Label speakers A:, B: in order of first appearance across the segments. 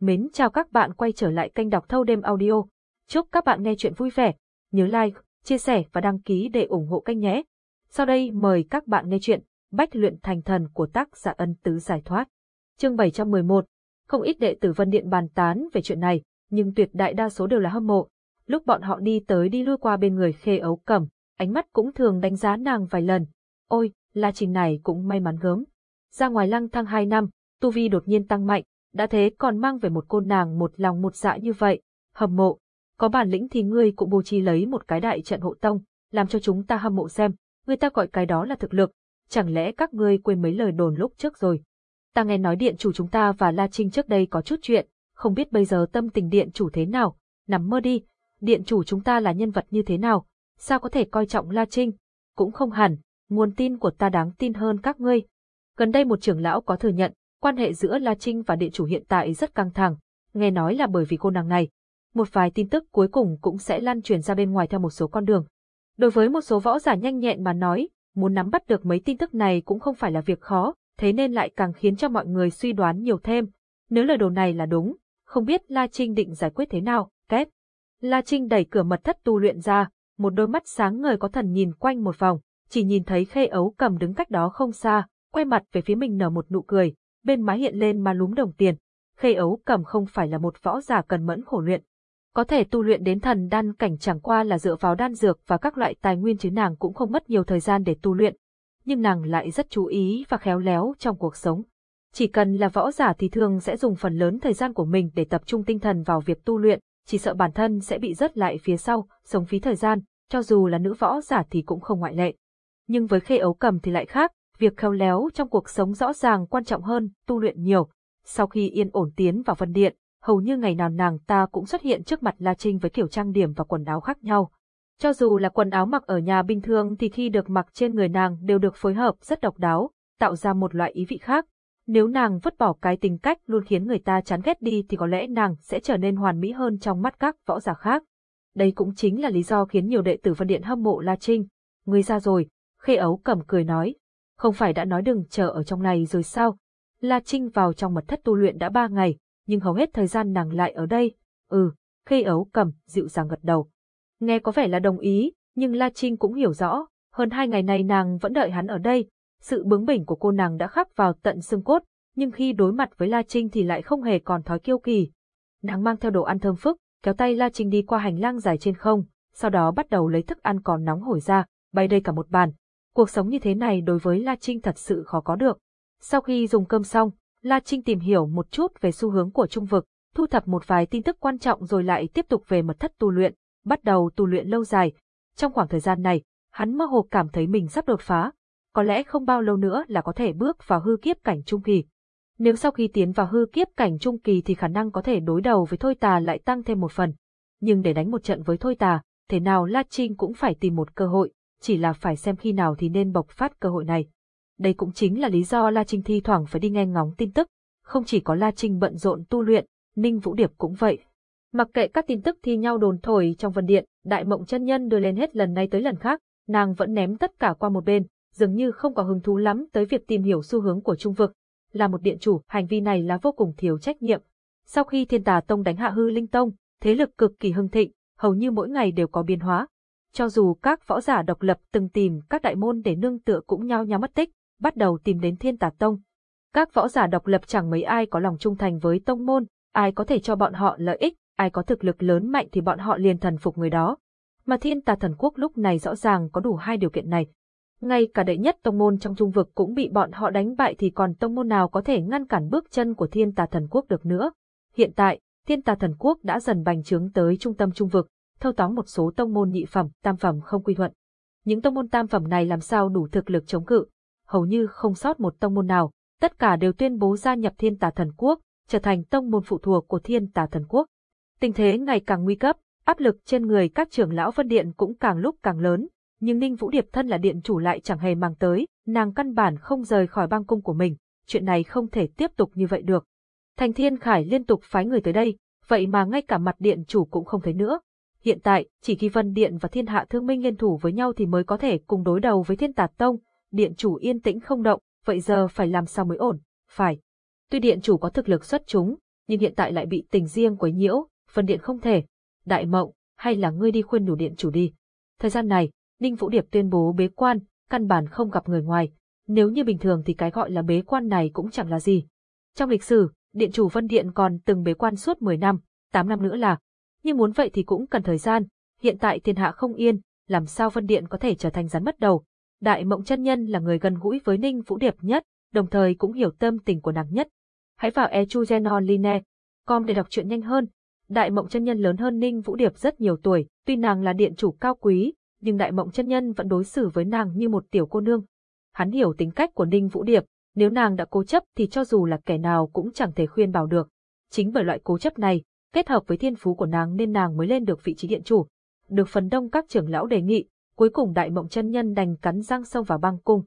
A: Mến chào các bạn quay trở lại kênh đọc thâu đêm audio. Chúc các bạn nghe chuyện vui vẻ. Nhớ like, chia sẻ và đăng ký để ủng hộ kênh nhé. Sau đây mời các bạn nghe chuyện Bách luyện thành thần của tác giả ân tứ giải thoát. Chương 711 Không ít đệ tử Vân Điện bàn tán về chuyện này, nhưng tuyệt đại đa số đều là hâm mộ. Lúc bọn họ đi tới đi lui qua bên người khê ấu cầm, ánh mắt cũng thường đánh giá nàng vài lần. Ôi, La Trình này cũng may mắn gớm. Ra ngoài lăng thăng hai năm, tu vi đột nhiên tăng mạnh, đã thế còn mang về một cô nàng một lòng một dạ như vậy, hâm mộ. Có bản lĩnh thì ngươi cũng bố trí lấy một cái đại trận hộ tông, làm cho chúng ta hâm mộ xem, người ta gọi cái đó là thực lực, chẳng lẽ các ngươi quên mấy lời đồn lúc trước rồi. Ta nghe nói điện chủ chúng ta và La Trinh trước đây có chút chuyện, không biết bây giờ tâm tình điện chủ thế nào, nằm mơ đi, điện chủ chúng ta là nhân vật như thế nào, sao có thể coi trọng La Trinh, cũng không hẳn, nguồn tin của ta đáng tin hơn các ngươi. Gần đây một trưởng lão có thừa nhận, quan hệ giữa La Trinh và điện chủ hiện tại rất căng thẳng, nghe nói là bởi vì cô nàng này. Một vài tin tức cuối cùng cũng sẽ lan truyền ra bên ngoài theo một số con đường. Đối với một số võ giả nhanh nhẹn mà nói, muốn nắm bắt được mấy tin tức này cũng không phải là việc khó, thế nên lại càng khiến cho mọi người suy đoán nhiều thêm. Nếu lời đồn này là đúng, không biết La Trinh định giải quyết thế nào, kép. La Trinh đẩy cửa mật thất tu luyện ra, một đôi mắt sáng ngời có thần nhìn quanh một vòng, chỉ nhìn thấy khê ấu cầm đứng cách đó không xa, quay mặt về phía mình nở một nụ cười, bên má hiện lên mà lúm đồng tiền. Khê ấu cầm không phải là một võ giả cần mẫn khổ luyện. Có thể tu luyện đến thần đan cảnh chẳng qua là dựa vào đan dược và các loại tài nguyên chứ nàng cũng không mất nhiều thời gian để tu luyện. Nhưng nàng lại rất chú ý và khéo léo trong cuộc sống. Chỉ cần là võ giả thì thường sẽ dùng phần lớn thời gian của mình để tập trung tinh thần vào việc tu luyện, chỉ sợ bản thân sẽ bị rớt lại phía sau, sống phí thời gian, cho dù là nữ võ giả thì cũng không ngoại lệ. Nhưng với khê ấu cầm thì lại khác, việc khéo léo trong cuộc sống rõ ràng quan trọng hơn, tu luyện nhiều. Sau khi yên ổn tiến vào vân điện, hầu như ngày nào nàng ta cũng xuất hiện trước mặt La Trinh với kiểu trang điểm và quần áo khác nhau. Cho dù là quần áo mặc ở nhà bình thường thì khi được mặc trên người nàng đều được phối hợp rất độc đáo, tạo ra một loại ý vị khác. Nếu nàng vứt bỏ cái tính cách luôn khiến người ta chán ghét đi thì có lẽ nàng sẽ trở nên hoàn mỹ hơn trong mắt các võ giả khác. Đây cũng chính là lý do khiến nhiều đệ tử Vân Điện hâm mộ La Trinh. Người ra rồi, Khê Ấu cầm cười nói, không phải đã nói đừng chờ ở trong này rồi sao? La Trinh vào trong mật thất tu luyện đã ba ngày, nhưng hầu hết thời gian nàng lại ở đây. Ừ, khê ấu cầm, dịu dàng gật đầu. Nghe có vẻ là đồng ý, nhưng La Trinh cũng hiểu rõ, hơn hai ngày này nàng vẫn đợi hắn ở đây. Sự bướng bỉnh của cô nàng đã khắc vào tận xương cốt, nhưng khi đối mặt với La Trinh thì lại không hề còn thói kiêu kỳ. Nàng mang theo đồ ăn thơm phức, kéo tay La Trinh đi qua hành lang dài trên không, sau đó bắt đầu lấy thức ăn còn nóng hổi ra, bay đây cả một bàn, Cuộc sống như thế này đối với La Trinh thật sự khó có được. Sau khi dùng cơm xong, La Trinh tìm hiểu một chút về xu hướng của trung vực, thu thập một vài tin tức quan trọng rồi lại tiếp tục về mật thất tu luyện, bắt đầu tu luyện lâu dài. Trong khoảng thời gian này, hắn mơ hồ cảm thấy mình sắp đột phá, có lẽ không bao lâu nữa là có thể bước vào hư kiếp cảnh trung kỳ. Nếu sau khi tiến vào hư kiếp cảnh trung kỳ thì khả năng có thể đối đầu với Thôi Tà lại tăng thêm một phần. Nhưng để đánh một trận với Thôi Tà, thế nào La Trinh cũng phải tìm một cơ hội chỉ là phải xem khi nào thì nên bộc phát cơ hội này. Đây cũng chính là lý do La Trinh thi thoảng phải đi nghe ngóng tin tức, không chỉ có La Trinh bận rộn tu luyện, Ninh Vũ Điệp cũng vậy. Mặc kệ các tin tức thi nhau đồn thổi trong vân điện, đại mộng chân nhân đưa lên hết lần này tới lần khác, nàng vẫn ném tất cả qua một bên, dường như không có hứng thú lắm tới việc tìm hiểu xu hướng của trung vực. Là một điện chủ, hành vi này là vô cùng thiếu trách nhiệm. Sau khi thiên tà tông đánh hạ hư linh tông, thế lực cực kỳ hưng thịnh, hầu như mỗi ngày đều có biến hóa, cho dù các võ giả độc lập từng tìm các đại môn để nương tựa cũng nhao nhao mất tích, bắt đầu tìm đến thiên tà tông. Các võ giả độc lập chẳng mấy ai có lòng trung thành với tông môn, ai có thể cho bọn họ lợi ích, ai có thực lực lớn mạnh thì bọn họ liền thần phục người đó. Mà thiên tà thần quốc lúc này rõ ràng có đủ hai điều kiện này. Ngay cả đệ nhất tông môn trong trung vực cũng bị bọn họ đánh bại thì còn tông môn nào có thể ngăn cản bước chân của thiên tà thần quốc được nữa. Hiện tại, thiên tà thần quốc đã dần bành trướng tới trung tâm trung vực, thâu tóm một số tông môn nhị phẩm, tam phẩm không quy thuận. Những tông môn tam phẩm này làm sao đủ thực lực chống cự? Hầu như không sót một tông môn nào, tất cả đều tuyên bố gia nhập Thiên Tà Thần Quốc, trở thành tông môn phụ thuộc của Thiên Tà Thần Quốc. Tình thế ngày càng nguy cấp, áp lực trên người các trưởng lão phân điện cũng càng lúc càng lớn, nhưng Ninh Vũ Điệp thân là điện chủ lại chẳng hề mang tới, nàng căn bản không rời khỏi bang cung của mình, chuyện này không thể tiếp tục như vậy được. Thành Thiên Khải liên tục phái người tới đây, vậy mà ngay cả mặt điện chủ cũng không thấy nữa, Hiện tại, chỉ khi Vân Điện và Thiên Hạ Thương Minh liên thủ với nhau thì mới có thể cùng đối đầu với Thiên Tạt Tông, điện chủ yên tĩnh không động, vậy giờ phải làm sao mới ổn? Phải. Tuy điện chủ có thực lực xuất chúng, nhưng hiện tại lại bị tình riêng quấy nhiễu, Vân Điện không thể. Đại Mộng, hay là ngươi đi khuyên nhủ điện chủ đi. Thời gian này, Ninh Vũ Điệp tuyên bố bế quan, căn bản không gặp người ngoài. Nếu như bình thường thì cái gọi là bế quan này cũng chẳng là gì. Trong lịch sử, điện chủ Vân Điện còn từng bế quan suốt 10 năm, 8 năm nữa là. Nhưng muốn vậy thì cũng cần thời gian, hiện tại thiên hạ không yên, làm sao Vân Điện có thể trở thành rắn mất đầu. Đại Mộng chân Nhân là người gần gũi với Ninh Vũ Điệp nhất, đồng thời cũng hiểu tâm tình của nàng nhất. Hãy vào echugenonline.com để đọc truyện nhanh hơn. Đại Mộng chân Nhân lớn hơn Ninh Vũ Điệp rất nhiều tuổi, tuy nàng là điện chủ cao quý, nhưng Đại Mộng chân Nhân vẫn đối xử với nàng như một tiểu cô nương. Hắn hiểu tính cách của Ninh Vũ Điệp, nếu nàng đã cố chấp thì cho dù là kẻ nào cũng chẳng thể khuyên bảo được. Chính bởi loại cố chấp này, kết hợp với thiên phú của nàng nên nàng mới lên được vị trí điện chủ. Được phần đông các trưởng lão đề nghị, cuối cùng đại mộng chân nhân đành cắn răng xông vào băng cung.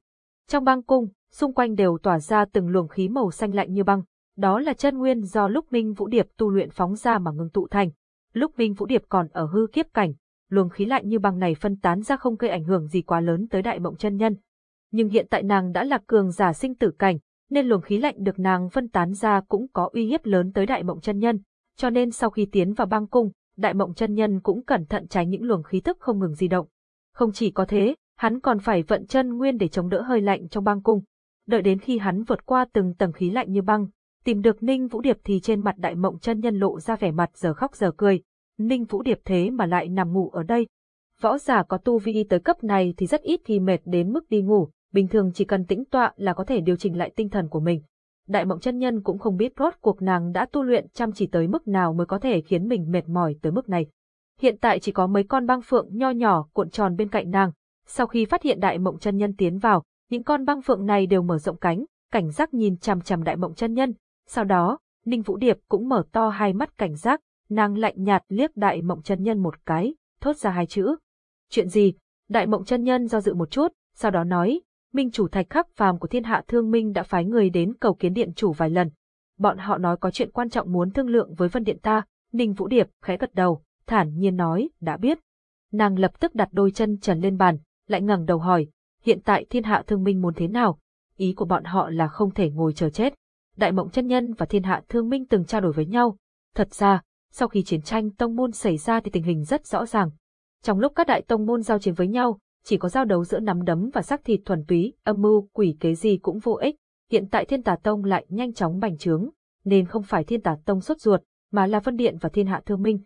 A: Trong băng cung, xung quanh đều tỏa ra từng luồng khí màu xanh lạnh như băng. Đó là chân nguyên do lúc Minh Vũ Điệp tu luyện phóng ra mà ngưng tụ thành. Lúc Minh Vũ Điệp còn ở hư kiếp cảnh, luồng khí lạnh như băng này phân tán ra không gây ảnh hưởng gì quá lớn tới đại mộng chân nhân. Nhưng hiện tại nàng đã là cường giả sinh tử cảnh, nên luồng khí lạnh được nàng phân tán ra cũng có uy hiếp lớn tới đại mộng chân nhân, cho nên sau khi tiến vào băng cung, đại mộng chân nhân cũng cẩn thận tránh những luồng khí tức không ngừng di động. Không chỉ có thế, hắn còn phải vận chân nguyên để chống đỡ hơi lạnh trong băng cung. Đợi đến khi hắn vượt qua từng tầng khí lạnh như băng, tìm được Ninh Vũ Điệp thì trên mặt đại mộng chân nhân lộ ra vẻ mặt giờ khóc giờ cười. Ninh Vũ Điệp thế mà lại nằm ngủ ở đây. Võ giả có tu vi tới cấp này thì rất ít khi mệt đến mức đi ngủ, bình thường chỉ cần tĩnh tọa là có thể điều chỉnh lại tinh thần của mình. Đại mộng chân nhân cũng không biết rốt cuộc nàng đã tu luyện chăm chỉ tới mức nào mới có thể khiến mình mệt mỏi tới mức này. Hiện tại chỉ có mấy con băng phượng nho nhỏ cuộn tròn bên cạnh nàng. Sau khi phát hiện đại mộng chân nhân tiến vào, những con băng phượng này đều mở rộng cánh, cảnh giác nhìn chằm chằm đại mộng chân nhân. Sau đó, Ninh Vũ Điệp cũng mở to hai mắt cảnh giác, nàng lạnh nhạt liếc đại mộng chân nhân một cái, thốt ra hai chữ. Chuyện gì? Đại mộng chân nhân do dự một chút, sau đó nói, Minh chủ thạch khắc phàm của thiên hạ thương minh đã phái người đến cầu kiến điện chủ vài lần. Bọn họ nói có chuyện quan trọng muốn thương lượng với vân điện ta, Ninh Vũ Điệp khẽ gật đầu, thản nhiên nói, đã biết. Nàng lập tức đặt đôi chân trần lên bàn, lại ngẩng đầu hỏi, hiện tại thiên hạ thương minh muốn thế nào? Ý của bọn họ là không thể ngồi chờ chết. Đại mộng chân nhân và thiên hạ thương minh từng trao đổi với nhau. Thật ra, sau khi chiến tranh tông môn xảy ra thì tình hình rất rõ ràng. Trong lúc các đại tông môn giao chiến với nhau, chỉ có giao đấu giữa nắm đấm và sắc thịt thuần túy, âm mưu, quỷ kế gì cũng vô ích. Hiện tại Thiên Tà Tông lại nhanh chóng bành trướng, nên không phải Thiên Tà Tông xuất ruột, mà là Vân Điện và Thiên Hạ Thương Minh.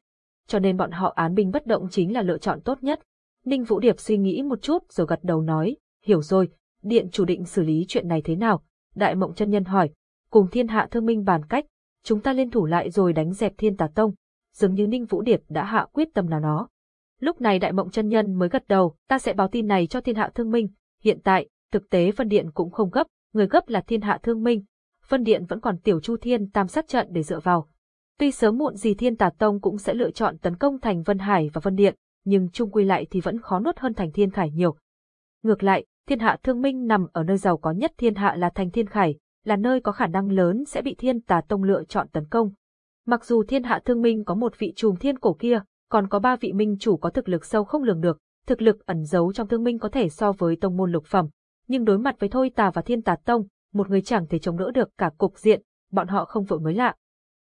A: Cho nên bọn họ án binh bất động chính là lựa chọn tốt nhất. Ninh Vũ Điệp suy nghĩ một chút rồi gật đầu nói, hiểu rồi, Điện chủ định xử lý chuyện này thế nào? Đại Mộng chân Nhân hỏi, cùng Thiên Hạ Thương Minh bàn cách, chúng ta liên thủ lại rồi đánh dẹp Thiên Tà Tông. Dường như Ninh Vũ Điệp đã hạ quyết tâm nào đó. Lúc này đại mộng chân nhân mới gật đầu, ta sẽ báo tin này cho thiên hạ thương minh. Hiện tại, thực tế phân điện cũng không gấp, người gấp là thiên hạ thương minh. Phân điện vẫn còn tiểu chu thiên tam sát trận để dựa vào. Tuy sớm muộn gì thiên tà tông cũng sẽ lựa chọn tấn công thành Vân Hải và Vân Điện, nhưng chung quy lại thì vẫn khó nuốt hơn thành thiên khải nhiều. Ngược lại, thiên hạ thương minh nằm ở nơi giàu có nhất thiên hạ là thành thiên khải, là nơi có khả năng lớn sẽ bị thiên tà tông lựa chọn tấn công. Mặc dù thiên hạ thương minh có một vị trùm thiên cổ kia, còn có ba vị minh chủ có thực lực sâu không lường được, thực lực ẩn giấu trong thương minh có thể so với tông môn lục phẩm, nhưng đối mặt với Thôi Tà và Thiên Tà Tông, một người chẳng thể chống đỡ được cả cục diện, bọn họ không vội mới lạ.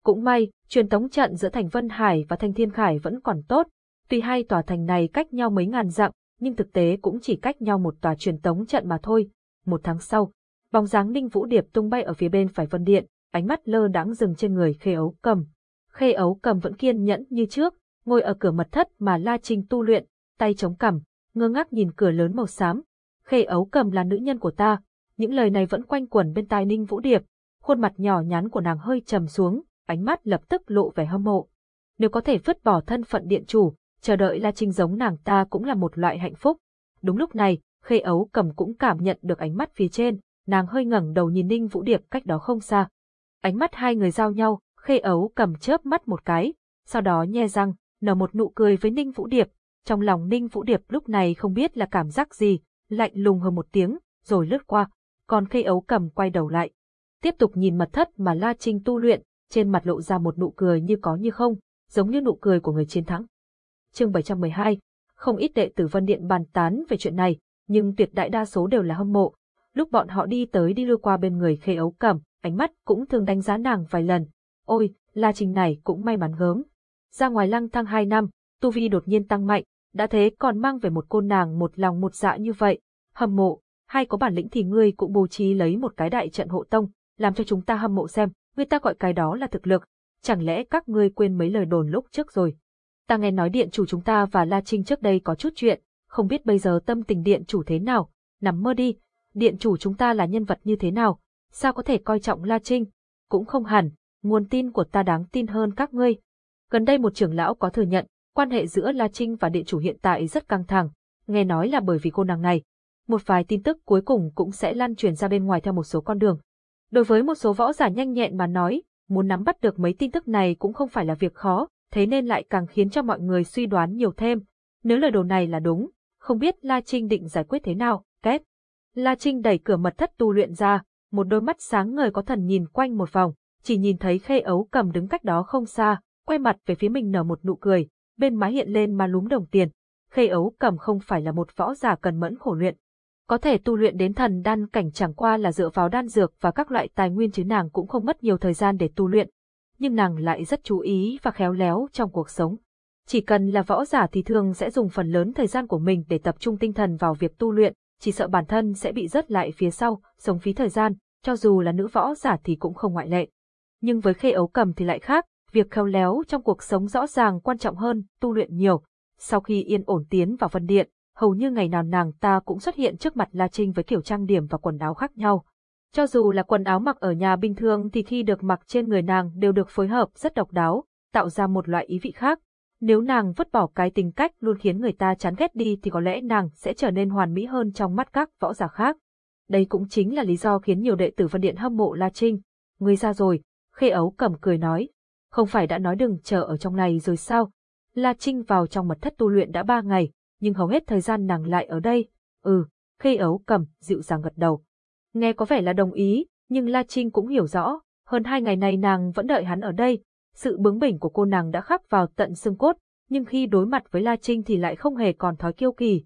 A: Cũng may, truyền tống trận giữa thành Vân Hải và thành Thiên Khải vẫn còn tốt, tuy hai tòa thành này cách nhau mấy ngàn dặm, nhưng thực tế cũng chỉ cách nhau một tòa truyền tống trận mà thôi. Một tháng sau, bóng dáng Ninh Vũ Điệp tung bay ở phía bên phải Vân Điện, ánh mắt lơ đãng dừng trên người Khê Ấu Cầm. Khê Ấu Cầm vẫn kiên nhẫn như trước, ngồi ở cửa mật thất mà La Trinh tu luyện, tay chống cằm, ngơ ngác nhìn cửa lớn màu xám. Khê ấu cầm là nữ nhân của ta, những lời này vẫn quanh quẩn bên tai Ninh Vũ Điệp, khuôn mặt nhỏ nhắn của nàng hơi trầm xuống, ánh mắt lập tức lộ vẻ hâm mộ. Nếu có thể vứt bỏ thân phận điện chủ, chờ đợi La Trinh giống nàng ta cũng là một loại hạnh phúc. Đúng lúc này, Khê ấu cầm cũng cảm nhận được ánh mắt phía trên, nàng hơi ngẩng đầu nhìn Ninh Vũ Điệp cách đó không xa. Ánh mắt hai người giao nhau, Khê ấu cầm chớp mắt một cái, sau đó nhe răng, nở một nụ cười với Ninh Vũ Điệp. Trong lòng Ninh Vũ Điệp lúc này không biết là cảm giác gì, lạnh lùng hơn một tiếng, rồi lướt qua. Còn khê ấu cầm quay đầu lại. Tiếp tục nhìn mật thất mà La Trinh tu luyện, trên mặt lộ ra một nụ cười như có như không, giống như nụ cười của người chiến thắng. Chương 712 Không ít đệ tử Vân Điện bàn tán về chuyện này, nhưng tuyệt đại đa số đều là hâm mộ. Lúc bọn họ đi tới đi lưu qua bên người khê ấu cầm, ánh mắt cũng thường đánh giá nàng vài lần. Ôi, La Trinh này cũng may mắn gớm. Ra ngoài lăng thăng hai năm, tu vi đột nhiên tăng mạnh, đã thế còn mang về một cô nàng một lòng một dạ như vậy. Hâm mộ, hay có bản lĩnh thì ngươi cũng bố trí lấy một cái đại trận hộ tông, làm cho chúng ta hâm mộ xem, người ta gọi cái đó là thực lực. Chẳng lẽ các ngươi quên mấy lời đồn lúc trước rồi? Ta nghe nói điện chủ chúng ta và La Trinh trước đây có chút chuyện, không biết bây giờ tâm tình điện chủ thế nào, nằm mơ đi, điện chủ chúng ta là nhân vật như thế nào, sao có thể coi trọng La Trinh? Cũng không hẳn, nguồn tin của ta đáng tin hơn các ngươi. Gần đây một trưởng lão có thừa nhận, quan hệ giữa La Trinh và địa chủ hiện tại rất căng thẳng, nghe nói là bởi vì cô nàng này. Một vài tin tức cuối cùng cũng sẽ lan truyền ra bên ngoài theo một số con đường. Đối với một số võ giả nhanh nhẹn mà nói, muốn nắm bắt được mấy tin tức này cũng không phải là việc khó, thế nên lại càng khiến cho mọi người suy đoán nhiều thêm. Nếu lời đồn này là đúng, không biết La Trinh định giải quyết thế nào, kép. La Trinh đẩy cửa mật thất tu luyện ra, một đôi mắt sáng ngời có thần nhìn quanh một vòng, chỉ nhìn thấy khê ấu cầm đứng cách đó không xa, quay mặt về phía mình nở một nụ cười, bên má hiện lên mà lúm đồng tiền. Khê ấu cầm không phải là một võ giả cần mẫn khổ luyện. Có thể tu luyện đến thần đan cảnh chẳng qua là dựa vào đan dược và các loại tài nguyên chứ nàng cũng không mất nhiều thời gian để tu luyện. Nhưng nàng lại rất chú ý và khéo léo trong cuộc sống. Chỉ cần là võ giả thì thường sẽ dùng phần lớn thời gian của mình để tập trung tinh thần vào việc tu luyện, chỉ sợ bản thân sẽ bị rớt lại phía sau, sống phí thời gian, cho dù là nữ võ giả thì cũng không ngoại lệ. Nhưng với khê ấu cầm thì lại khác, việc khéo léo trong cuộc sống rõ ràng quan trọng hơn, tu luyện nhiều. Sau khi yên ổn tiến vào phân điện, hầu như ngày nào nàng ta cũng xuất hiện trước mặt La Trinh với kiểu trang điểm và quần áo khác nhau. Cho dù là quần áo mặc ở nhà bình thường thì khi được mặc trên người nàng đều được phối hợp rất độc đáo, tạo ra một loại ý vị khác. Nếu nàng vứt bỏ cái tính cách luôn khiến người ta chán ghét đi thì có lẽ nàng sẽ trở nên hoàn mỹ hơn trong mắt các võ giả khác. Đây cũng chính là lý do khiến nhiều đệ tử Vân Điện hâm mộ La Trinh. Người ra rồi, Khê Ấu cầm cười nói. Không phải đã nói đừng chờ ở trong này rồi sao? La Trinh vào trong mật thất tu luyện đã ba ngày, nhưng hầu hết thời gian nàng lại ở đây. Ừ, Khê Ấu cầm, dịu dàng gật đầu. Nghe có vẻ là đồng ý, nhưng La Trinh cũng hiểu rõ, hơn hai ngày này nàng vẫn đợi hắn ở đây. Sự bướng bỉnh của cô nàng đã khắc vào tận xương cốt, nhưng khi đối mặt với La Trinh thì lại không hề còn thói kiêu kỳ.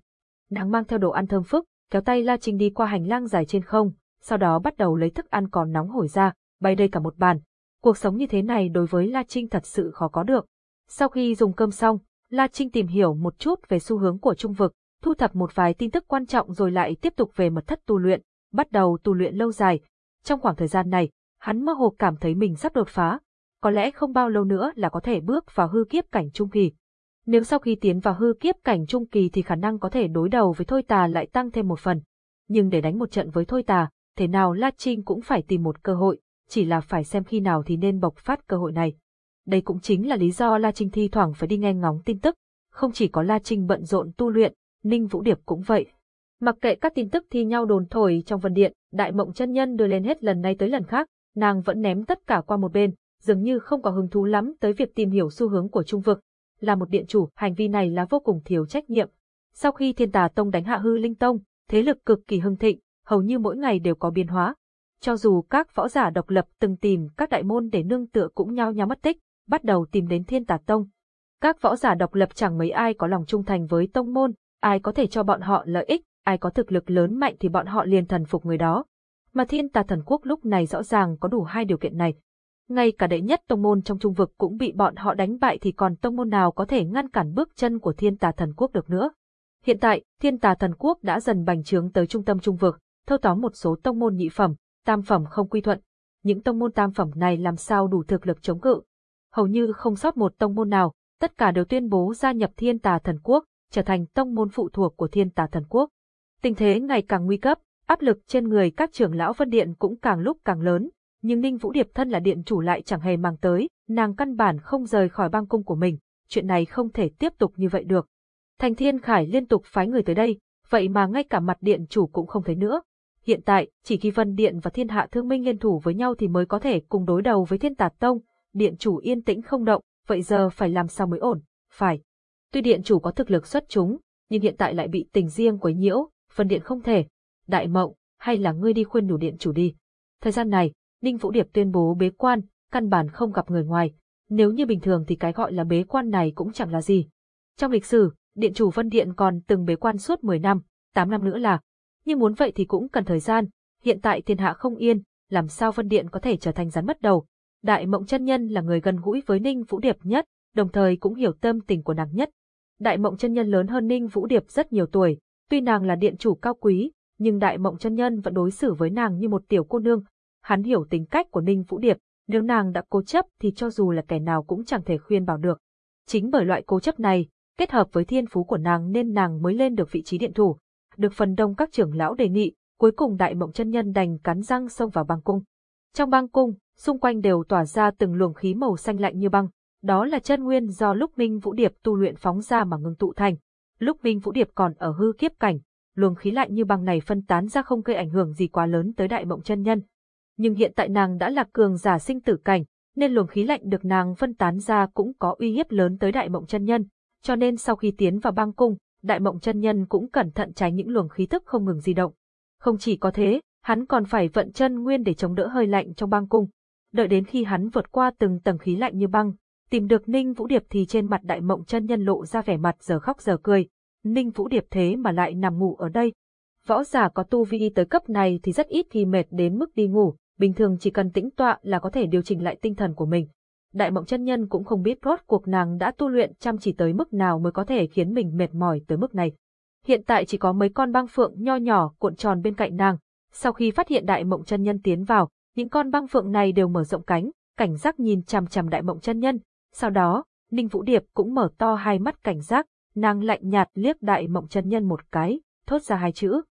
A: Nàng mang theo đồ ăn thơm phức, kéo tay La Trinh đi qua hành lang dài trên không, sau đó bắt đầu lấy thức ăn còn nóng hổi ra, bày đây cả một bàn. Cuộc sống như thế này đối với La Trinh thật sự khó có được. Sau khi dùng cơm xong, La Trinh tìm hiểu một chút về xu hướng của trung vực, thu thập một vài tin tức quan trọng rồi lại tiếp tục về mật thất tu luyện, bắt đầu tu luyện lâu dài. Trong khoảng thời gian này, hắn mơ hồ cảm thấy mình sắp đột phá, có lẽ không bao lâu nữa là có thể bước vào hư kiếp cảnh trung kỳ. Nếu sau khi tiến vào hư kiếp cảnh trung kỳ thì khả năng có thể đối đầu với Thôi Tà lại tăng thêm một phần. Nhưng để đánh một trận với Thôi Tà, thế nào La Trinh cũng phải tìm một cơ hội, chỉ là phải xem khi nào thì nên bộc phát cơ hội này. Đây cũng chính là lý do La Trinh thi thoảng phải đi nghe ngóng tin tức, không chỉ có La Trinh bận rộn tu luyện, Ninh Vũ Điệp cũng vậy. Mặc kệ các tin tức thi nhau đồn thổi trong vân điện, đại mộng chân nhân đưa lên hết lần này tới lần khác, nàng vẫn ném tất cả qua một bên, dường như không có hứng thú lắm tới việc tìm hiểu xu hướng của trung vực. Là một điện chủ, hành vi này là vô cùng thiếu trách nhiệm. Sau khi thiên tà tông đánh hạ hư linh tông, thế lực cực kỳ hưng thịnh, hầu như mỗi ngày đều có biến hóa. Cho dù các võ giả độc lập từng tìm các đại môn để nương tựa cũng nhao nhao mất tích, bắt đầu tìm đến thiên tà tông. Các võ giả độc lập chẳng mấy ai có lòng trung thành với tông môn, ai có thể cho bọn họ lợi ích, ai có thực lực lớn mạnh thì bọn họ liền thần phục người đó. Mà thiên tà thần quốc lúc này rõ ràng có đủ hai điều kiện này. Ngay cả đệ nhất tông môn trong trung vực cũng bị bọn họ đánh bại thì còn tông môn nào có thể ngăn cản bước chân của thiên tà thần quốc được nữa. Hiện tại, thiên tà thần quốc đã dần bành trướng tới trung tâm trung vực, thâu tóm một số tông môn nhị phẩm, tam phẩm không quy thuận. Những tông môn tam phẩm này làm sao đủ thực lực chống cự. Hầu như không sót một tông môn nào, tất cả đều tuyên bố gia nhập thiên tà thần quốc, trở thành tông môn phụ thuộc của thiên tà thần quốc. Tình thế ngày càng nguy cấp, áp lực trên người các trưởng lão phân điện cũng càng lúc càng lớn, nhưng Ninh Vũ Điệp thân là điện chủ lại chẳng hề mang tới, nàng căn bản không rời khỏi băng cung của mình, chuyện này không thể tiếp tục như vậy được. Thành Thiên Khải liên tục phái người tới đây, vậy mà ngay cả mặt điện chủ cũng không thấy nữa. Hiện tại, chỉ khi Vân Điện và Thiên Hạ Thương Minh liên thủ với nhau thì mới có thể cùng đối đầu với Thiên Tạt Tông, điện chủ yên tĩnh không động, vậy giờ phải làm sao mới ổn? Phải. Tuy điện chủ có thực lực xuất chúng, nhưng hiện tại lại bị tình riêng quấy nhiễu, Vân Điện không thể. Đại Mộng, hay là ngươi đi khuyên nhủ điện chủ đi. Thời gian này, Ninh Vũ Điệp tuyên bố bế quan, căn bản không gặp người ngoài. Nếu như bình thường thì cái gọi là bế quan này cũng chẳng là gì. Trong lịch sử, điện chủ Vân Điện còn từng bế quan suốt 10 năm, 8 năm nữa là. Nhưng muốn vậy thì cũng cần thời gian, hiện tại thiên hạ không yên, làm sao Vân Điện có thể trở thành rắn mất đầu. Đại Mộng chân nhân là người gần gũi với Ninh Vũ Điệp nhất, đồng thời cũng hiểu tâm tình của nàng nhất. Đại Mộng chân nhân lớn hơn Ninh Vũ Điệp rất nhiều tuổi, tuy nàng là điện chủ cao quý, nhưng Đại Mộng chân nhân vẫn đối xử với nàng như một tiểu cô nương. Hắn hiểu tính cách của Ninh Vũ Điệp, nếu nàng đã cố chấp thì cho dù là kẻ nào cũng chẳng thể khuyên bảo được. Chính bởi loại cố chấp này, kết hợp với thiên phú của nàng nên nàng mới lên được vị trí điện thủ. Được phần đông các trưởng lão đề nghị, cuối cùng Đại Mộng chân nhân đành cắn răng xông vào băng cung. Trong băng cung, xung quanh đều tỏa ra từng luồng khí màu xanh lạnh như băng, đó là chân nguyên do lúc Minh Vũ Điệp tu luyện phóng ra mà ngưng tụ thành. Lúc Minh Vũ Điệp còn ở hư kiếp cảnh, luồng khí lạnh như băng này phân tán ra không gây ảnh hưởng gì quá lớn tới đại mộng chân nhân. Nhưng hiện tại nàng đã là cường giả sinh tử cảnh, nên luồng khí lạnh được nàng phân tán ra cũng có uy hiếp lớn tới đại mộng chân nhân, cho nên sau khi tiến vào băng cung, đại mộng chân nhân cũng cẩn thận tránh những luồng khí tức không ngừng di động. Không chỉ có thế, hắn còn phải vận chân nguyên để chống đỡ hơi lạnh trong băng cung. Đợi đến khi hắn vượt qua từng tầng khí lạnh như băng, tìm được Ninh Vũ Điệp thì trên mặt đại mộng chân nhân lộ ra vẻ mặt giờ khóc giờ cười. Ninh Vũ Điệp thế mà lại nằm ngủ ở đây. Võ giả có tu vi tới cấp này thì rất ít khi mệt đến mức đi ngủ, bình thường chỉ cần tĩnh tọa là có thể điều chỉnh lại tinh thần của mình. Đại mộng chân nhân cũng không biết rốt cuộc nàng đã tu luyện chăm chỉ tới mức nào mới có thể khiến mình mệt mỏi tới mức này. Hiện tại chỉ có mấy con băng phượng nho nhỏ cuộn tròn bên cạnh nàng. Sau khi phát hiện đại mộng chân nhân tiến vào, những con băng phượng này đều mở rộng cánh, cảnh giác nhìn chằm chằm đại mộng chân nhân. Sau đó, Ninh Vũ Điệp cũng mở to hai mắt cảnh giác, nàng lạnh nhạt liếc đại mộng chân nhân một cái, thốt ra hai chữ.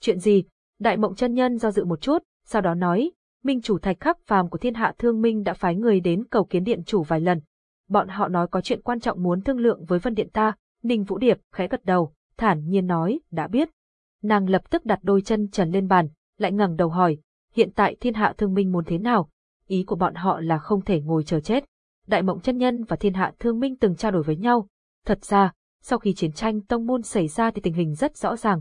A: Chuyện gì? Đại mộng chân nhân do dự một chút, sau đó nói, Minh chủ thạch khắc phàm của thiên hạ thương minh đã phái người đến cầu kiến điện chủ vài lần. Bọn họ nói có chuyện quan trọng muốn thương lượng với vân điện ta, Ninh Vũ Điệp khẽ gật đầu, thản nhiên nói, đã biết. Nàng lập tức đặt đôi chân trần lên bàn, lại ngẩng đầu hỏi, hiện tại thiên hạ thương minh muốn thế nào? Ý của bọn họ là không thể ngồi chờ chết. Đại mộng chân nhân và thiên hạ thương minh từng trao đổi với nhau. Thật ra, sau khi chiến tranh tông môn xảy ra thì tình hình rất rõ ràng.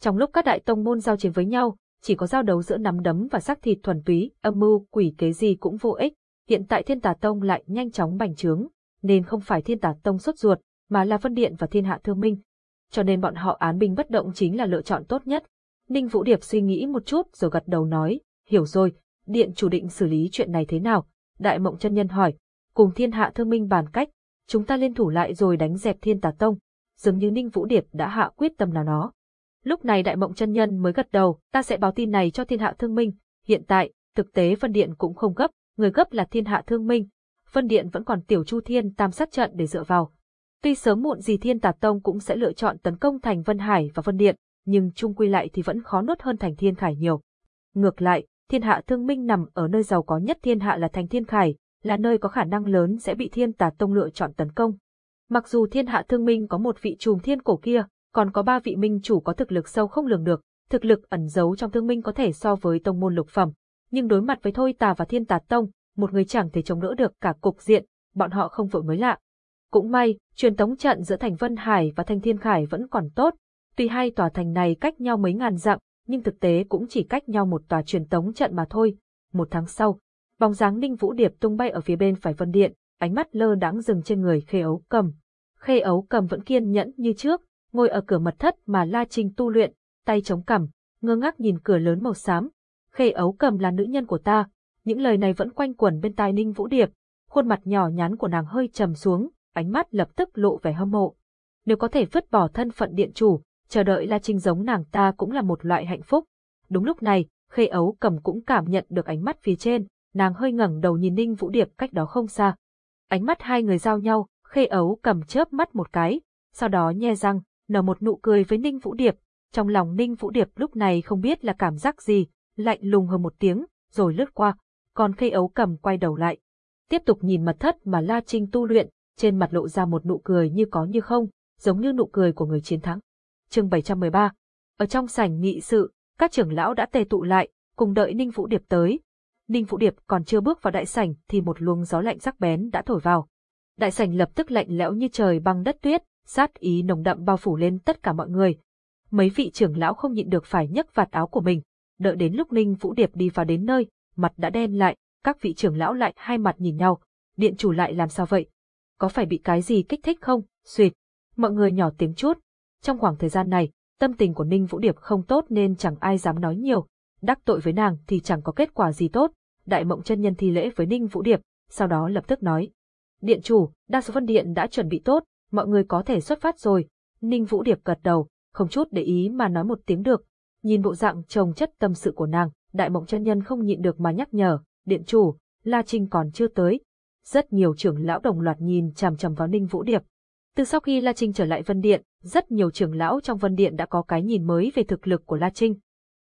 A: Trong lúc các đại tông môn giao chiến với nhau, chỉ có giao đấu giữa nắm đấm và xác thịt thuần túy, âm mưu, quỷ kế gì cũng vô ích. Hiện tại thiên tà tông lại nhanh chóng bành trướng, nên không phải thiên tà tông xuất ruột, mà là phân điện và thiên hạ thương minh. Cho nên bọn họ án binh bất động chính là lựa chọn tốt nhất. Ninh Vũ Điệp suy nghĩ một chút rồi gật đầu nói, hiểu rồi, điện chủ định xử lý chuyện này thế nào? Đại mộng chân nhân hỏi, cùng thiên hạ thương minh bàn cách, chúng ta liên thủ lại rồi đánh dẹp thiên tà tông. Dường như Ninh Vũ Điệp đã hạ quyết tâm nào đó. Lúc này đại mộng chân nhân mới gật đầu, ta sẽ báo tin này cho thiên hạ thương minh. Hiện tại, thực tế phân điện cũng không gấp, người gấp là thiên hạ thương minh. Phân điện vẫn còn tiểu chu thiên tam sát trận để dựa vào. Tuy sớm muộn gì thiên tà tông cũng sẽ lựa chọn tấn công thành Vân Hải và Vân Điện, nhưng chung quy lại thì vẫn khó nuốt hơn thành thiên khải nhiều. Ngược lại, thiên hạ thương minh nằm ở nơi giàu có nhất thiên hạ là thành thiên khải, là nơi có khả năng lớn sẽ bị thiên tà tông lựa chọn tấn công. Mặc dù thiên hạ thương minh có một vị trùm thiên cổ kia, còn có ba vị minh chủ có thực lực sâu không lường được, thực lực ẩn giấu trong thương minh có thể so với tông môn lục phẩm, nhưng đối mặt với thôi tà và thiên tà tông, một người chẳng thể chống đỡ được cả cục diện, bọn họ không vội mới lạ. Cũng may, truyền tống trận giữa thành Vân Hải và thành Thiên Khải vẫn còn tốt, tuy hai tòa thành này cách nhau mấy ngàn dặm, nhưng thực tế cũng chỉ cách nhau một tòa truyền tống trận mà thôi. Một tháng sau, bóng dáng Ninh Vũ Điệp tung bay ở phía bên phải Vân Điện, ánh mắt lơ đãng dừng trên người Khê Ấu Cầm. Khê Ấu Cầm vẫn kiên nhẫn như trước, ngồi ở cửa mật thất mà La Trinh tu luyện, tay chống cằm, ngơ ngác nhìn cửa lớn màu xám. Khê Ấu Cầm là nữ nhân của ta, những lời này vẫn quanh quẩn bên tai Ninh Vũ Điệp, khuôn mặt nhỏ nhắn của nàng hơi trầm xuống, ánh mắt lập tức lộ vẻ hâm mộ. Nếu có thể vứt bỏ thân phận điện chủ, chờ đợi La Trinh giống nàng ta cũng là một loại hạnh phúc. Đúng lúc này, Khê Ấu Cầm cũng cảm nhận được ánh mắt phía trên, nàng hơi ngẩng đầu nhìn Ninh Vũ Điệp cách đó không xa. Ánh mắt hai người giao nhau, Khê Ấu Cầm chớp mắt một cái, sau đó nhe răng, nở một nụ cười với Ninh Vũ Điệp. Trong lòng Ninh Vũ Điệp lúc này không biết là cảm giác gì, lạnh lùng hơn một tiếng, rồi lướt qua, còn Khê Ấu Cầm quay đầu lại. Tiếp tục nhìn mật thất mà La Trinh tu luyện, trên mặt lộ ra một nụ cười như có như không, giống như nụ cười của người chiến thắng. Chương 713. Ở trong sảnh nghị sự, các trưởng lão đã tề tụ lại, cùng đợi Ninh Vũ Điệp tới. Ninh Vũ Điệp còn chưa bước vào đại sảnh thì một luồng gió lạnh sắc bén đã thổi vào. Đại sảnh lập tức lạnh lẽo như trời băng đất tuyết, sát ý nồng đậm bao phủ lên tất cả mọi người. Mấy vị trưởng lão không nhịn được phải nhấc vạt áo của mình, đợi đến lúc Ninh Vũ Điệp đi vào đến nơi, mặt đã đen lại, các vị trưởng lão lại hai mặt nhìn nhau, điện chủ lại làm sao vậy? Có phải bị cái gì kích thích không? Xuyệt. Mọi người nhỏ tiếng chút. Trong khoảng thời gian này, tâm tình của Ninh Vũ Điệp không tốt nên chẳng ai dám nói nhiều. Đắc tội với nàng thì chẳng có kết quả gì tốt. Đại Mộng chân nhân thi lễ với Ninh Vũ Điệp, sau đó lập tức nói: "Điện chủ, đa số phân điện đã chuẩn bị tốt, mọi người có thể xuất phát rồi." Ninh Vũ Điệp gật đầu, không chút để ý mà nói một tiếng được. Nhìn bộ dạng trồng chất tâm sự của nàng, Đại Mộng chân nhân không nhịn được mà nhắc nhở: "Điện chủ, La Trinh còn chưa tới." Rất nhiều trưởng lão đồng loạt nhìn chằm chằm vào Ninh Vũ Điệp. Từ sau khi La Trinh trở lại Vân Điện, rất nhiều trưởng lão trong Vân Điện đã có cái nhìn mới về thực lực của La Trinh.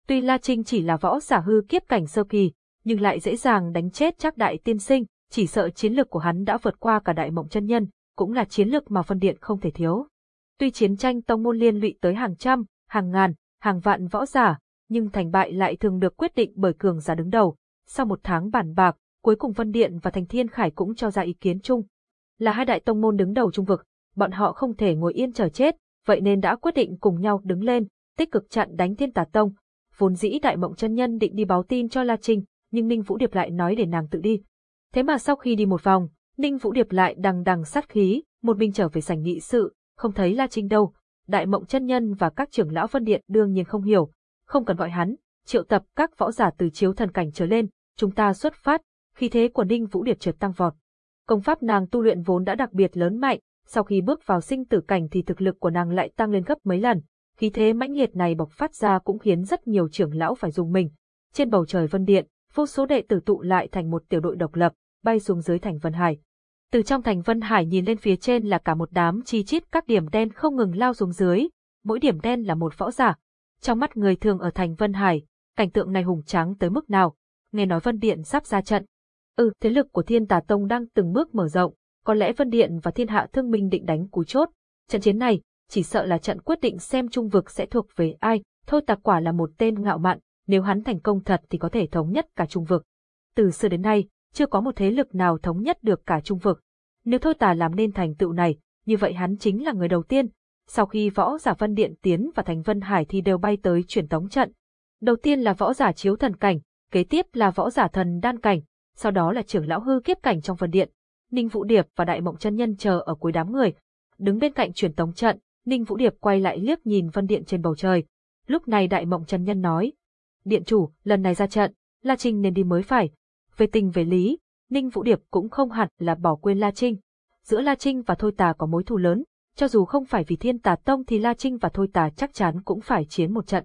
A: Tuy La Trinh chỉ là võ giả hư kiếp cảnh sơ kỳ, nhưng lại dễ dàng đánh chết chắc đại tiên sinh, chỉ sợ chiến lược của hắn đã vượt qua cả đại mộng chân nhân, cũng là chiến lược mà phân điện không thể thiếu. Tuy chiến tranh tông môn liên lụy tới hàng trăm, hàng ngàn, hàng vạn võ giả, nhưng thành bại lại thường được quyết định bởi cường giả đứng đầu. Sau một tháng bàn bạc, cuối cùng Vân Điện và Thành Thiên Khải cũng cho ra ý kiến chung. Là hai đại tông môn đứng đầu trung vực, bọn họ không thể ngồi yên chờ chết, vậy nên đã quyết định cùng nhau đứng lên, tích cực chặn đánh Thiên Tà Tông. Vốn dĩ Đại Mộng chân nhân định đi báo tin cho La Trinh, nhưng Ninh Vũ Điệp lại nói để nàng tự đi. Thế mà sau khi đi một vòng, Ninh Vũ Điệp lại đằng đằng sát khí, một mình trở về sảnh nghị sự, không thấy La Trinh đâu. Đại Mộng chân nhân và các trưởng lão phân điện đương nhiên không hiểu, không cần gọi hắn, triệu tập các võ giả từ chiếu thần cảnh trở lên, chúng ta xuất phát. Khi thế của Ninh Vũ Điệp chợt tăng vọt. Công pháp nàng tu luyện vốn đã đặc biệt lớn mạnh, sau khi bước vào sinh tử cảnh thì thực lực của nàng lại tăng lên gấp mấy lần. Khí thế mãnh liệt này bộc phát ra cũng khiến rất nhiều trưởng lão phải dùng mình. Trên bầu trời vân điện, vô số đệ tử tụ lại thành một tiểu đội độc lập, bay xuống dưới thành Vân Hải. Từ trong thành Vân Hải nhìn lên phía trên là cả một đám chi chít các điểm đen không ngừng lao xuống dưới, mỗi điểm đen là một võ giả. Trong mắt người thường ở thành Vân Hải, cảnh tượng này hùng tráng tới mức nào? Nghe nói Vân Điện sắp ra trận. Ừ, thế lực của Thiên Tà Tông đang từng bước mở rộng, có lẽ Vân Điện và Thiên Hạ Thương Minh định đánh cú chốt. Trận chiến này, chỉ sợ là trận quyết định xem trung vực sẽ thuộc về ai. Thôi tạc quả là một tên ngạo mạn, nếu hắn thành công thật thì có thể thống nhất cả trung vực. Từ xưa đến nay, chưa có một thế lực nào thống nhất được cả trung vực. Nếu Thôi Tà làm nên thành tựu này, như vậy hắn chính là người đầu tiên. Sau khi võ giả Vân Điện tiến và thành Vân Hải thì đều bay tới chuyển tống trận. Đầu tiên là võ giả chiếu thần cảnh, kế tiếp là võ giả thần đan cảnh, sau đó là trưởng lão hư kiếp cảnh trong Vân Điện. Ninh Vũ Điệp và Đại Mộng chân nhân chờ ở cuối đám người. Đứng bên cạnh truyền tống trận, Ninh Vũ Điệp quay lại liếc nhìn Vân Điện trên bầu trời. Lúc này Đại Mộng chân nhân nói: "Điện chủ, lần này ra trận, La Trinh nên đi mới phải." Về tình về lý, Ninh Vũ Điệp cũng không hẳn là bỏ quên La Trinh. Giữa La Trinh và Thôi Tà có mối thù lớn, cho dù không phải vì Thiên Tà Tông thì La Trinh và Thôi Tà chắc chắn cũng phải chiến một trận.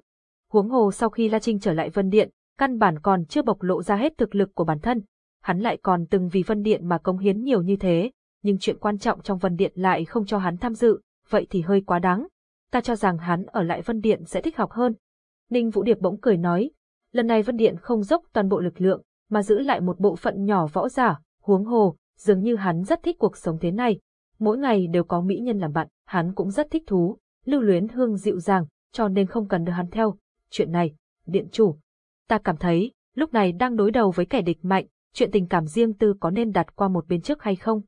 A: Huống hồ sau khi La Trinh trở lại Vân Điện, căn bản còn chưa bộc lộ ra hết thực lực của bản thân, hắn lại còn từng vì Vân Điện mà công hiến nhiều như thế, nhưng chuyện quan trọng trong Vân Điện lại không cho hắn tham dự, vậy thì hơi quá đáng. Ta cho rằng hắn ở lại Vân Điện sẽ thích học hơn. Ninh Vũ Điệp bỗng cười nói, lần này Vân Điện không dốc toàn bộ lực lượng, mà giữ lại một bộ phận nhỏ võ giả, huống hồ, dường như hắn rất thích cuộc sống thế này. Mỗi ngày đều có mỹ nhân làm bạn, hắn cũng rất thích thú, lưu luyến hương dịu dàng, cho nên không cần đưa hắn theo. Chuyện này, điện chủ, ta cảm thấy, lúc này đang đối đầu với kẻ địch mạnh, chuyện tình cảm riêng tư có nên đặt qua một bên trước hay không?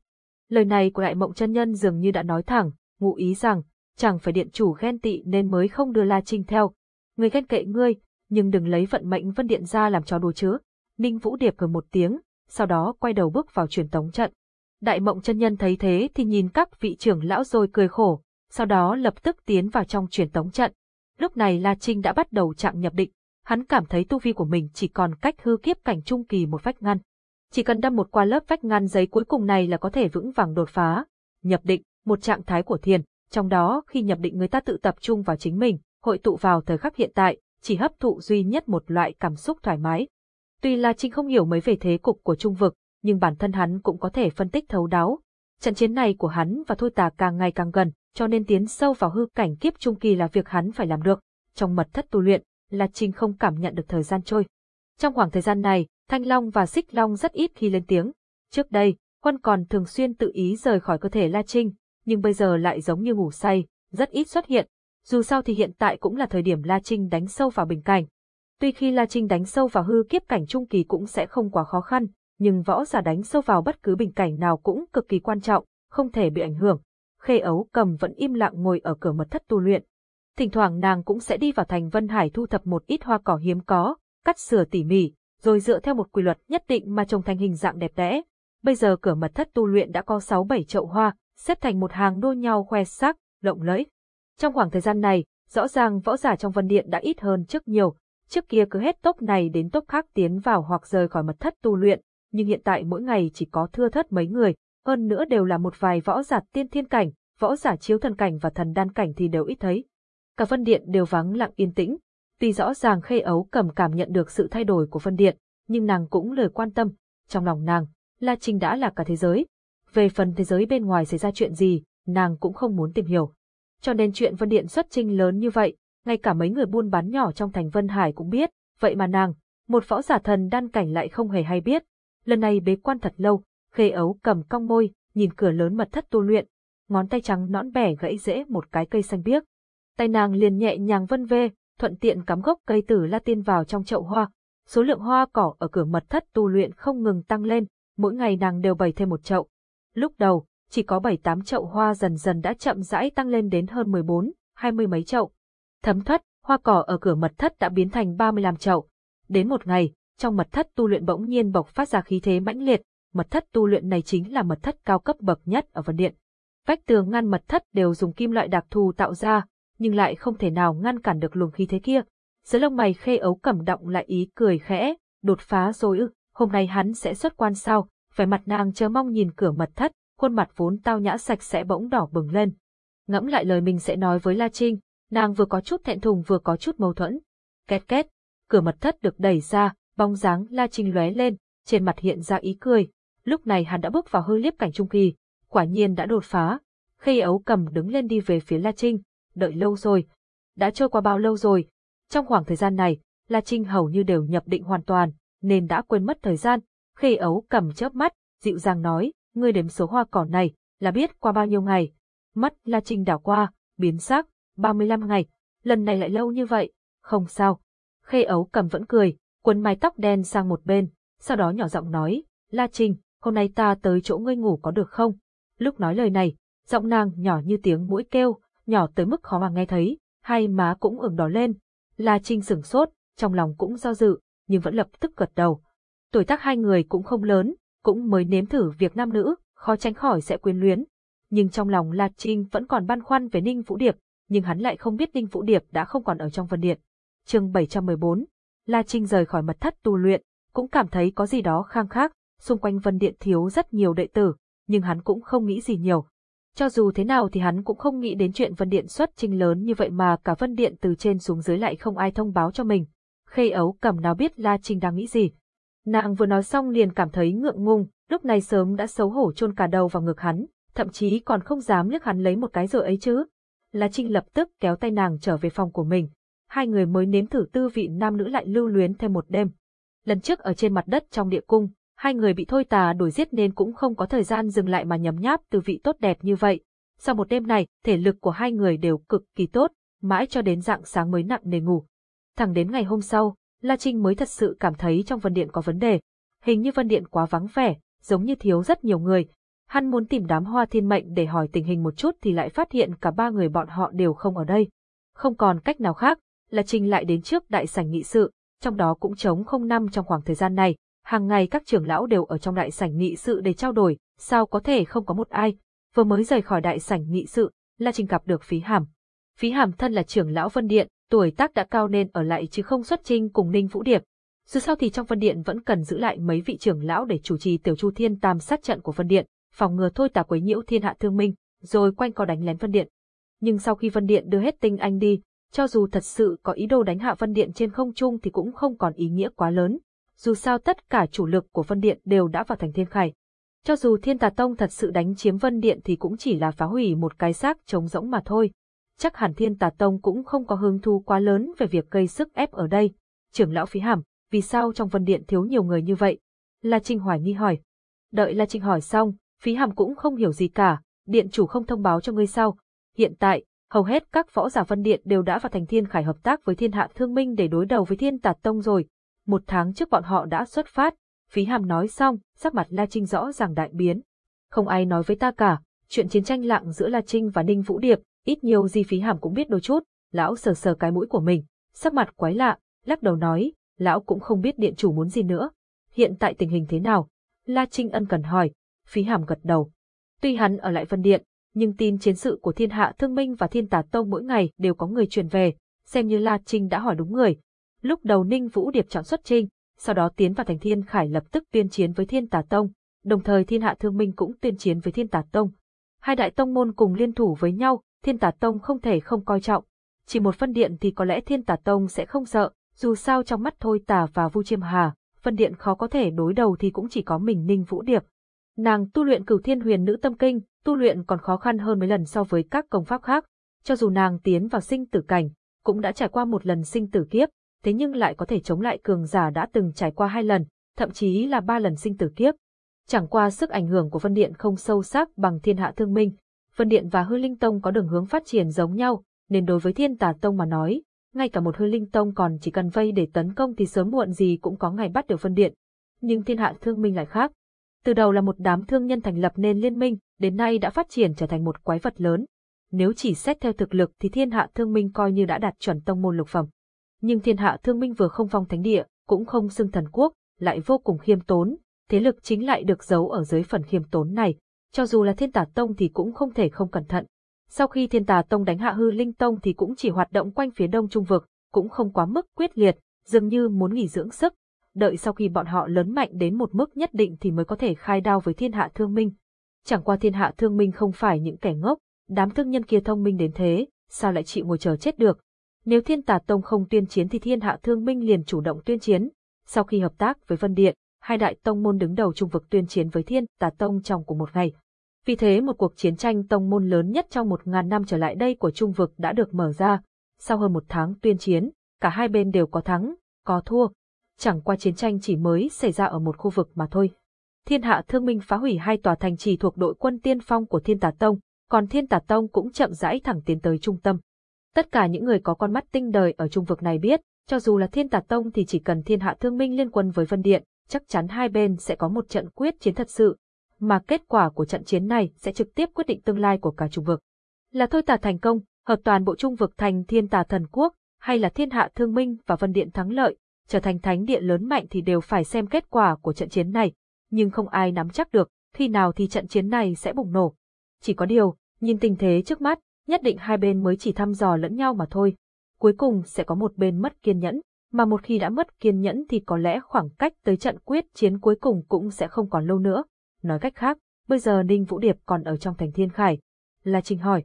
A: Lời này của đại mộng chân nhân dường như đã nói thẳng, ngụ ý rằng, chẳng phải điện chủ ghen tị nên mới không đưa La Trinh theo. Người ghen kệ ngươi, nhưng đừng lấy vận mệnh vân điện ra làm trò đùa chứ. Ninh Vũ Điệp cười một tiếng, sau đó quay đầu bước vào truyền tống trận. Đại mộng chân nhân thấy thế thì nhìn các vị trưởng lão rồi cười khổ, sau đó lập tức tiến vào trong truyền tống trận. Lúc này La Trinh đã bắt đầu chạm nhập định, hắn cảm thấy tu vi của mình chỉ còn cách hư kiếp cảnh trung kỳ một vách ngăn. Chỉ cần đâm một qua lớp vách ngăn giấy cuối cùng này là có thể vững vàng đột phá. Nhập định, một trạng thái của thiền, trong đó khi nhập định người ta tự tập trung vào chính mình, hội tụ vào thời khắc hiện tại, chỉ hấp thụ duy nhất một loại cảm xúc thoải mái. Tuy là Trinh không hiểu mấy về thế cục của trung vực, nhưng bản thân hắn cũng có thể phân tích thấu đáo. Trận chiến này của hắn và Thôi Tà càng ngày càng gần, cho nên tiến sâu vào hư cảnh kiếp trung kỳ là việc hắn phải làm được. Trong mật thất tu luyện, La Trinh không cảm nhận được thời gian trôi. Trong khoảng thời gian này, Thanh Long và Xích Long rất ít khi lên tiếng. Trước đây, Huân còn thường xuyên tự ý rời khỏi cơ thể La Trinh, nhưng bây giờ lại giống như ngủ say, rất ít xuất hiện. Dù sao thì hiện tại cũng là thời điểm La Trinh đánh sâu vào bình cảnh. Tuy khi La Trinh đánh sâu vào hư kiếp cảnh trung kỳ cũng sẽ không quá khó khăn, nhưng võ giả đánh sâu vào bất cứ bình cảnh nào cũng cực kỳ quan trọng, không thể bị ảnh hưởng. Khê ấu cầm vẫn im lặng ngồi ở cửa mật thất tu luyện. Thỉnh thoảng nàng cũng sẽ đi vào thành Vân Hải thu thập một ít hoa cỏ hiếm có, cắt sửa tỉ mỉ, rồi dựa theo một quy luật nhất định mà trồng thành hình dạng đẹp đẽ. Bây giờ cửa mật thất tu luyện đã có 6-7 chậu hoa, xếp thành một hàng đua nhau khoe sắc, lộng lẫy. Trong khoảng thời gian này, rõ ràng võ giả trong vân điện đã ít hơn trước nhiều, Trước kia cứ hết tốc này đến tốc khác tiến vào hoặc rời khỏi mật thất tu luyện, nhưng hiện tại mỗi ngày chỉ có thưa thớt mấy người, hơn nữa đều là một vài võ giả tiên thiên cảnh, võ giả chiếu thần cảnh và thần đan cảnh thì đều ít thấy. Cả phân Điện đều vắng lặng yên tĩnh, tuy rõ ràng Khê Ấu cầm cảm nhận được sự thay đổi của phân Điện, nhưng nàng cũng lời quan tâm, trong lòng nàng, La Trinh đã là cả thế giới. Về phần thế giới bên ngoài xảy ra chuyện gì, nàng cũng không muốn tìm hiểu. Cho nên chuyện phân Điện xuất trinh lớn như vậy, ngay cả mấy người buôn bán nhỏ trong thành Vân Hải cũng biết, vậy mà nàng, một võ giả thần đan cảnh lại không hề hay biết. Lần này bế quan thật lâu, Khê Ấu cầm cong môi, nhìn cửa lớn mật thất tu luyện, ngón tay trắng nõn bẻ gãy rễ một cái cây xanh biếc. Tay nàng liền nhẹ nhàng vân vê, thuận tiện cắm gốc cây tử la tiên vào trong chậu hoa. Số lượng hoa cỏ ở cửa mật thất tu luyện không ngừng tăng lên, mỗi ngày nàng đều bày thêm một chậu. Lúc đầu, chỉ có 7-8 chậu hoa dần dần đã chậm rãi tăng lên đến hơn 14, 20 mấy chậu. Thấm thất, hoa cỏ ở cửa mật thất đã biến thành 35 chậu. Đến một ngày, trong mật thất tu luyện bỗng nhiên bộc phát ra khí thế mãnh liệt, mật thất tu luyện này chính là mật thất cao cấp bậc nhất ở Vân Điện. Vách tường ngăn mật thất đều dùng kim loại đặc thù tạo ra, nhưng lại không thể nào ngăn cản được luồng khí thế kia. Dưới lông mày khê ấu cẩm động lại ý cười khẽ, đột phá rồi ư, hôm nay hắn sẽ xuất quan sao, vẻ mặt nàng chờ mong nhìn cửa mật thất, khuôn mặt vốn tao nhã sạch sẽ bỗng đỏ bừng lên. Ngẫm lại lời mình sẽ nói với La Trinh, nàng vừa có chút thẹn thùng vừa có chút mâu thuẫn. Két két, cửa mật thất được đẩy ra, bóng dáng La Trinh lóe lên, trên mặt hiện ra ý cười. Lúc này hắn đã bước vào hư liếp cảnh trung kỳ, quả nhiên đã đột phá. Khê ấu cầm đứng lên đi về phía La Trinh, đợi lâu rồi. Đã trôi qua bao lâu rồi? Trong khoảng thời gian này, La Trinh hầu như đều nhập định hoàn toàn, nên đã quên mất thời gian. Khê ấu cầm chớp mắt, dịu dàng nói, ngươi đếm số hoa cỏ này, là biết qua bao nhiêu ngày. Mắt La Trinh đảo qua, biến sắc, 35 ngày, lần này lại lâu như vậy, không sao. Khê ấu cầm vẫn cười, quấn mái tóc đen sang một bên, sau đó nhỏ giọng nói, La Trinh, hôm nay ta tới chỗ ngươi ngủ có được không? Lúc nói lời này, giọng nàng nhỏ như tiếng mũi kêu, nhỏ tới mức khó mà nghe thấy, hai má cũng ửng đỏ lên. La Trinh sửng sốt, trong lòng cũng do dự, nhưng vẫn lập tức gật đầu. Tuổi tác hai người cũng không lớn, cũng mới nếm thử việc nam nữ, khó tránh khỏi sẽ quyến luyến. Nhưng trong lòng La Trinh vẫn còn băn khoăn về Ninh Vũ Điệp, nhưng hắn lại không biết Ninh Vũ Điệp đã không còn ở trong vân điện. chương 714, La Trinh rời khỏi mật thất tu luyện, cũng cảm thấy có gì đó khang khác, xung quanh vân điện thiếu rất nhiều đệ tử, nhưng hắn cũng không nghĩ gì nhiều. Cho dù thế nào thì hắn cũng không nghĩ đến chuyện vân điện xuất trình lớn như vậy mà cả vân điện từ trên xuống dưới lại không ai thông báo cho mình. Khê ấu cầm nào biết La Trinh đang nghĩ gì. Nàng vừa nói xong liền cảm thấy ngượng ngung, lúc này sớm đã xấu hổ chôn cả đầu vào ngực hắn, thậm chí còn không dám liếc hắn lấy một cái rồi ấy chứ. La Trinh lập tức kéo tay nàng trở về phòng của mình. Hai người mới nếm thử tư vị nam nữ lại lưu luyến thêm một đêm. Lần trước ở trên mặt đất trong địa cung, hai người bị thôi tà đuổi giết nên cũng không có thời gian dừng lại mà nhấm nháp tư vị tốt đẹp như vậy. Sau một đêm này, thể lực của hai người đều cực kỳ tốt, mãi cho đến dạng sáng mới nặng nề ngủ. Thẳng đến ngày hôm sau, La Trinh mới thật sự cảm thấy trong Vân Điện có vấn đề. Hình như Vân Điện quá vắng vẻ, giống như thiếu rất nhiều người. Hắn muốn tìm đám hoa thiên mệnh để hỏi tình hình một chút thì lại phát hiện cả ba người bọn họ đều không ở đây. Không còn cách nào khác, là trình lại đến trước đại sảnh nghị sự, trong đó cũng trống không năm trong khoảng thời gian này. Hàng ngày các trưởng lão đều ở trong đại sảnh nghị sự để trao đổi, sao có thể không có một ai. Vừa mới rời khỏi đại sảnh nghị sự, La trình gặp được Phí Hàm. Phí Hàm thân là trưởng lão Vân Điện, tuổi tác đã cao nên ở lại chứ không xuất trinh cùng Ninh Vũ Điệp. Dù sao thì trong Vân Điện vẫn cần giữ lại mấy vị trưởng lão để chủ trì tiểu chu thiên tam sát trận của Vân Điện, phòng ngừa thôi tả quấy nhiễu thiên hạ thương minh, rồi quanh co đánh lén Vân Điện. Nhưng sau khi Vân Điện đưa hết tinh anh đi, cho dù thật sự có ý đồ đánh hạ Vân Điện trên không trung thì cũng không còn ý nghĩa quá lớn. Dù sao tất cả chủ lực của Vân Điện đều đã vào thành thiên khải. Cho dù Thiên Tà Tông thật sự đánh chiếm Vân Điện thì cũng chỉ là phá hủy một cái xác trống rỗng mà thôi chắc hẳn Thiên Tà Tông cũng không có hứng thú quá lớn về việc gây sức ép ở đây. Trưởng lão phí hàm, vì sao trong vân điện thiếu nhiều người như vậy? La Trinh hoài nghi hỏi. Đợi La Trinh hỏi xong, phí hàm cũng không hiểu gì cả, điện chủ không thông báo cho ngươi sao. Hiện tại, hầu hết các võ giả vân điện đều đã vào thành thiên khải hợp tác với thiên hạ thương minh để đối đầu với thiên Tạt tông rồi. Một tháng trước bọn họ đã xuất phát, phí hàm nói xong, sắc mặt La Trinh rõ ràng đại biến. Không ai nói với ta cả, chuyện chiến tranh lặng giữa La Trinh và Ninh Vũ Điệp, ít nhiều gì phí hàm cũng biết đôi chút, lão sờ sờ cái mũi của mình, sắc mặt quái lạ, lắc đầu nói, lão cũng không biết điện chủ muốn gì nữa. Hiện tại tình hình thế nào? La Trinh ân cần hỏi, phí hàm gật đầu. Tuy hắn ở lại Vân Điện, nhưng tin chiến sự của thiên hạ thương minh và thiên tà tông mỗi ngày đều có người truyền về, xem như La Trinh đã hỏi đúng người. Lúc đầu Ninh Vũ Điệp chọn xuất trinh, sau đó tiến vào thành Thiên Khải lập tức tuyên chiến với Thiên Tà Tông, đồng thời Thiên Hạ Thương Minh cũng tuyên chiến với Thiên Tà Tông. Hai đại tông môn cùng liên thủ với nhau, Thiên Tà Tông không thể không coi trọng. Chỉ một phân điện thì có lẽ Thiên Tà Tông sẽ không sợ, dù sao trong mắt Thôi Tà và Vu Chiêm Hà, phân điện khó có thể đối đầu thì cũng chỉ có mình Ninh Vũ Điệp. Nàng tu luyện cửu thiên huyền nữ tâm kinh, tu luyện còn khó khăn hơn mấy lần so với các công pháp khác. Cho dù nàng tiến vào sinh tử cảnh, cũng đã trải qua một lần sinh tử kiếp, thế nhưng lại có thể chống lại cường giả đã từng trải qua hai lần, thậm chí là ba lần sinh tử kiếp. Chẳng qua sức ảnh hưởng của Vân Điện không sâu sắc bằng thiên hạ thương minh, Vân Điện và Hư Linh Tông có đường hướng phát triển giống nhau, nên đối với thiên tà tông mà nói, ngay cả một Hư Linh Tông còn chỉ cần vây để tấn công thì sớm muộn gì cũng có ngày bắt được Vân Điện. Nhưng thiên hạ thương minh lại khác. Từ đầu là một đám thương nhân thành lập nên liên minh, đến nay đã phát triển trở thành một quái vật lớn. Nếu chỉ xét theo thực lực thì thiên hạ thương minh coi như đã đạt chuẩn tông môn lục phẩm. Nhưng thiên hạ thương minh vừa không phong thánh địa, cũng không xưng thần quốc, lại vô cùng khiêm tốn, thế lực chính lại được giấu ở dưới phần khiêm tốn này, cho dù là thiên tà tông thì cũng không thể không cẩn thận. Sau khi thiên tà tông đánh hạ hư linh tông thì cũng chỉ hoạt động quanh phía đông trung vực, cũng không quá mức quyết liệt, dường như muốn nghỉ dưỡng sức, đợi sau khi bọn họ lớn mạnh đến một mức nhất định thì mới có thể khai đao với thiên hạ thương minh. Chẳng qua thiên hạ thương minh không phải những kẻ ngốc, đám thương nhân kia thông minh đến thế, sao lại chịu ngồi chờ chết được. Nếu thiên tà tông không tuyên chiến thì thiên hạ thương minh liền chủ động tuyên chiến. Sau khi hợp tác với Vân Điện, hai đại tông môn đứng đầu trung vực tuyên chiến với thiên tà tông trong cùng một ngày. Vì thế một cuộc chiến tranh tông môn lớn nhất trong một ngàn năm trở lại đây của trung vực đã được mở ra. Sau hơn một tháng tuyên chiến, cả hai bên đều có thắng, có thua. Chẳng qua chiến tranh chỉ mới xảy ra ở một khu vực mà thôi. Thiên hạ thương minh phá hủy hai tòa thành trì thuộc đội quân tiên phong của thiên tà tông, còn thiên tà tông cũng chậm rãi thẳng tiến tới trung tâm. Tất cả những người có con mắt tinh đời ở trung vực này biết, cho dù là thiên tà tông thì chỉ cần thiên hạ thương minh liên quân với Vân Điện, chắc chắn hai bên sẽ có một trận quyết chiến thật sự, mà kết quả của trận chiến này sẽ trực tiếp quyết định tương lai của cả trung vực. Là thôi tà thành công, hợp toàn bộ trung vực thành thiên tà thần quốc, hay là thiên hạ thương minh và Vân Điện thắng lợi, trở thành thánh điện lớn mạnh thì đều phải xem kết quả của trận chiến này, nhưng không ai nắm chắc được, khi nào thì trận chiến này sẽ bùng nổ. Chỉ có điều, nhìn tình thế trước mắt, nhất định hai bên mới chỉ thăm dò lẫn nhau mà thôi. Cuối cùng sẽ có một bên mất kiên nhẫn, mà một khi đã mất kiên nhẫn thì có lẽ khoảng cách tới trận quyết chiến cuối cùng cũng sẽ không còn lâu nữa. Nói cách khác, bây giờ Ninh Vũ Điệp còn ở trong thành Thiên Khải. La Trinh hỏi.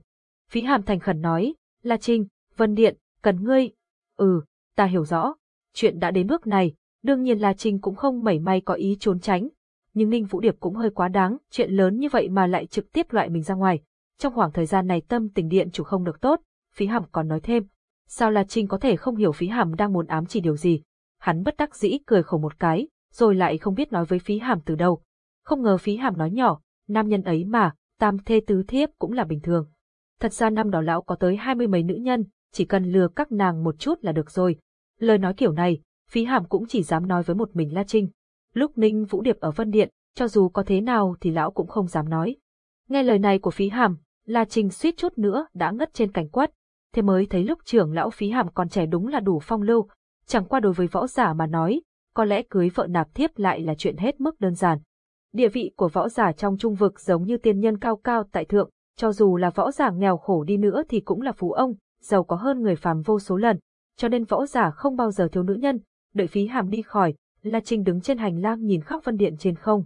A: Phí Hàm thành khẩn nói, La Trinh, Vân Điện, cần ngươi. Ừ, ta hiểu rõ. Chuyện đã đến bước này, đương nhiên La Trinh cũng không mảy may có ý trốn tránh. Nhưng Ninh Vũ Điệp cũng hơi quá đáng, chuyện lớn như vậy mà lại trực tiếp loại mình ra ngoài. Trong khoảng thời gian này tâm tình điện chủ không được tốt, Phí Hàm còn nói thêm. Sao La Trinh có thể không hiểu Phí Hàm đang muốn ám chỉ điều gì? Hắn bất đắc dĩ cười khổ một cái, rồi lại không biết nói với Phí Hàm từ đâu. Không ngờ Phí Hàm nói nhỏ, nam nhân ấy mà, tam thê tứ thiếp cũng là bình thường. Thật ra năm đó lão có tới hai mươi mấy nữ nhân, chỉ cần lừa các nàng một chút là được rồi. Lời nói kiểu này, Phí Hàm cũng chỉ dám nói với một mình La Trinh. Lúc Ninh Vũ Điệp ở Vân Điện, cho dù có thế nào thì lão cũng không dám nói. Nghe lời này của Phí Hàm, La Trinh suýt chút nữa đã ngất trên cành quất, thế mới thấy lúc trưởng lão Phí Hàm còn trẻ đúng là đủ phong lưu, chẳng qua đối với võ giả mà nói, có lẽ cưới vợ nạp thiếp lại là chuyện hết mức đơn giản. Địa vị của võ giả trong trung vực giống như tiên nhân cao cao tại thượng, cho dù là võ giả nghèo khổ đi nữa thì cũng là phú ông, giàu có hơn người phàm vô số lần, cho nên võ giả không bao giờ thiếu nữ nhân. Đợi phí hàm đi khỏi, La Trinh đứng trên hành lang nhìn khắc phân điện trên không.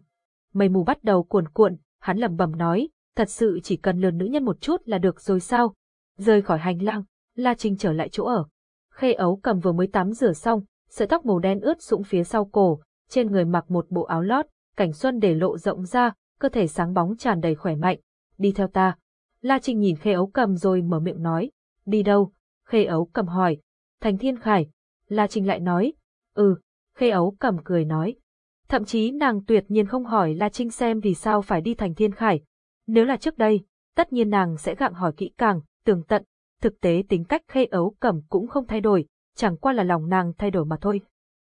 A: Mây mù bắt đầu cuồn cuộn, hắn lẩm bẩm nói, thật sự chỉ cần lừa nữ nhân một chút là được rồi sao? Rời khỏi hành lang, La Trinh trở lại chỗ ở. Khê ấu cầm vừa mới tắm rửa xong, sợi tóc màu đen ướt sũng phía sau cổ, trên người mặc một bộ áo lót, cảnh xuân để lộ rộng ra, cơ thể sáng bóng tràn đầy khỏe mạnh. Đi theo ta. La Trinh nhìn Khê ấu cầm rồi mở miệng nói. Đi đâu? Khê ấu cầm hỏi. Thành Thiên Khải. La Trinh lại nói. Ừ. Khê ấu cầm cười nói. Thậm chí nàng tuyệt nhiên không hỏi La Trinh xem vì sao phải đi thành Thiên Khải. Nếu là trước đây, tất nhiên nàng sẽ gặng hỏi kỹ càng, tường tận. Thực tế tính cách Khê ấu cầm cũng không thay đổi, chẳng qua là lòng nàng thay đổi mà thôi.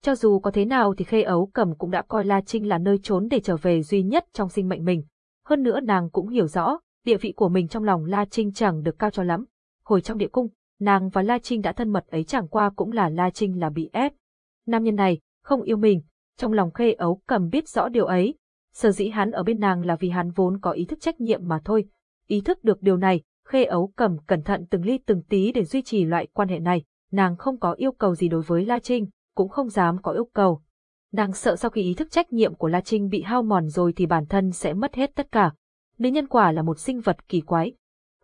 A: Cho dù có thế nào thì Khê Ấu Cầm cũng đã coi La Trinh là nơi trốn để trở về duy nhất trong sinh mệnh mình. Hơn nữa nàng cũng hiểu rõ, địa vị của mình trong lòng La Trinh chẳng được cao cho lắm. Hồi trong địa cung, nàng và La Trinh đã thân mật ấy chẳng qua cũng là La Trinh là bị ép. Nam nhân này, không yêu mình, trong lòng Khê Ấu Cầm biết rõ điều ấy. Sở dĩ hắn ở bên nàng là vì hắn vốn có ý thức trách nhiệm mà thôi. Ý thức được điều này, Khê Ấu Cầm cẩn thận từng ly từng tí để duy trì loại quan hệ này. nàng không có yêu cầu gì đối với La Trinh, cũng không dám có yêu cầu. Nàng sợ sau khi ý thức trách nhiệm của La Trinh bị hao mòn rồi thì bản thân sẽ mất hết tất cả. Nữ nhân quả là một sinh vật kỳ quái.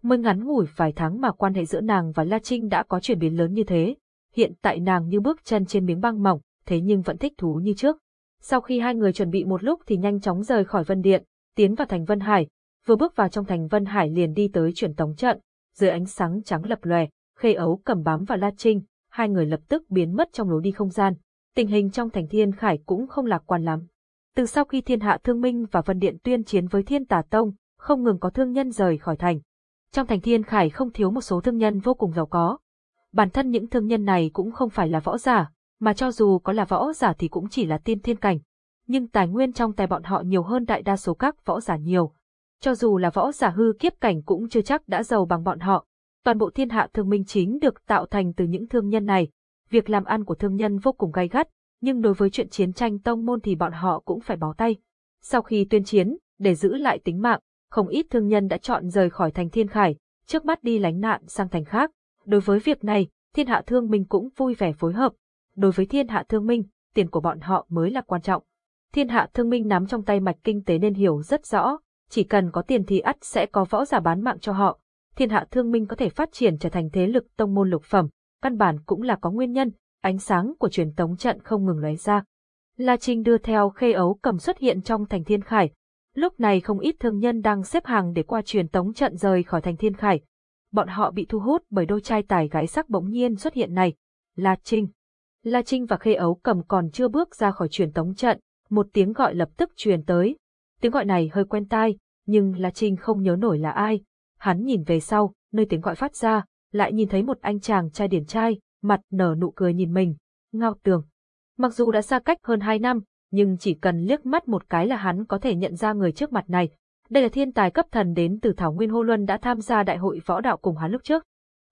A: Mới ngắn ngủi vài tháng mà quan hệ giữa nàng và La Trinh đã có chuyển biến lớn như thế. Hiện tại nàng như bước chân trên miếng băng mỏng, thế nhưng vẫn thích thú như trước. Sau khi hai người chuẩn bị một lúc thì nhanh chóng rời khỏi Vân Điện, tiến vào thành Vân Hải. Vừa bước vào trong thành Vân Hải liền đi tới chuyển tống trận, dưới ánh sáng trắng lập lòe, Khê Ấu cầm bám vào La Trinh, hai người lập tức biến mất trong lối đi không gian. Tình hình trong thành Thiên Khải cũng không lạc quan lắm. Từ sau khi Thiên Hạ Thương Minh và Vân Điện tuyên chiến với Thiên Tà Tông, không ngừng có thương nhân rời khỏi thành. Trong thành Thiên Khải không thiếu một số thương nhân vô cùng giàu có. Bản thân những thương nhân này cũng không phải là võ giả, mà cho dù có là võ giả thì cũng chỉ là tiên thiên cảnh. Nhưng tài nguyên trong tay bọn họ nhiều hơn đại đa số các võ giả nhiều. Cho dù là võ giả hư kiếp cảnh cũng chưa chắc đã giàu bằng bọn họ. Toàn bộ thiên hạ thương minh chính được tạo thành từ những thương nhân này. Việc làm ăn của thương nhân vô cùng gay gắt, nhưng đối với chuyện chiến tranh tông môn thì bọn họ cũng phải bó tay. Sau khi tuyên chiến, để giữ lại tính mạng, không ít thương nhân đã chọn rời khỏi thành thiên khải, trước mắt đi lánh nạn sang thành khác. Đối với việc này, thiên hạ thương minh cũng vui vẻ phối hợp. Đối với thiên hạ thương minh, tiền của bọn họ mới là quan trọng. Thiên hạ thương minh nắm trong tay mạch kinh tế nên hiểu rất rõ, chỉ cần có tiền thì ắt sẽ có võ giả bán mạng cho họ. Thiên hạ thương minh có thể phát triển trở thành thế lực tông môn lục phẩm, căn bản cũng là có nguyên nhân, ánh sáng của truyền tống trận không ngừng lóe ra. La Trinh đưa theo khê ấu cầm xuất hiện trong thành thiên khải. Lúc này không ít thương nhân đang xếp hàng để qua truyền tống trận rời khỏi thành thiên khải. Bọn họ bị thu hút bởi đôi trai tài gái sắc bỗng nhiên xuất hiện này. La Trinh. La Trinh và khê ấu cầm còn chưa bước ra khỏi truyền tống trận, một tiếng gọi lập tức truyền tới. Tiếng gọi này hơi quen tai, nhưng La Trinh không nhớ nổi là ai. Hắn nhìn về sau, nơi tiếng gọi phát ra, lại nhìn thấy một anh chàng trai điển trai, mặt nở nụ cười nhìn mình. Ngao tường. Mặc dù đã xa cách hơn hai năm, nhưng chỉ cần liếc mắt một cái là hắn có thể nhận ra người trước mặt này. Đây là thiên tài cấp thần đến từ Thảo Nguyên Hô Luân đã tham gia đại hội võ đạo cùng hắn lúc trước.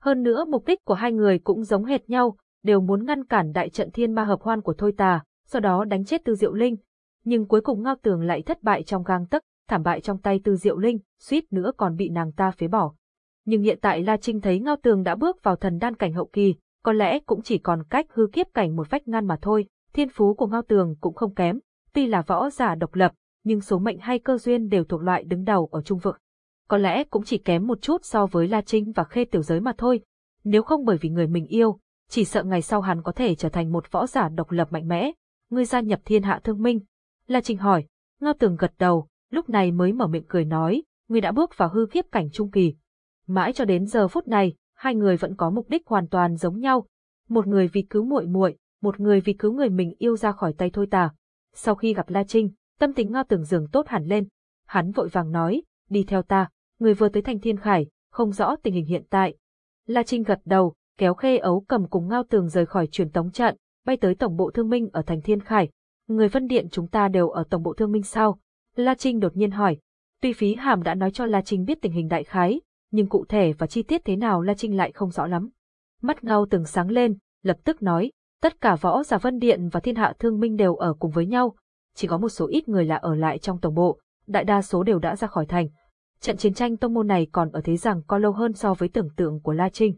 A: Hơn nữa mục đích của hai người cũng giống hệt nhau, đều muốn ngăn cản đại trận thiên ma hợp hoan của Thôi Tà, sau đó đánh chết Tư Diệu Linh, nhưng cuối cùng Ngao Tường lại thất bại trong gang tấc, thảm bại trong tay Tư Diệu Linh, suýt nữa còn bị nàng ta phế bỏ. Nhưng hiện tại La Trinh thấy Ngao Tường đã bước vào thần đan cảnh hậu kỳ, có lẽ cũng chỉ còn cách hư kiếp cảnh một vách ngăn mà thôi. Thiên phú của Ngao Tường cũng không kém, tuy là võ giả độc lập, nhưng số mệnh hay cơ duyên đều thuộc loại đứng đầu ở trung vực. Có lẽ cũng chỉ kém một chút so với La Trinh và Khê Tiểu Giới mà thôi. Nếu không bởi vì người mình yêu, chỉ sợ ngày sau hắn có thể trở thành một võ giả độc lập mạnh mẽ. Ngươi gia nhập thiên hạ thương minh, La Trinh hỏi, Ngao Tường gật đầu, lúc này mới mở miệng cười nói, ngươi đã bước vào hư kiếp cảnh trung kỳ. Mãi cho đến giờ phút này, hai người vẫn có mục đích hoàn toàn giống nhau. Một người vì cứu muội muội, một người vì cứu người mình yêu ra khỏi tay thôi tà. Sau khi gặp La Trinh, tâm tính Ngao Tường dường tốt hẳn lên. Hắn vội vàng nói, đi theo ta, người vừa tới thành thiên khải, không rõ tình hình hiện tại. La Trinh gật đầu, kéo khê ấu cầm cùng Ngao Tường rời khỏi truyền tống trận, bay tới tổng bộ thương minh ở thành thiên khải, người phân Điện chúng ta đều ở Tổng bộ Thương minh sao? La Trinh đột nhiên hỏi. Tuy phí hàm đã nói cho La Trinh biết tình hình đại khái, nhưng cụ thể và chi tiết thế nào La Trinh lại không rõ lắm. Mắt ngao tường sáng lên, lập tức nói, tất cả võ giả Vân Điện và thiên hạ thương minh đều ở cùng với nhau, chỉ có một số ít người là ở lại trong tổng bộ, đại đa số đều đã ra khỏi thành. Trận chiến tranh tông môn này còn ở thế rằng có lâu hơn so với tưởng tượng của La Trinh.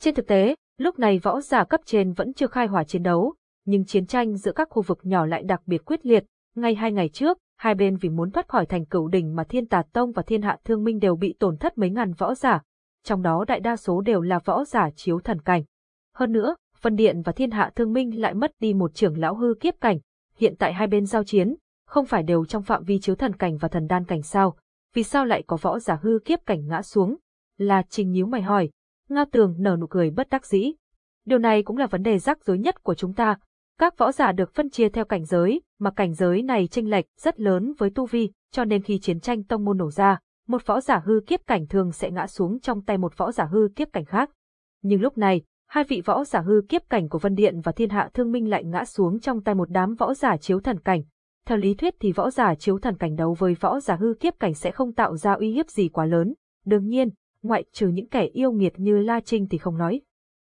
A: Trên thực tế, lúc này võ giả cấp trên vẫn chưa khai hỏa chiến đấu, nhưng chiến tranh giữa các khu vực nhỏ lại đặc biệt quyết liệt. Ngay hai ngày trước, hai bên vì muốn thoát khỏi thành cửu đỉnh mà Thiên Tà Tông và Thiên Hạ Thương Minh đều bị tổn thất mấy ngàn võ giả, trong đó đại đa số đều là võ giả chiếu thần cảnh. Hơn nữa, Vân Điện và Thiên Hạ Thương Minh lại mất đi một trưởng lão hư kiếp cảnh. Hiện tại hai bên giao chiến, không phải đều trong phạm vi chiếu thần cảnh và thần đan cảnh sao? Vì sao lại có võ giả hư kiếp cảnh ngã xuống? Là Trình nhíu mày hỏi. Ngao Tường nở nụ cười bất đắc dĩ. Điều này cũng là vấn đề rắc rối nhất của chúng ta, các võ giả được phân chia theo cảnh giới, mà cảnh giới này chênh lệch rất lớn với tu vi, cho nên khi chiến tranh tông môn nổ ra, một võ giả hư kiếp cảnh thường sẽ ngã xuống trong tay một võ giả hư kiếp cảnh khác. Nhưng lúc này, hai vị võ giả hư kiếp cảnh của Vân Điện và Thiên Hạ Thương Minh lại ngã xuống trong tay một đám võ giả chiếu thần cảnh. Theo lý thuyết thì võ giả chiếu thần cảnh đấu với võ giả hư kiếp cảnh sẽ không tạo ra uy hiếp gì quá lớn. Đương nhiên, ngoại trừ những kẻ yêu nghiệt như La Trinh thì không nói.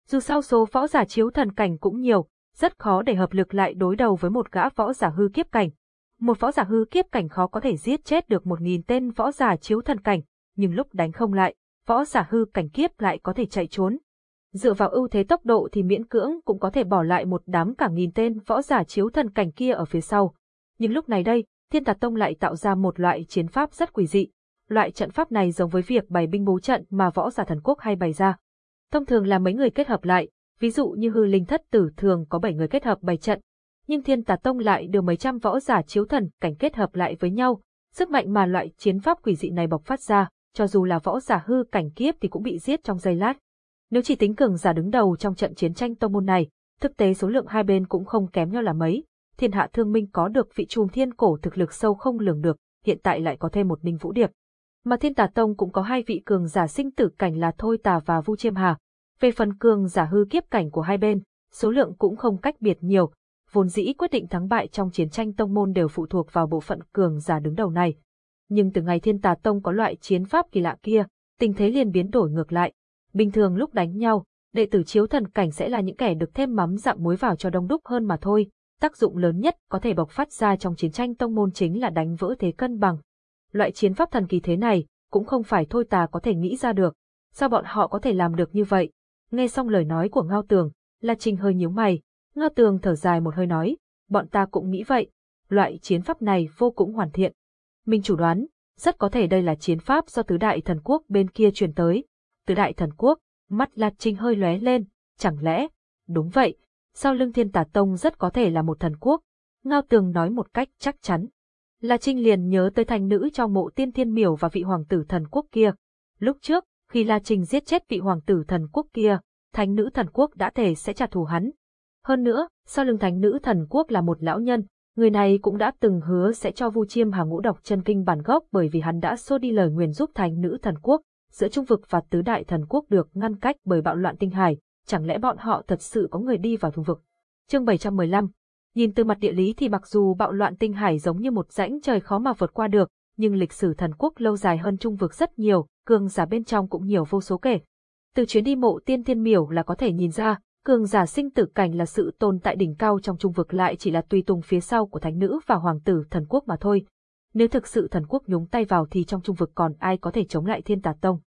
A: Dù sao số võ giả chiếu thần cảnh cũng nhiều, rất khó để hợp lực lại đối đầu với một gã võ giả hư kiếp cảnh. Một võ giả hư kiếp cảnh khó có thể giết chết được một nghìn tên võ giả chiếu thần cảnh, nhưng lúc đánh không lại, võ giả hư cảnh kiếp lại có thể chạy trốn. Dựa vào ưu thế tốc độ thì miễn cưỡng cũng có thể bỏ lại một đám cả nghìn tên võ giả chiếu thần cảnh kia ở phía sau. Nhưng lúc này đây, Thiên Tà Tông lại tạo ra một loại chiến pháp rất quỷ dị. Loại trận pháp này giống với việc bày binh bố trận mà võ giả thần quốc hay bày ra. Thông thường là mấy người kết hợp lại, ví dụ như hư linh thất tử thường có 7 người kết hợp bày trận, nhưng Thiên Tà Tông lại đưa mấy trăm võ giả chiếu thần cảnh kết hợp lại với nhau, sức mạnh mà loại chiến pháp quỷ dị này bộc phát ra, cho dù là võ giả hư cảnh kiếp thì cũng bị giết trong giây lát. Nếu chỉ tính cường giả đứng đầu trong trận chiến tranh tông môn này, thực tế số lượng hai bên cũng không kém nhau là mấy. Thiên Hạ Thương Minh có được vị trùm thiên cổ thực lực sâu không lường được, hiện tại lại có thêm một Ninh Vũ Điệp. Mà Thiên Tà Tông cũng có hai vị cường giả sinh tử cảnh là Thôi Tà và Vu Chiêm Hà. Về phần cường giả hư kiếp cảnh của hai bên, số lượng cũng không cách biệt nhiều, vốn dĩ quyết định thắng bại trong chiến tranh tông môn đều phụ thuộc vào bộ phận cường giả đứng đầu này. Nhưng từ ngày Thiên Tà Tông có loại chiến pháp kỳ lạ kia, tình thế liền biến đổi ngược lại. Bình thường lúc đánh nhau, đệ tử chiếu thần cảnh sẽ là những kẻ được thêm mắm dặm muối vào cho đông đúc hơn mà thôi. Tác dụng lớn nhất có thể bộc phát ra trong chiến tranh tông môn chính là đánh vỡ thế cân bằng. Loại chiến pháp thần kỳ thế này, cũng không phải thôi tà có thể nghĩ ra được. Sao bọn họ có thể làm được như vậy? Nghe xong lời nói của Ngao Tường, La Trinh hơi nhíu mày, Ngao Tường thở dài một hơi nói, bọn ta cũng nghĩ vậy, loại chiến pháp này vô cùng hoàn thiện. Minh chủ đoán, rất có thể đây là chiến pháp do tứ đại thần quốc bên kia truyền tới từ đại thần quốc, mắt La Trinh hơi lóe lên, chẳng lẽ, đúng vậy, sau lưng thiên tà tông rất có thể là một thần quốc. Ngao Tường nói một cách chắc chắn. La Trinh liền nhớ tới thành nữ trong mộ tiên thiên miểu và vị hoàng tử thần quốc kia. Lúc trước, khi La Trinh giết chết vị hoàng tử thần quốc kia, thánh nữ thần quốc đã thể sẽ trả thù hắn, hơn nữa, sau lưng thánh nữ thần quốc là một lão nhân, người này cũng đã từng hứa sẽ cho Vu Chiêm Hà ngũ đọc chân kinh bản gốc bởi vì hắn đã xô đi lời nguyền giúp thánh nữ thần quốc, giữa trung vực và tứ đại thần quốc được ngăn cách bởi bạo loạn tinh hải, chẳng lẽ bọn họ thật sự có người đi vào vùng vực. Chương 715 Nhìn từ mặt địa lý thì mặc dù bạo loạn tinh hải giống như một rãnh trời khó mà vượt qua được, nhưng lịch sử thần quốc lâu dài hơn trung vực rất nhiều, cường giả bên trong cũng nhiều vô số kể. Từ chuyến đi mộ tiên tiên miểu là có thể nhìn ra, cường giả sinh tử cảnh là sự tồn tại đỉnh cao trong trung vực lại chỉ là tùy tùng phía sau của thánh nữ và hoàng tử thần quốc mà thôi. Nếu thực sự thần quốc nhúng tay vào thì trong trung vực còn ai có thể chống lại thiên tà tông.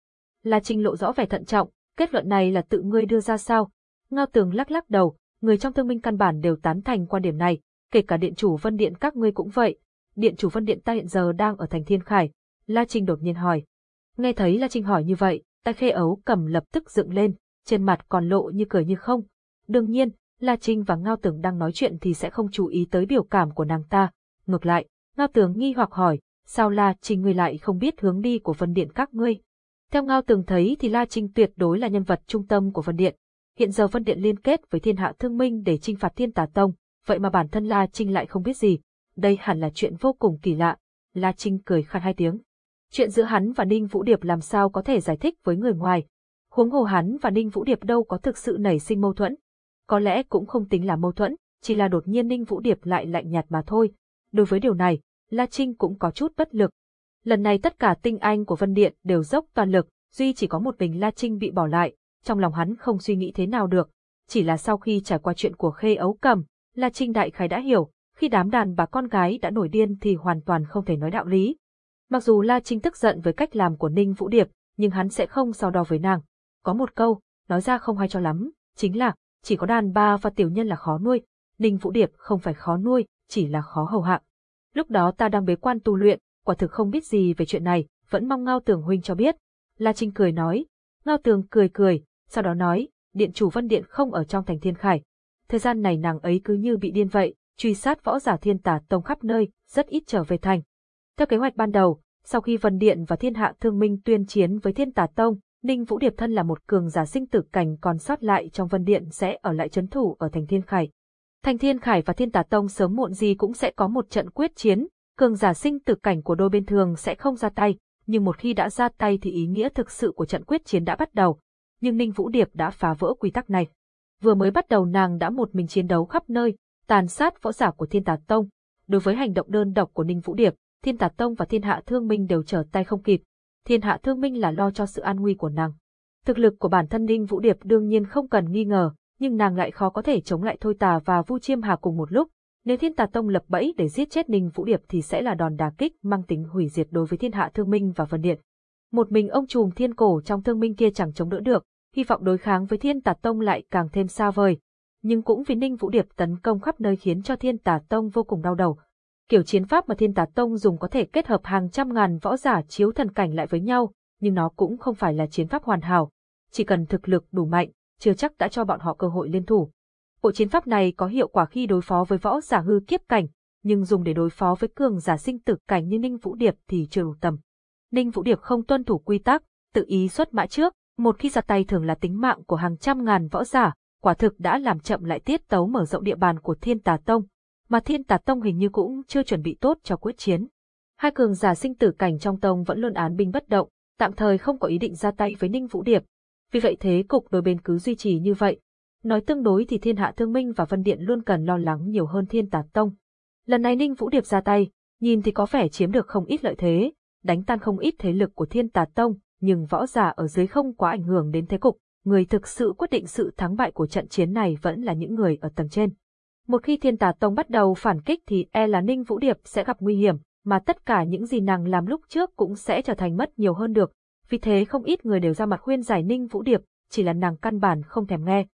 A: Là trình lộ rõ vẻ thận trọng, kết luận này là tự ngươi đưa ra sao? Ngao tường lắc lắc đầu, người trong thương minh căn bản đều tán thành quan điểm này, kể cả điện chủ vân điện các ngươi cũng vậy. Điện chủ vân điện ta hiện giờ đang ở thành thiên khải. La Trinh đột nhiên hỏi. Nghe thấy La Trinh hỏi như vậy, tay khê ấu cầm lập tức dựng lên, trên mặt còn lộ như cười như không. Đương nhiên, La Trinh và Ngao Tường đang nói chuyện thì sẽ không chú ý tới biểu cảm của nàng ta. Ngược lại, Ngao Tường nghi hoặc hỏi, sao La Trinh ngươi lại không biết hướng đi của phần Điện các ngươi? Theo Ngao Tường thấy thì La Trinh tuyệt đối là nhân vật trung tâm của phần Điện. Hiện giờ phân Điện liên kết với thiên hạ thương minh để trinh phạt thiên tà tông, vậy mà bản thân La Trinh lại không biết gì. Đây hẳn là chuyện vô cùng kỳ lạ. La Trinh cười khăn hai tiếng. Chuyện giữa hắn và Ninh Vũ Điệp làm sao có thể giải thích với người ngoài, Huống hồ hắn và Ninh Vũ Điệp đâu có thực sự nảy sinh mâu thuẫn. Có lẽ cũng không tính là mâu thuẫn, chỉ là đột nhiên Ninh Vũ Điệp lại lạnh nhạt mà thôi. Đối với điều này, La Trinh cũng có chút bất lực. Lần này tất cả tinh anh của Vân Điện đều dốc toàn lực, duy chỉ có một mình La Trinh bị bỏ lại, trong lòng hắn không suy nghĩ thế nào được. Chỉ là sau khi trải qua chuyện của Khê Ấu Cầm, La Trinh đại khái đã hiểu, khi đám đàn bà con gái đã nổi điên thì hoàn toàn không thể nói đạo lý. Mặc dù La Trinh tức giận với cách làm của Ninh Vũ Điệp, nhưng hắn sẽ không so đo với nàng. Có một câu, nói ra không hay cho lắm, chính là, chỉ có đàn bà và tiểu nhân là khó nuôi, Ninh Vũ Điệp không phải khó nuôi, chỉ là khó hầu hạ. Lúc đó ta đang bế quan tu luyện, quả thực không biết gì về chuyện này, vẫn mong Ngao Tường huynh cho biết. La Trinh cười nói, Ngao Tường cười cười, sau đó nói, điện chủ Vân Điện không ở trong thành Thiên Khải. Thời gian này nàng ấy cứ như bị điên vậy, truy sát võ giả thiên tà tông khắp nơi, rất ít trở về thành. Theo kế hoạch ban đầu, sau khi Vân Điện và Thiên Hạ Thương Minh tuyên chiến với Thiên Tà Tông, Ninh Vũ Điệp thân là một cường giả sinh tử cảnh còn sót lại trong Vân Điện sẽ ở lại chấn thủ ở thành Thiên Khải. Thành Thiên Khải và Thiên Tà Tông sớm muộn gì cũng sẽ có một trận quyết chiến, cường giả sinh tử cảnh của đôi bên thường sẽ không ra tay, nhưng một khi đã ra tay thì ý nghĩa thực sự của trận quyết chiến đã bắt đầu. Nhưng Ninh Vũ Điệp đã phá vỡ quy tắc này. Vừa mới bắt đầu nàng đã một mình chiến đấu khắp nơi, tàn sát võ giả của Thiên Tà Tông. Đối với hành động đơn độc của Ninh Vũ Điệp, Thiên Tà Tông và Thiên Hạ Thương Minh đều trở tay không kịp, thiên hạ thương minh là lo cho sự an nguy của nàng. Thực lực của bản thân Ninh Vũ Điệp đương nhiên không cần nghi ngờ, nhưng nàng lại khó có thể chống lại Thôi Tà và Vu Chiêm Hà cùng một lúc. Nếu Thiên Tà Tông lập bẫy để giết chết Ninh Vũ Điệp thì sẽ là đòn đả kích mang tính hủy diệt đối với thiên hạ thương minh và vân điện. Một mình ông trùm thiên cổ trong thương minh kia chẳng chống đỡ được, hy vọng đối kháng với thiên tà tông lại càng thêm xa vời. Nhưng cũng vì Ninh Vũ Điệp tấn công khắp nơi khiến cho thiên tà tông vô cùng đau đầu. Kiểu chiến pháp mà thiên tà tông dùng có thể kết hợp hàng trăm ngàn võ giả chiếu thần cảnh lại với nhau, nhưng nó cũng không phải là chiến pháp hoàn hảo. Chỉ cần thực lực đủ mạnh, chưa chắc đã cho bọn họ cơ hội liên thủ. Bộ chiến pháp này có hiệu quả khi đối phó với võ giả hư kiếp cảnh, nhưng dùng để đối phó với cường giả sinh tử cảnh như Ninh Vũ Điệp thì chưa đủ tầm. Ninh Vũ Điệp không tuân thủ quy tắc, tự ý xuất mã trước, một khi ra tay thường là tính mạng của hàng trăm ngàn võ giả, quả thực đã làm chậm lại tiết tấu mở rộng địa bàn của Thiên Tà Tông, mà Thiên Tà Tông hình như cũng chưa chuẩn bị tốt cho quyết chiến. Hai cường giả sinh tử cảnh trong tông vẫn luôn án binh bất động, tạm thời không có ý định ra tay với Ninh Vũ Điệp. Vì vậy thế cục đôi bên cứ duy trì như vậy. Nói tương đối thì Thiên Hạ Thương Minh và Vân Điện luôn cần lo lắng nhiều hơn Thiên Tà Tông. Lần này Ninh Vũ Điệp ra tay, nhìn thì có vẻ chiếm được không ít lợi thế, đánh tan không ít thế lực của Thiên Tà Tông, nhưng võ giả ở dưới không quá ảnh hưởng đến thế cục, người thực sự quyết định sự thắng bại của trận chiến này vẫn là những người ở tầng trên. Một khi Thiên Tà Tông bắt đầu phản kích thì e là Ninh Vũ Điệp sẽ gặp nguy hiểm, mà tất cả những gì nàng làm lúc trước cũng sẽ trở thành mất nhiều hơn được, vì thế không ít người đều ra mặt khuyên giải Ninh Vũ Điệp, chỉ là nàng căn bản không thèm nghe.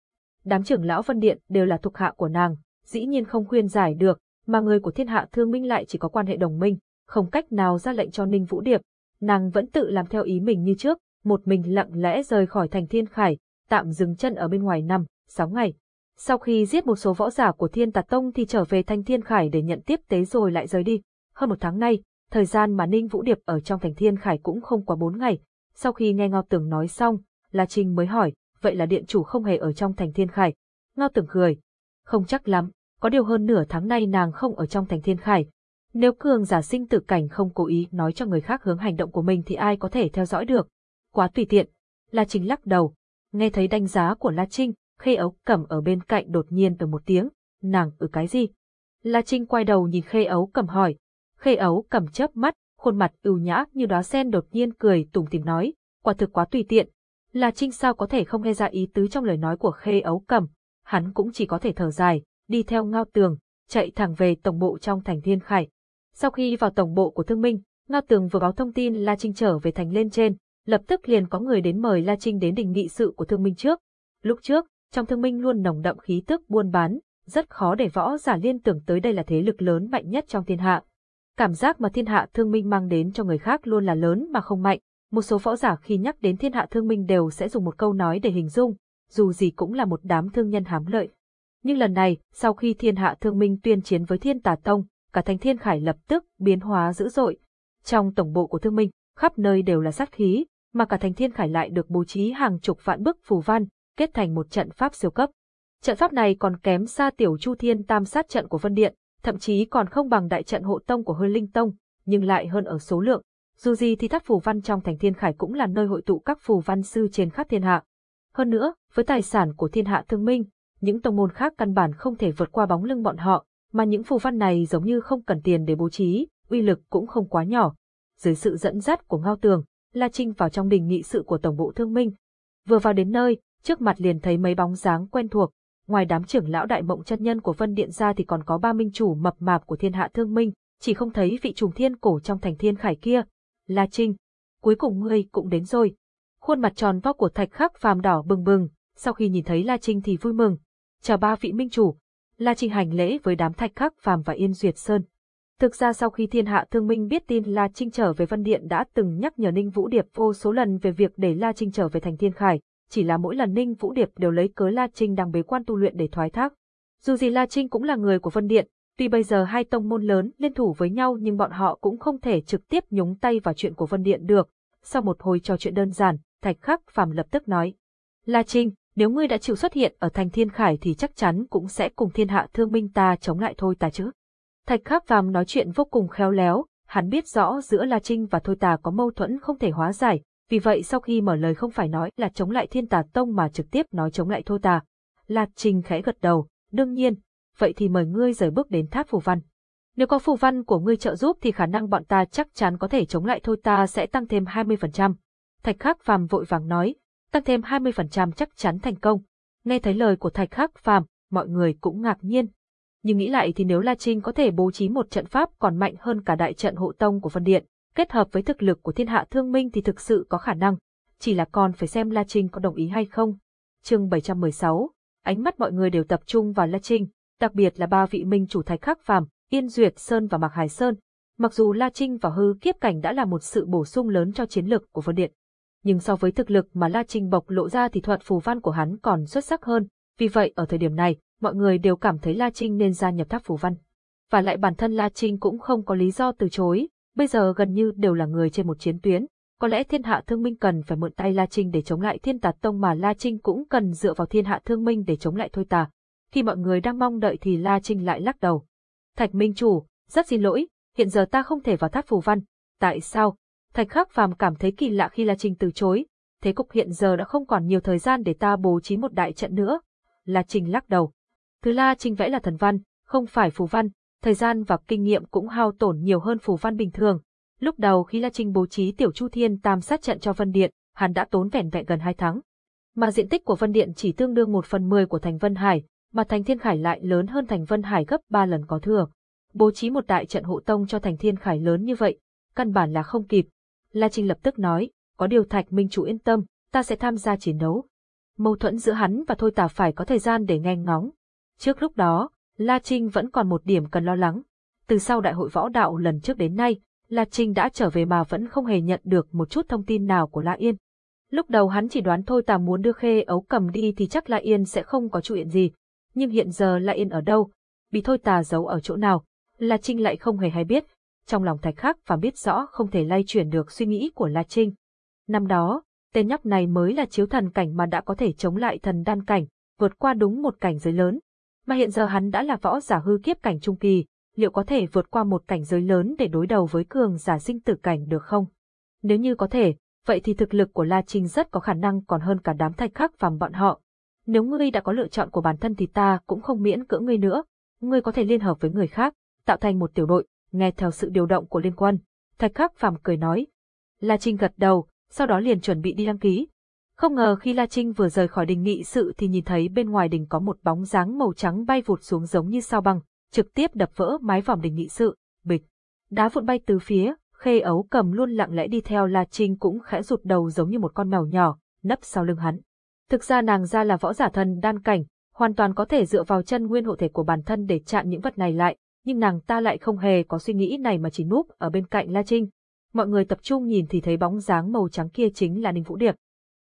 A: Đám trưởng lão Vân Điện đều là thuộc hạ của nàng, dĩ nhiên không khuyên giải được, mà người của thiên hạ thương minh lại chỉ có quan hệ đồng minh, không cách nào ra lệnh cho Ninh Vũ Điệp. Nàng vẫn tự làm theo ý mình như trước, một mình lặng lẽ rời khỏi thành thiên khải, tạm dừng chân ở bên ngoài năm, sáu ngày. Sau khi giết một số võ giả của thiên tà tông thì trở về thành thiên khải để nhận tiếp tế rồi lại rời đi. Hơn một tháng nay, thời gian mà Ninh Vũ Điệp ở trong thành thiên khải cũng không quá bốn ngày. Sau khi nghe Ngao Tường nói xong, La Trinh mới hỏi, vậy là điện chủ không hề ở trong thành thiên khải. Ngao Tường cười. Không chắc lắm, có điều hơn nửa tháng nay nàng không ở trong thành thiên khải. Nếu cường giả sinh tử cảnh không cố ý nói cho người khác hướng hành động của mình thì ai có thể theo dõi được. Quá tùy tiện. La Trinh lắc đầu. Nghe thấy đánh giá của La Trinh, khê ấu cầm ở bên cạnh đột nhiên từ một tiếng. Nàng ở cái gì? La Trinh quay đầu nhìn khê ấu cầm hỏi. Khê ấu cầm chớp mắt, khuôn mặt ưu nhã như đóa sen đột nhiên cười tủm tỉm nói. Quả thực quá tùy tiện. La Trinh sao có thể không nghe ra ý tứ trong lời nói của khê ấu cầm. Hắn cũng chỉ có thể thở dài, đi theo ngao tường, chạy thẳng về tổng bộ trong thành Thiên Khải. Sau khi vào tổng bộ của Thương Minh, Ngao Tường vừa báo thông tin La Trinh trở về thành lên trên, lập tức liền có người đến mời La Trinh đến đình nghị sự của Thương Minh trước. Lúc trước, trong Thương Minh luôn nồng đậm khí tức buôn bán, rất khó để võ giả liên tưởng tới đây là thế lực lớn mạnh nhất trong thiên hạ. Cảm giác mà thiên hạ Thương Minh mang đến cho người khác luôn là lớn mà không mạnh. Một số võ giả khi nhắc đến thiên hạ Thương Minh đều sẽ dùng một câu nói để hình dung, dù gì cũng là một đám thương nhân hám lợi. Nhưng lần này, sau khi thiên hạ thương minh tuyên chiến với thiên tà tông, cả thành thiên khải lập tức biến hóa dữ dội. Trong tổng bộ của thương minh, khắp nơi đều là sát khí, mà cả thành thiên khải lại được bố trí hàng chục vạn bức phù văn, kết thành một trận pháp siêu cấp. Trận pháp này còn kém xa tiểu chu thiên tam sát trận của Vân Điện, thậm chí còn không bằng đại trận hộ tông của Hư Linh Tông, nhưng lại hơn ở số lượng. Dù gì thì tháp phù văn trong thành thiên khải cũng là nơi hội tụ các phù văn sư trên khắp thiên hạ. Hơn nữa, với tài sản của thiên hạ thương minh, những tông môn khác căn bản không thể vượt qua bóng lưng bọn họ, mà những phù văn này giống như không cần tiền để bố trí, uy lực cũng không quá nhỏ. Dưới sự dẫn dắt của Ngao Tường, La Trinh vào trong đình nghị sự của Tổng bộ Thương Minh. Vừa vào đến nơi, trước mặt liền thấy mấy bóng dáng quen thuộc, ngoài đám trưởng lão đại mộng chân nhân của Vân Điện ra thì còn có ba minh chủ mập mạp của thiên hạ Thương Minh, chỉ không thấy vị trùng thiên cổ trong thành thiên khải kia. La Trinh, cuối cùng ngươi cũng đến rồi. Khuôn mặt tròn vo của thạch khắc phàm đỏ bừng bừng, sau khi nhìn thấy La Trinh thì vui mừng, chào ba vị minh chủ, La Trinh hành lễ với đám thạch khắc phàm và Yên Duyệt Sơn. Thực ra sau khi thiên hạ thương minh biết tin La Trinh trở về Vân Điện đã từng nhắc nhở Ninh Vũ Điệp vô số lần về việc để La Trinh trở về thành thiên khải, chỉ là mỗi lần Ninh Vũ Điệp đều lấy cớ La Trinh đang bế quan tu luyện để thoái thác. Dù gì La Trinh cũng là người của Vân Điện, tuy bây giờ hai tông môn lớn liên thủ với nhau nhưng bọn họ cũng không thể trực tiếp nhúng tay vào chuyện của Vân Điện được. Sau một hồi trò chuyện đơn giản, Thạch Khắc Phàm lập tức nói. La Trinh, nếu ngươi đã chịu xuất hiện ở thành thiên khải thì chắc chắn cũng sẽ cùng thiên hạ thương minh ta chống lại thôi ta chứ. Thạch khắc phàm nói chuyện vô cùng khéo léo, hắn biết rõ giữa La Trinh và Thôi Tà có mâu thuẫn không thể hóa giải, vì vậy sau khi mở lời không phải nói là chống lại thiên tà tông mà trực tiếp nói chống lại thô Tà. Lạc Trình khẽ gật đầu, đương nhiên, vậy thì mời ngươi rời bước đến tháp phù văn. Nếu có phù văn của ngươi trợ giúp thì khả năng bọn ta chắc chắn có thể chống lại Thôi Ta sẽ tăng thêm 20%. Thạch khắc phàm vội vàng nói, tăng thêm 20% chắc chắn thành công. Nghe thấy lời của Thạch Khắc Phàm, mọi người cũng ngạc nhiên. Nhưng nghĩ lại thì nếu La Trinh có thể bố trí một trận pháp còn mạnh hơn cả đại trận hộ tông của phân Điện, kết hợp với thực lực của thiên hạ thương minh thì thực sự có khả năng. chỉ là còn phải xem La Trinh có đồng ý hay không. Chương 716, ánh mắt mọi người đều tập trung vào La Trinh, đặc biệt là ba vị minh chủ Thạch Khắc Phàm, Yên Duyệt Sơn và Mạc Hải Sơn. Mặc dù La Trinh và hư kiếp cảnh đã là một sự bổ sung lớn cho chiến lược của Vân Điện, nhưng so với thực lực mà La Trinh bộc lộ ra thì thuật phù văn của hắn còn xuất sắc hơn, vì vậy ở thời điểm này, mọi người đều cảm thấy La Trinh nên gia nhập tháp phù văn. Và lại bản thân La Trinh cũng không có lý do từ chối, bây giờ gần như đều là người trên một chiến tuyến, có lẽ thiên hạ thương minh cần phải mượn tay La Trinh để chống lại thiên tà tông mà La Trinh cũng cần dựa vào thiên hạ thương minh để chống lại thôi tà. Khi mọi người đang mong đợi thì La Trinh lại lắc đầu. Thạch Minh Chủ, rất xin lỗi, hiện giờ ta không thể vào tháp phù văn. Tại sao? Thạch Khắc Phàm cảm thấy kỳ lạ khi La Trinh từ chối. Thế cục hiện giờ đã không còn nhiều thời gian để ta bố trí một đại trận nữa. La Trinh lắc đầu. Thứ La Trinh vẽ là thần văn, không phải phù văn, thời gian và kinh nghiệm cũng hao tổn nhiều hơn phù văn bình thường. Lúc đầu khi La Trinh bố trí tiểu chu thiên tam sát trận cho Vân Điện, hắn đã tốn vẻn vẹn gần 2 tháng. Mà diện tích của Vân Điện chỉ tương đương một phần mười của thành Vân Hải, mà thành Thiên Khải lại lớn hơn thành Vân Hải gấp 3 lần có thừa. Bố trí một đại trận hộ tông cho thành Thiên Khải lớn như vậy, căn bản là không kịp. La Trinh lập tức nói, có điều Thạch Minh chủ yên tâm, ta sẽ tham gia chiến đấu. Mâu thuẫn giữa hắn và Thôi Tà phải có thời gian để nghe ngóng. Trước lúc đó, La Trinh vẫn còn một điểm cần lo lắng. Từ sau đại hội võ đạo lần trước đến nay, La Trinh đã trở về mà vẫn không hề nhận được một chút thông tin nào của La Yên. Lúc đầu hắn chỉ đoán thôi tà muốn đưa khê ấu cầm đi thì chắc La Yên sẽ không có chuyện gì. Nhưng hiện giờ La Yên ở đâu? Bị thôi tà giấu ở chỗ nào? La Trinh lại không hề hay biết. Trong lòng thạch khắc và biết rõ không thể lay chuyển được suy nghĩ của La Trinh. Năm đó, tên nhóc này mới là chiếu thần cảnh mà đã có thể chống lại thần đan cảnh, vượt qua đúng một cảnh giới lớn. Mà hiện giờ hắn đã là võ giả hư kiếp cảnh trung kỳ, liệu có thể vượt qua một cảnh giới lớn để đối đầu với cường giả sinh tử cảnh được không? Nếu như có thể, vậy thì thực lực của La Trinh rất có khả năng còn hơn cả đám thạch khắc phàm bọn họ. Nếu ngươi đã có lựa chọn của bản thân thì ta cũng không miễn cưỡng ngươi nữa. Ngươi có thể liên hợp với người khác, tạo thành một tiểu đội, nghe theo sự điều động của liên quân. Thạch khắc phàm cười nói. La Trinh gật đầu, sau đó liền chuẩn bị đi đăng ký. Không ngờ khi La Trinh vừa rời khỏi đình nghị sự thì nhìn thấy bên ngoài đình có một bóng dáng màu trắng bay vụt xuống giống như sao băng trực tiếp đập vỡ mái vòm đình nghị sự, bịch. Đá vụn bay từ phía, khê ấu cầm luôn lặng lẽ đi theo La Trinh cũng khẽ rụt đầu giống như một con mèo nhỏ, nấp sau lưng hắn. Thực ra nàng ra là võ giả thần đan cảnh, hoàn toàn có thể dựa vào chân nguyên hộ thể của bản thân để chặn những vật này lại, nhưng nàng ta lại không hề có suy nghĩ này mà chỉ núp ở bên cạnh La Trinh. Mọi người tập trung nhìn thì thấy bóng dáng màu trắng kia chính là Ninh Vũ Điệp.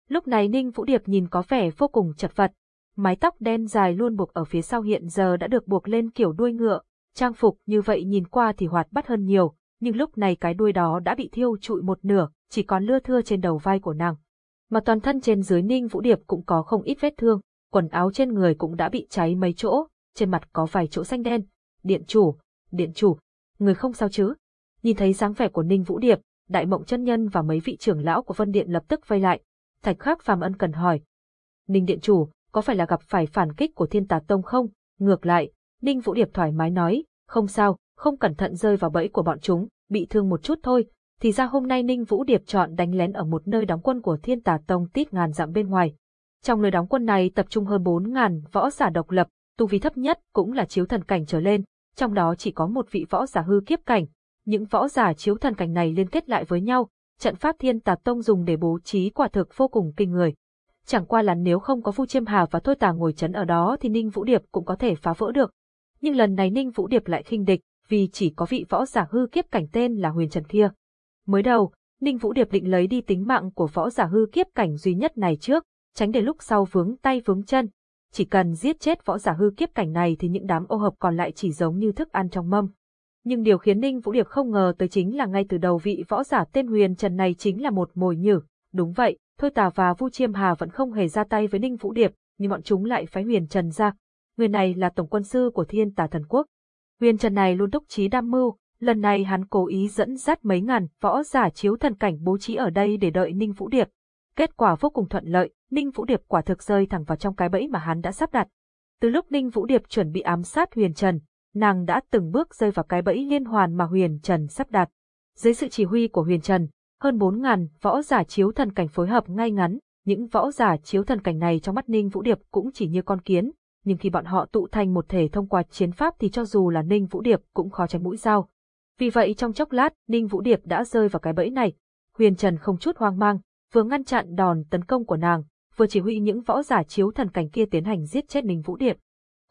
A: Lúc này Ninh Vũ Điệp nhìn có vẻ vô cùng chật vật, Mái tóc đen dài luôn buộc ở phía sau hiện giờ đã được buộc lên kiểu đuôi ngựa, trang phục như vậy nhìn qua thì hoạt bát hơn nhiều, nhưng lúc này cái đuôi đó đã bị thiêu trụi một nửa, chỉ còn lưa thưa trên đầu vai của nàng. Mà toàn thân trên dưới Ninh Vũ Điệp cũng có không ít vết thương, quần áo trên người cũng đã bị cháy mấy chỗ, trên mặt có vài chỗ xanh đen. Điện chủ, điện chủ, người không sao chứ? Nhìn thấy dáng vẻ của Ninh Vũ Điệp, Đại Mộng chân nhân và mấy vị trưởng lão của Vân Điện lập tức vây lại. Thạch Khắc Phàm ân cần hỏi: "Ninh điện chủ, có phải là gặp phải phản kích của thiên tà tông không? Ngược lại, Ninh Vũ Điệp thoải mái nói, không sao, không cẩn thận rơi vào bẫy của bọn chúng, bị thương một chút thôi. Thì ra hôm nay Ninh Vũ Điệp chọn đánh lén ở một nơi đóng quân của thiên tà tông tít ngàn dặm bên ngoài. Trong nơi đóng quân này tập trung hơn 4 ngàn võ giả độc lập, tu vi thấp nhất cũng là chiếu thần cảnh trở lên, trong đó chỉ có một vị võ giả hư kiếp cảnh. Những võ giả chiếu thần cảnh này liên kết lại với nhau, trận pháp thiên tà tông dùng để bố trí quả thực vô cùng kinh người chẳng qua là nếu không có Vu Chiêm Hà và Thôi Tà ngồi chấn ở đó thì Ninh Vũ Điệp cũng có thể phá vỡ được. Nhưng lần này Ninh Vũ Điệp lại khinh địch, vì chỉ có vị võ giả hư kiếp cảnh tên là Huyền Trần kia. Mới đầu, Ninh Vũ Điệp định lấy đi tính mạng của võ giả hư kiếp cảnh duy nhất này trước, tránh để lúc sau vướng tay vướng chân. Chỉ cần giết chết võ giả hư kiếp cảnh này thì những đám ô hợp còn lại chỉ giống như thức ăn trong mâm. Nhưng điều khiến Ninh Vũ Điệp không ngờ tới chính là ngay từ đầu vị võ giả tên Huyền Trần này chính là một mồi nhử. Đúng vậy, Thôi Tà và Vu Chiêm Hà vẫn không hề ra tay với Ninh Vũ Điệp, nhưng bọn chúng lại phái Huyền Trần ra. Người này là tổng quân sư của Thiên Tà Thần Quốc. Huyền Trần này luôn túc trí đam mưu, lần này hắn cố ý dẫn dắt mấy ngàn võ giả chiếu thần cảnh bố trí ở đây để đợi Ninh Vũ Điệp. Kết quả vô cùng thuận lợi, Ninh Vũ Điệp quả thực rơi thẳng vào trong cái bẫy mà hắn đã sắp đặt. Từ lúc Ninh Vũ Điệp chuẩn bị ám sát Huyền Trần, nàng đã từng bước rơi vào cái bẫy liên hoàn mà Huyền Trần sắp đặt. Dưới sự chỉ huy của Huyền Trần, hơn 4.000 võ giả chiếu thần cảnh phối hợp ngay ngắn, những võ giả chiếu thần cảnh này trong mắt Ninh Vũ Điệp cũng chỉ như con kiến, nhưng khi bọn họ tụ thành một thể thông qua chiến pháp thì cho dù là Ninh Vũ Điệp cũng khó tránh mũi dao. Vì vậy trong chốc lát, Ninh Vũ Điệp đã rơi vào cái bẫy này. Huyền Trần không chút hoang mang, vừa ngăn chặn đòn tấn công của nàng, vừa chỉ huy những võ giả chiếu thần cảnh kia tiến hành giết chết Ninh Vũ Điệp.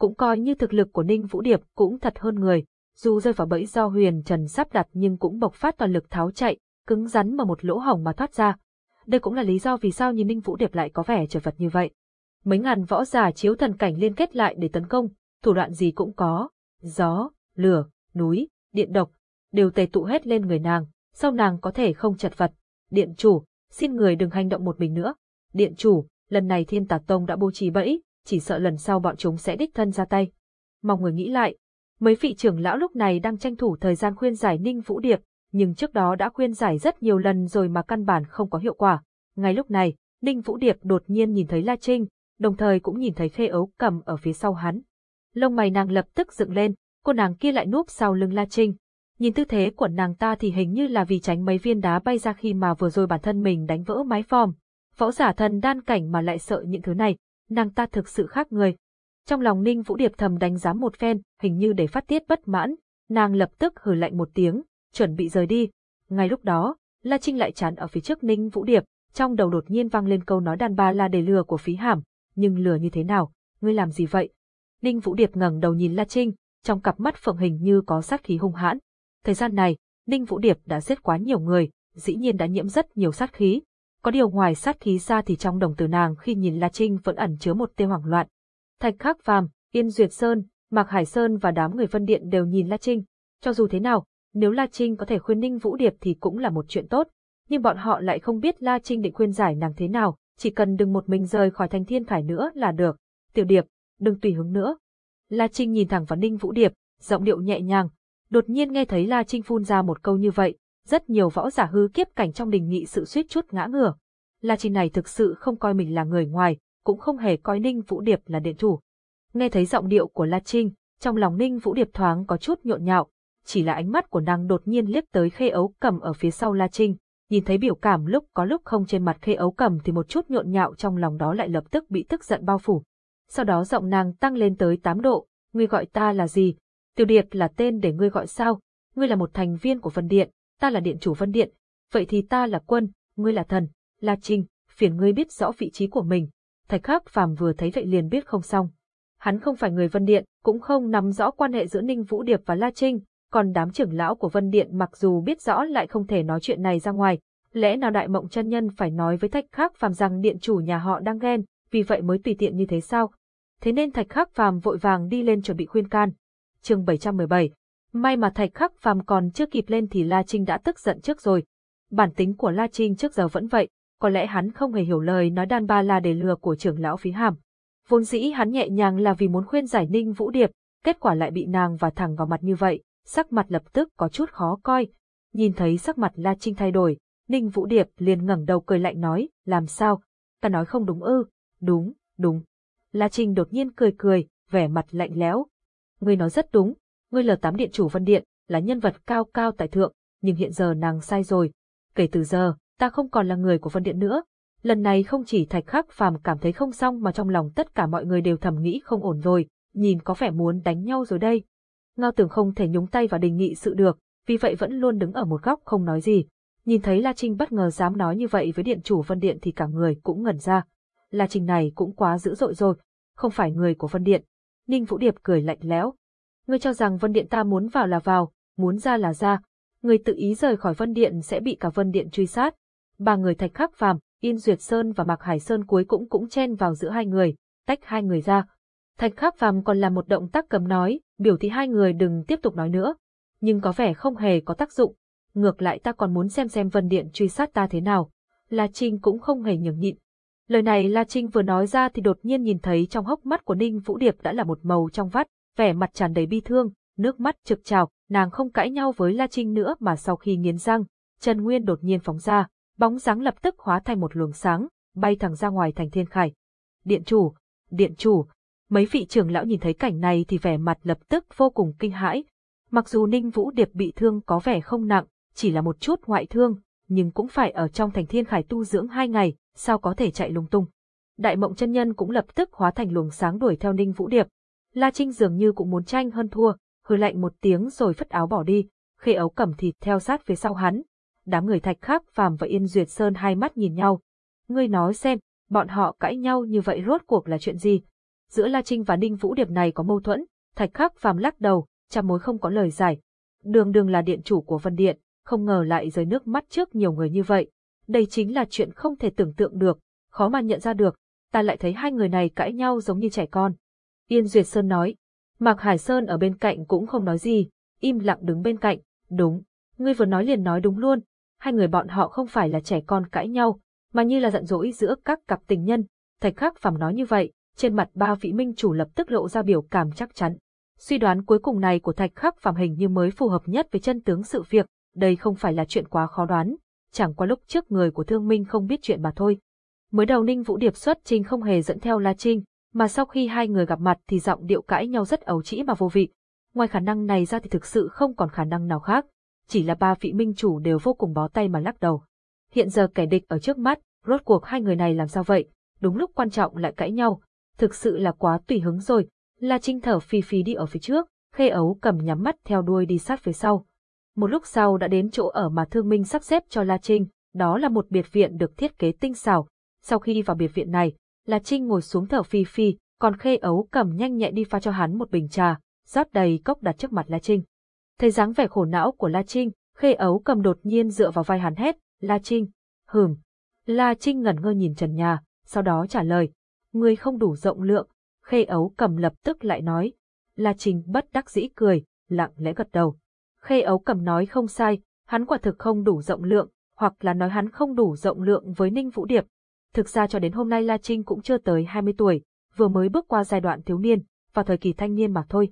A: Cũng coi như thực lực của Ninh Vũ Điệp cũng thật hơn người, dù rơi vào bẫy do Huyền Trần sắp đặt nhưng cũng bộc phát toàn lực tháo chạy, cứng rắn mà một lỗ hổng mà thoát ra. Đây cũng là lý do vì sao nhìn Ninh Vũ Điệp lại có vẻ chật vật như vậy. Mấy ngàn võ giả chiếu thần cảnh liên kết lại để tấn công, thủ đoạn gì cũng có, gió, lửa, núi, điện độc, đều tề tụ hết lên người nàng, sau nàng có thể không chật vật. Điện chủ, xin người đừng hành động một mình nữa. Điện chủ, lần này thiên tà tông đã bố trí bẫy, chỉ sợ lần sau bọn chúng sẽ đích thân ra tay. Mong người nghĩ lại, mấy vị trưởng lão lúc này đang tranh thủ thời gian khuyên giải Ninh Vũ Điệp, nhưng trước đó đã khuyên giải rất nhiều lần rồi mà căn bản không có hiệu quả. Ngay lúc này, Ninh Vũ Điệp đột nhiên nhìn thấy La Trinh, đồng thời cũng nhìn thấy khê ấu cầm ở phía sau hắn. Lông mày nàng lập tức dựng lên, cô nàng kia lại núp sau lưng La Trinh. Nhìn tư thế của nàng ta thì hình như là vì tránh mấy viên đá bay ra khi mà vừa rồi bản thân mình đánh vỡ mái phòm. Võ giả thần đan cảnh mà lại sợ những thứ này, nàng ta thực sự khác người. Trong lòng Ninh Vũ Điệp thầm đánh giá một phen, hình như để phát tiết bất mãn, nàng lập tức hừ lạnh một tiếng, chuẩn bị rời đi. Ngay lúc đó, La Trinh lại chán ở phía trước Ninh Vũ Điệp, trong đầu đột nhiên vang lên câu nói đàn bà là để lừa của phí hàm, nhưng lừa như thế nào, ngươi làm gì vậy? Ninh Vũ Điệp ngẩng đầu nhìn La Trinh, trong cặp mắt phượng hình như có sát khí hung hãn. Thời gian này, Ninh Vũ Điệp đã giết quá nhiều người, dĩ nhiên đã nhiễm rất nhiều sát khí. Có điều ngoài sát khí ra thì trong đồng tử nàng khi nhìn La Trinh vẫn ẩn chứa một tia hoảng loạn. Thạch Khắc Phàm, Yên Duyệt Sơn, Mạc Hải Sơn và đám người Vân Điện đều nhìn La Trinh. Cho dù thế nào, nếu La Trinh có thể khuyên Ninh Vũ Điệp thì cũng là một chuyện tốt, nhưng bọn họ lại không biết La Trinh định khuyên giải nàng thế nào, chỉ cần đừng một mình rời khỏi thành thiên khải nữa là được. Tiểu Điệp, đừng tùy hứng nữa. La Trinh nhìn thẳng vào Ninh Vũ Điệp, giọng điệu nhẹ nhàng. Đột nhiên nghe thấy La Trinh phun ra một câu như vậy, rất nhiều võ giả hư kiếp cảnh trong đình nghị sự suýt chút ngã ngửa. La Trinh này thực sự không coi mình là người ngoài, cũng không hề coi Ninh Vũ Điệp là điện chủ. Nghe thấy giọng điệu của La Trinh, trong lòng Ninh Vũ Điệp thoáng có chút nhộn nhạo, chỉ là ánh mắt của nàng đột nhiên liếc tới khê ấu cầm ở phía sau La Trinh, nhìn thấy biểu cảm lúc có lúc không trên mặt khê ấu cầm thì một chút nhộn nhạo trong lòng đó lại lập tức bị tức giận bao phủ. Sau đó giọng nàng tăng lên tới 8 độ, ngươi gọi ta là gì? Tiểu Điệp là tên để ngươi gọi sao? Ngươi là một thành viên của phân Điện, ta là điện chủ Vân Điện, vậy thì ta là quân, ngươi là thần, La Trinh, phiền ngươi biết rõ vị trí của mình. Thạch Khắc Phàm vừa thấy vậy liền biết không xong. Hắn không phải người Vân Điện, cũng không nắm rõ quan hệ giữa Ninh Vũ Điệp và La Trinh, còn đám trưởng lão của Vân Điện mặc dù biết rõ lại không thể nói chuyện này ra ngoài, lẽ nào Đại Mộng chân nhân phải nói với Thạch Khắc Phàm rằng điện chủ nhà họ đang ghen, vì vậy mới tùy tiện như thế sao? Thế nên Thạch Khắc Phàm vội vàng đi lên chuẩn bị khuyên can. Chương 717. May mà Thạch Khắc Phàm còn chưa kịp lên thì La Trinh đã tức giận trước rồi. Bản tính của La Trinh trước giờ vẫn vậy, có lẽ hắn không hề hiểu lời nói đan ba la để lừa của trưởng lão phí hàm. Vốn dĩ hắn nhẹ nhàng là vì muốn khuyên giải Ninh Vũ Điệp, kết quả lại bị nàng và thẳng vào mặt như vậy, sắc mặt lập tức có chút khó coi. Nhìn thấy sắc mặt La Trinh thay đổi, Ninh Vũ Điệp liền ngẩng đầu cười lạnh nói, làm sao? Ta nói không đúng ư? Đúng, đúng. La Trinh đột nhiên cười cười, vẻ mặt lạnh lẽo. Ngươi nói rất đúng, ngươi lờ tám điện chủ Vân Điện, là nhân vật cao cao tại thượng, nhưng hiện giờ nàng sai rồi. Kể từ giờ, ta không còn là người của Vân Điện nữa. Lần này không chỉ Thạch Khắc Phàm cảm thấy không xong mà trong lòng tất cả mọi người đều thầm nghĩ không ổn rồi, nhìn có vẻ muốn đánh nhau rồi đây. Ngao Tưởng không thể nhúng tay vào đình nghị sự được, vì vậy vẫn luôn đứng ở một góc không nói gì. Nhìn thấy La Trinh bất ngờ dám nói như vậy với điện chủ Vân Điện thì cả người cũng ngẩn ra. La Trinh này cũng quá dữ dội rồi, không phải người của Vân Điện. Ninh Vũ Điệp cười lạnh lẽo. Ngươi cho rằng Vân Điện ta muốn vào là vào, muốn ra là ra. Ngươi tự ý rời khỏi Vân Điện sẽ bị cả Vân Điện truy sát. Ba người Thạch Khắc Phàm, Yên Duyệt Sơn và Mạc Hải Sơn cuối cũng cũng chen vào giữa hai người, tách hai người ra. Thạch Khắc Phàm còn làm một động tác cầm nói, biểu thị hai người đừng tiếp tục nói nữa. Nhưng có vẻ không hề có tác dụng. Ngược lại ta còn muốn xem xem Vân Điện truy sát ta thế nào. La Trinh cũng không hề nhường nhịn. Lời này La Trinh vừa nói ra thì đột nhiên nhìn thấy trong hốc mắt của Ninh Vũ Điệp đã là một màu trong vắt, vẻ mặt tràn đầy bi thương, nước mắt trực trào, nàng không cãi nhau với La Trinh nữa mà sau khi nghiến răng, Trần Nguyên đột nhiên phóng ra, bóng dáng lập tức hóa thành một luồng sáng, bay thẳng ra ngoài thành thiên khải. Điện chủ, điện chủ, mấy vị trưởng lão nhìn thấy cảnh này thì vẻ mặt lập tức vô cùng kinh hãi. Mặc dù Ninh Vũ Điệp bị thương có vẻ không nặng, chỉ là một chút ngoại thương, nhưng cũng phải ở trong thành thiên khải tu dưỡng hai ngày, sao có thể chạy lung tung. Đại mộng chân nhân cũng lập tức hóa thành luồng sáng đuổi theo Ninh Vũ Điệp. La Trinh dường như cũng muốn tranh hơn thua, hừ lạnh một tiếng rồi phất áo bỏ đi, khê ấu cẩm thịt theo sát phía sau hắn. Đám người thạch khắc phàm và yên duyệt sơn hai mắt nhìn nhau, Ngươi nói xem, bọn họ cãi nhau như vậy rốt cuộc là chuyện gì? Giữa La Trinh và Ninh Vũ Điệp này có mâu thuẫn, Thạch Khắc phàm lắc đầu, trăm mối không có lời giải. Đường đường là điện chủ của Vân Điện, không ngờ lại rơi nước mắt trước nhiều người như vậy. Đây chính là chuyện không thể tưởng tượng được, khó mà nhận ra được, ta lại thấy hai người này cãi nhau giống như trẻ con. Yên Duyệt Sơn nói, Mạc Hải Sơn ở bên cạnh cũng không nói gì, im lặng đứng bên cạnh, đúng, ngươi vừa nói liền nói đúng luôn, hai người bọn họ không phải là trẻ con cãi nhau, mà như là giận dỗi giữa các cặp tình nhân. Thạch Khắc Phàm nói như vậy, trên mặt ba vị minh chủ lập tức lộ ra biểu cảm chắc chắn. Suy đoán cuối cùng này của Thạch Khắc Phàm hình như mới phù hợp nhất với chân tướng sự việc, đây không phải là chuyện quá khó đoán, chẳng qua lúc trước người của Thương Minh không biết chuyện mà thôi. Mới đầu Ninh Vũ Điệp xuất trình không hề dẫn theo La Trinh, mà sau khi hai người gặp mặt thì giọng điệu cãi nhau rất ấu trĩ mà vô vị. Ngoài khả năng này ra thì thực sự không còn khả năng nào khác, chỉ là ba vị minh chủ đều vô cùng bó tay mà lắc đầu. Hiện giờ kẻ địch ở trước mắt, rốt cuộc hai người này làm sao vậy, đúng lúc quan trọng lại cãi nhau, thực sự là quá tùy hứng rồi. La Trinh thở phì phì đi ở phía trước, khê ấu cầm nhắm mắt theo đuôi đi sát phía sau. Một lúc sau đã đến chỗ ở mà thương minh sắp xếp cho La Trinh, đó là một biệt viện được thiết kế tinh xảo. Sau khi vào biệt viện này, La Trinh ngồi xuống thở phì phì, còn khê ấu cầm nhanh nhẹ đi pha cho hắn một bình trà, rót đầy cốc đặt trước mặt La Trinh. Thấy dáng vẻ khổ não của La Trinh, khê ấu cầm đột nhiên dựa vào vai hắn hét, La Trinh, hừm. La Trinh ngẩn ngơ nhìn trần nhà, sau đó trả lời, ngươi không đủ rộng lượng, khê ấu cầm lập tức lại nói. La Trinh bất đắc dĩ cười, lặng lẽ gật đầu. Khê ấu cầm nói không sai, hắn quả thực không đủ rộng lượng, hoặc là nói hắn không đủ rộng lượng với Ninh Vũ Điệp. Thực ra cho đến hôm nay La Trinh cũng chưa tới 20 tuổi, vừa mới bước qua giai đoạn thiếu niên, và thời kỳ thanh niên mà thôi.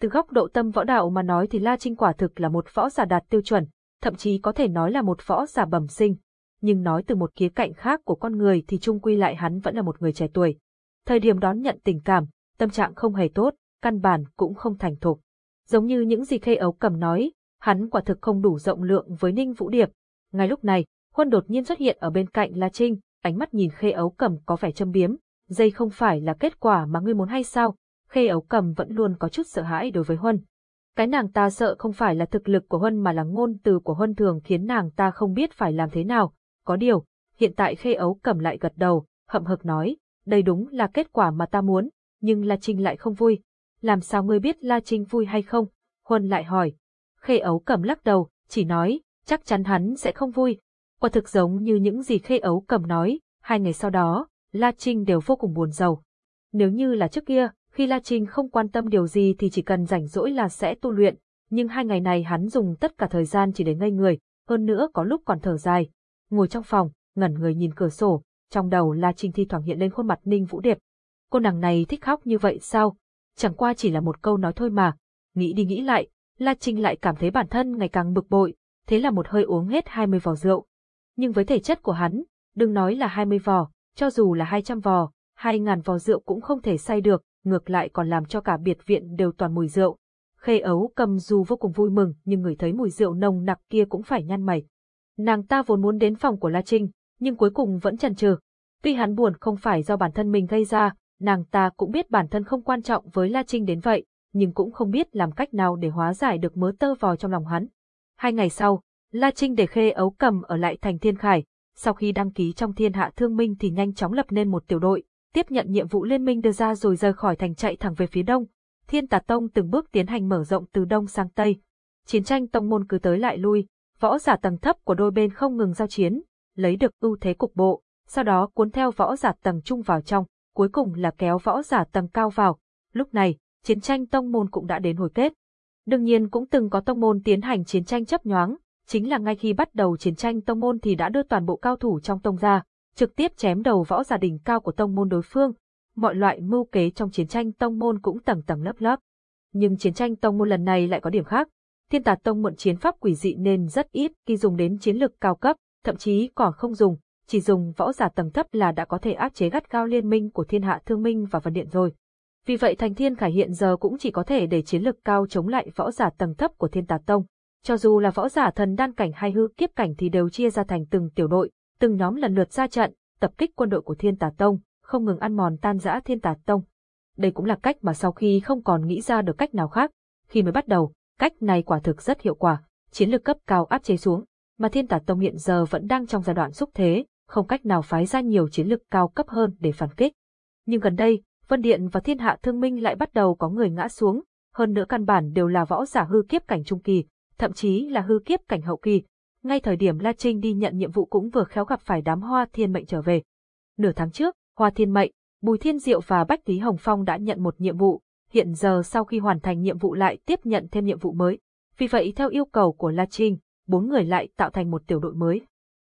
A: Từ góc độ tâm võ đạo mà nói thì La Trinh quả thực là một võ giả đạt tiêu chuẩn, thậm chí có thể nói là một võ giả bẩm sinh. Nhưng nói từ một khía cạnh khác của con người thì chung quy lại hắn vẫn là một người trẻ tuổi. Thời điểm đón nhận tình cảm, tâm trạng không hề tốt, căn bản cũng không thành thục. Giống như những gì Khê Ấu Cầm nói, hắn quả thực không đủ rộng lượng với Ninh Vũ Điệp. Ngay lúc này, Huân đột nhiên xuất hiện ở bên cạnh La Trinh, ánh mắt nhìn Khê Ấu Cầm có vẻ châm biếm. Dây không phải là kết quả mà ngươi muốn hay sao? Khê Ấu Cầm vẫn luôn có chút sợ hãi đối với Huân. Cái nàng ta sợ không phải là thực lực của Huân mà là ngôn từ của Huân thường khiến nàng ta không biết phải làm thế nào. Có điều, hiện tại Khê Ấu Cầm lại gật đầu, hậm hực nói, đây đúng là kết quả mà ta muốn, nhưng La Trinh lại không vui. Làm sao ngươi biết La Trinh vui hay không? Huân lại hỏi. Khê Ấu Cầm lắc đầu, chỉ nói, chắc chắn hắn sẽ không vui. Quả thực giống như những gì Khê Ấu Cầm nói, hai ngày sau đó, La Trinh đều vô cùng buồn giàu. Nếu như là trước kia, khi La Trinh không quan tâm điều gì thì chỉ cần rảnh rỗi là sẽ tu luyện, nhưng hai ngày này hắn dùng tất cả thời gian chỉ để ngây người, hơn nữa có lúc còn thở dài. Ngồi trong phòng, ngẩn người nhìn cửa sổ, trong đầu La Trinh thi thoảng hiện lên khuôn mặt Ninh Vũ Điệp. Cô nàng này thích khóc như vậy sao? Chẳng qua chỉ là một câu nói thôi mà. Nghĩ đi nghĩ lại, La Trinh lại cảm thấy bản thân ngày càng bực bội, thế là một hơi uống hết 20 vò rượu. Nhưng với thể chất của hắn, đừng nói là 20 vò, cho dù là 200 vò, 2.000 vò rượu cũng không thể say được, ngược lại còn làm cho cả biệt viện đều toàn mùi rượu. Khê ấu cầm dù vô cùng vui mừng nhưng người thấy mùi rượu nồng nặc kia cũng phải nhăn mày. Nàng ta vốn muốn đến phòng của La Trinh, nhưng cuối cùng vẫn chần chừ. Tuy hắn buồn không phải do bản thân mình gây ra, nàng ta cũng biết bản thân không quan trọng với La Trinh đến vậy, nhưng cũng không biết làm cách nào để hóa giải được mớ tơ vò trong lòng hắn. Hai ngày sau, La Trinh để Khê ấu cầm ở lại thành Thiên Khải, sau khi đăng ký trong thiên hạ thương minh thì nhanh chóng lập nên một tiểu đội, tiếp nhận nhiệm vụ liên minh đưa ra rồi rời khỏi thành chạy thẳng về phía đông. Thiên Tà Tông từng bước tiến hành mở rộng từ đông sang tây. Chiến tranh tông môn cứ tới lại lui, võ giả tầng thấp của đôi bên không ngừng giao chiến, lấy được ưu thế cục bộ, sau đó cuốn theo võ giả tầng trung vào trong, cuối cùng là kéo võ giả tầng cao vào. Lúc này, chiến tranh tông môn cũng đã đến hồi kết. Đương nhiên cũng từng có tông môn tiến hành chiến tranh chấp nhoáng, chính là ngay khi bắt đầu chiến tranh tông môn thì đã đưa toàn bộ cao thủ trong tông ra, trực tiếp chém đầu võ gia đình cao của tông môn đối phương. Mọi loại mưu kế trong chiến tranh tông môn cũng tầng tầng lớp lớp. Nhưng chiến tranh tông môn lần này lại có điểm khác. Thiên tà tông mượn chiến pháp quỷ dị nên rất ít khi dùng đến chiến lực cao cấp, thậm chí còn không dùng, chỉ dùng võ giả tầng thấp là đã có thể áp chế gắt gao liên minh của thiên hạ thương minh và vân điện rồi. Vì vậy thành thiên khải hiện giờ cũng chỉ có thể để chiến lực cao chống lại võ giả tầng thấp của thiên tà tông. Cho dù là võ giả thần đan cảnh hay hư kiếp cảnh thì đều chia ra thành từng tiểu đội, từng nhóm lần lượt ra trận, tập kích quân đội của Thiên Tà Tông, không ngừng ăn mòn tan rã Thiên Tà Tông. Đây cũng là cách mà sau khi không còn nghĩ ra được cách nào khác, khi mới bắt đầu, cách này quả thực rất hiệu quả, chiến lược cấp cao áp chế xuống, mà Thiên Tà Tông hiện giờ vẫn đang trong giai đoạn xúc thế, không cách nào phái ra nhiều chiến lược cao cấp hơn để phản kích. Nhưng gần đây, Vân Điện và Thiên Hạ Thương Minh lại bắt đầu có người ngã xuống, hơn nữa căn bản đều là võ giả hư kiếp cảnh trung kỳ, thậm chí là hư kiếp cảnh hậu kỳ. Ngay thời điểm La Trinh đi nhận nhiệm vụ cũng vừa khéo gặp phải đám Hoa Thiên Mệnh trở về. Nửa tháng trước, Hoa Thiên Mệnh, Bùi Thiên Diệu và Bách Lý Hồng Phong đã nhận một nhiệm vụ, hiện giờ sau khi hoàn thành nhiệm vụ lại tiếp nhận thêm nhiệm vụ mới. Vì vậy theo yêu cầu của La Trinh, bốn người lại tạo thành một tiểu đội mới.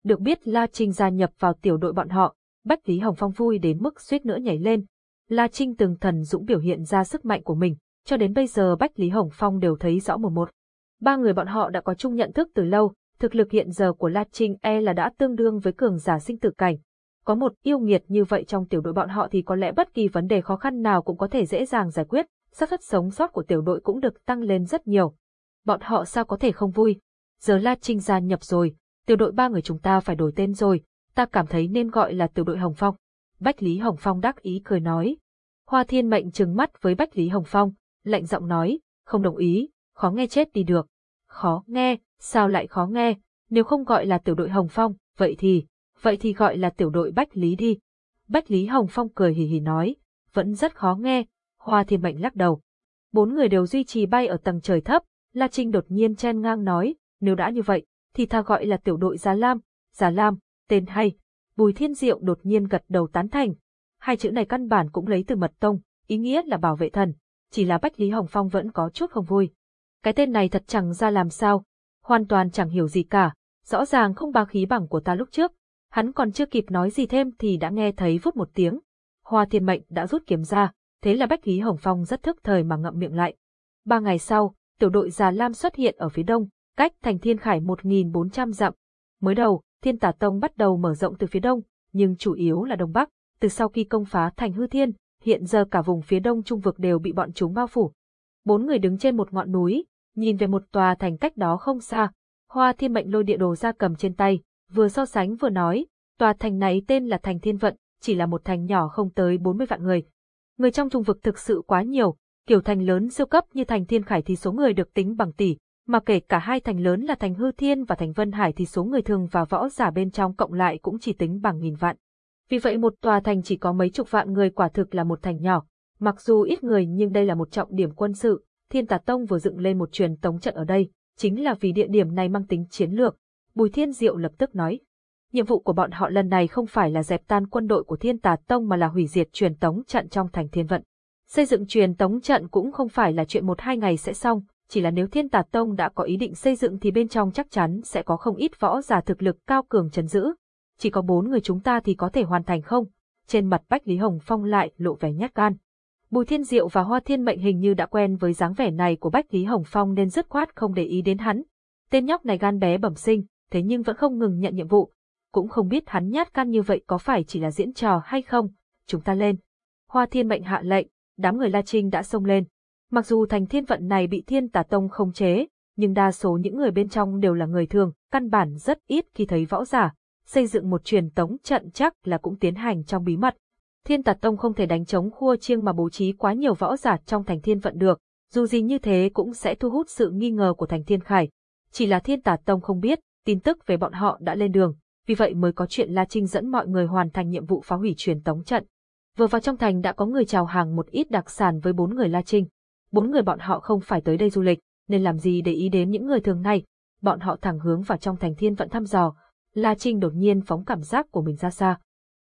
A: Được biết La Trinh gia nhập vào tiểu đội bọn họ, Bách Lý Hồng Phong vui đến mức suýt nữa nhảy lên. La Trinh từng thần dũng biểu hiện ra sức mạnh của mình, cho đến bây giờ Bách Lý Hồng Phong đều thấy rõ một một. Ba người bọn họ đã có chung nhận thức từ lâu, thực lực hiện giờ của La Trinh e là đã tương đương với cường giả sinh tử cảnh. Có một yêu nghiệt như vậy trong tiểu đội bọn họ thì có lẽ bất kỳ vấn đề khó khăn nào cũng có thể dễ dàng giải quyết, xác suất sống sót của tiểu đội cũng được tăng lên rất nhiều. Bọn họ sao có thể không vui? Giờ La Trinh gia nhập rồi, tiểu đội ba người chúng ta phải đổi tên rồi, ta cảm thấy nên gọi là tiểu đội Hồng Phong. Bách Lý Hồng Phong đắc ý cười nói. Hoa Thiên Mệnh trừng mắt với Bách Lý Hồng Phong, lạnh giọng nói, không đồng ý, khó nghe chết đi được. Khó nghe, sao lại khó nghe, nếu không gọi là tiểu đội Hồng Phong, vậy thì, vậy thì gọi là tiểu đội Bách Lý đi. Bách Lý Hồng Phong cười hì hì nói, vẫn rất khó nghe, Hoa Thiên Mệnh lắc đầu. Bốn người đều duy trì bay ở tầng trời thấp, La Trinh đột nhiên chen ngang nói, nếu đã như vậy, thì tha gọi là tiểu đội Giá Lam, Giá Lam, tên hay. Bùi Thiên Diệu đột nhiên gật đầu tán thành. Hai chữ này căn bản cũng lấy từ mật tông, ý nghĩa là bảo vệ thần, chỉ là Bách Lý Hồng Phong vẫn có chút không vui. Cái tên này thật chẳng ra làm sao, hoàn toàn chẳng hiểu gì cả, rõ ràng không ba khí bằng của ta lúc trước. Hắn còn chưa kịp nói gì thêm thì đã nghe thấy vút một tiếng. Hoa thiên mệnh đã rút kiếm ra, thế là Bách Lý Hồng Phong rất thức thời mà ngậm miệng lại. Ba ngày sau, tiểu đội Già Lam xuất hiện ở phía đông, cách thành Thiên Khải 1.400 dặm. Mới đầu, Thiên Tà Tông bắt đầu mở rộng từ phía đông, nhưng chủ yếu là đông bắc. Từ sau khi công phá thành Hư Thiên, hiện giờ cả vùng phía đông trung vực đều bị bọn chúng bao phủ. Bốn người đứng trên một ngọn núi, nhìn về một tòa thành cách đó không xa. Hoa Thiên Mệnh lôi địa đồ ra cầm trên tay, vừa so sánh vừa nói, tòa thành này tên là Thành Thiên Vận, chỉ là một thành nhỏ không tới 40 vạn người. Người trong trung vực thực sự quá nhiều, kiểu thành lớn siêu cấp như thành Thiên Khải thì số người được tính bằng tỷ, mà kể cả hai thành lớn là thành Hư Thiên và thành Vân Hải thì số người thường và võ giả bên trong cộng lại cũng chỉ tính bằng nghìn vạn. Vì vậy một tòa thành chỉ có mấy chục vạn người quả thực là một thành nhỏ. Mặc dù ít người nhưng đây là một trọng điểm quân sự, Thiên Tà Tông vừa dựng lên một truyền tống trận ở đây, chính là vì địa điểm này mang tính chiến lược. Bùi Thiên Diệu lập tức nói. Nhiệm vụ của bọn họ lần này không phải là dẹp tan quân đội của Thiên Tà Tông mà là hủy diệt truyền tống trận trong thành Thiên Vận. Xây dựng truyền tống trận cũng không phải là chuyện một hai ngày sẽ xong, chỉ là nếu Thiên Tà Tông đã có ý định xây dựng thì bên trong chắc chắn sẽ có không ít võ giả thực lực cao cường chấn giữ. Chỉ có bốn người chúng ta thì có thể hoàn thành không? Trên mặt Bách Lý Hồng Phong lại lộ vẻ nhát gan. Bùi Thiên Diệu và Hoa Thiên Mệnh hình như đã quen với dáng vẻ này của Bách Lý Hồng Phong nên dứt khoát không để ý đến hắn. Tên nhóc này gan bé bẩm sinh, thế nhưng vẫn không ngừng nhận nhiệm vụ. Cũng không biết hắn nhát gan như vậy có phải chỉ là diễn trò hay không. Chúng ta lên. Hoa Thiên Mệnh hạ lệnh, đám người La Trinh đã xông lên. Mặc dù thành thiên vận này bị thiên tà tông không chế, nhưng đa số những người bên trong đều là người thường, căn bản rất ít khi thấy võ giả. Xây dựng một truyền tống trận chắc là cũng tiến hành trong bí mật. Thiên Tạt tông không thể đánh chống khua chiêng mà bố trí quá nhiều võ giả trong thành thiên vận được, dù gì như thế cũng sẽ thu hút sự nghi ngờ của thành thiên khải. Chỉ là thiên Tạt tông không biết, tin tức về bọn họ đã lên đường, vì vậy mới có chuyện La Trinh dẫn mọi người hoàn thành nhiệm vụ phá hủy truyền tống trận. Vừa vào trong thành đã có người chào hàng một ít đặc sản với bốn người La Trinh bốn người bọn họ không phải tới đây du lịch, nên làm gì để ý đến những người thường này, bọn họ thẳng hướng vào trong thành thiên vận thăm dò. La Trinh đột nhiên phóng cảm giác của mình ra xa.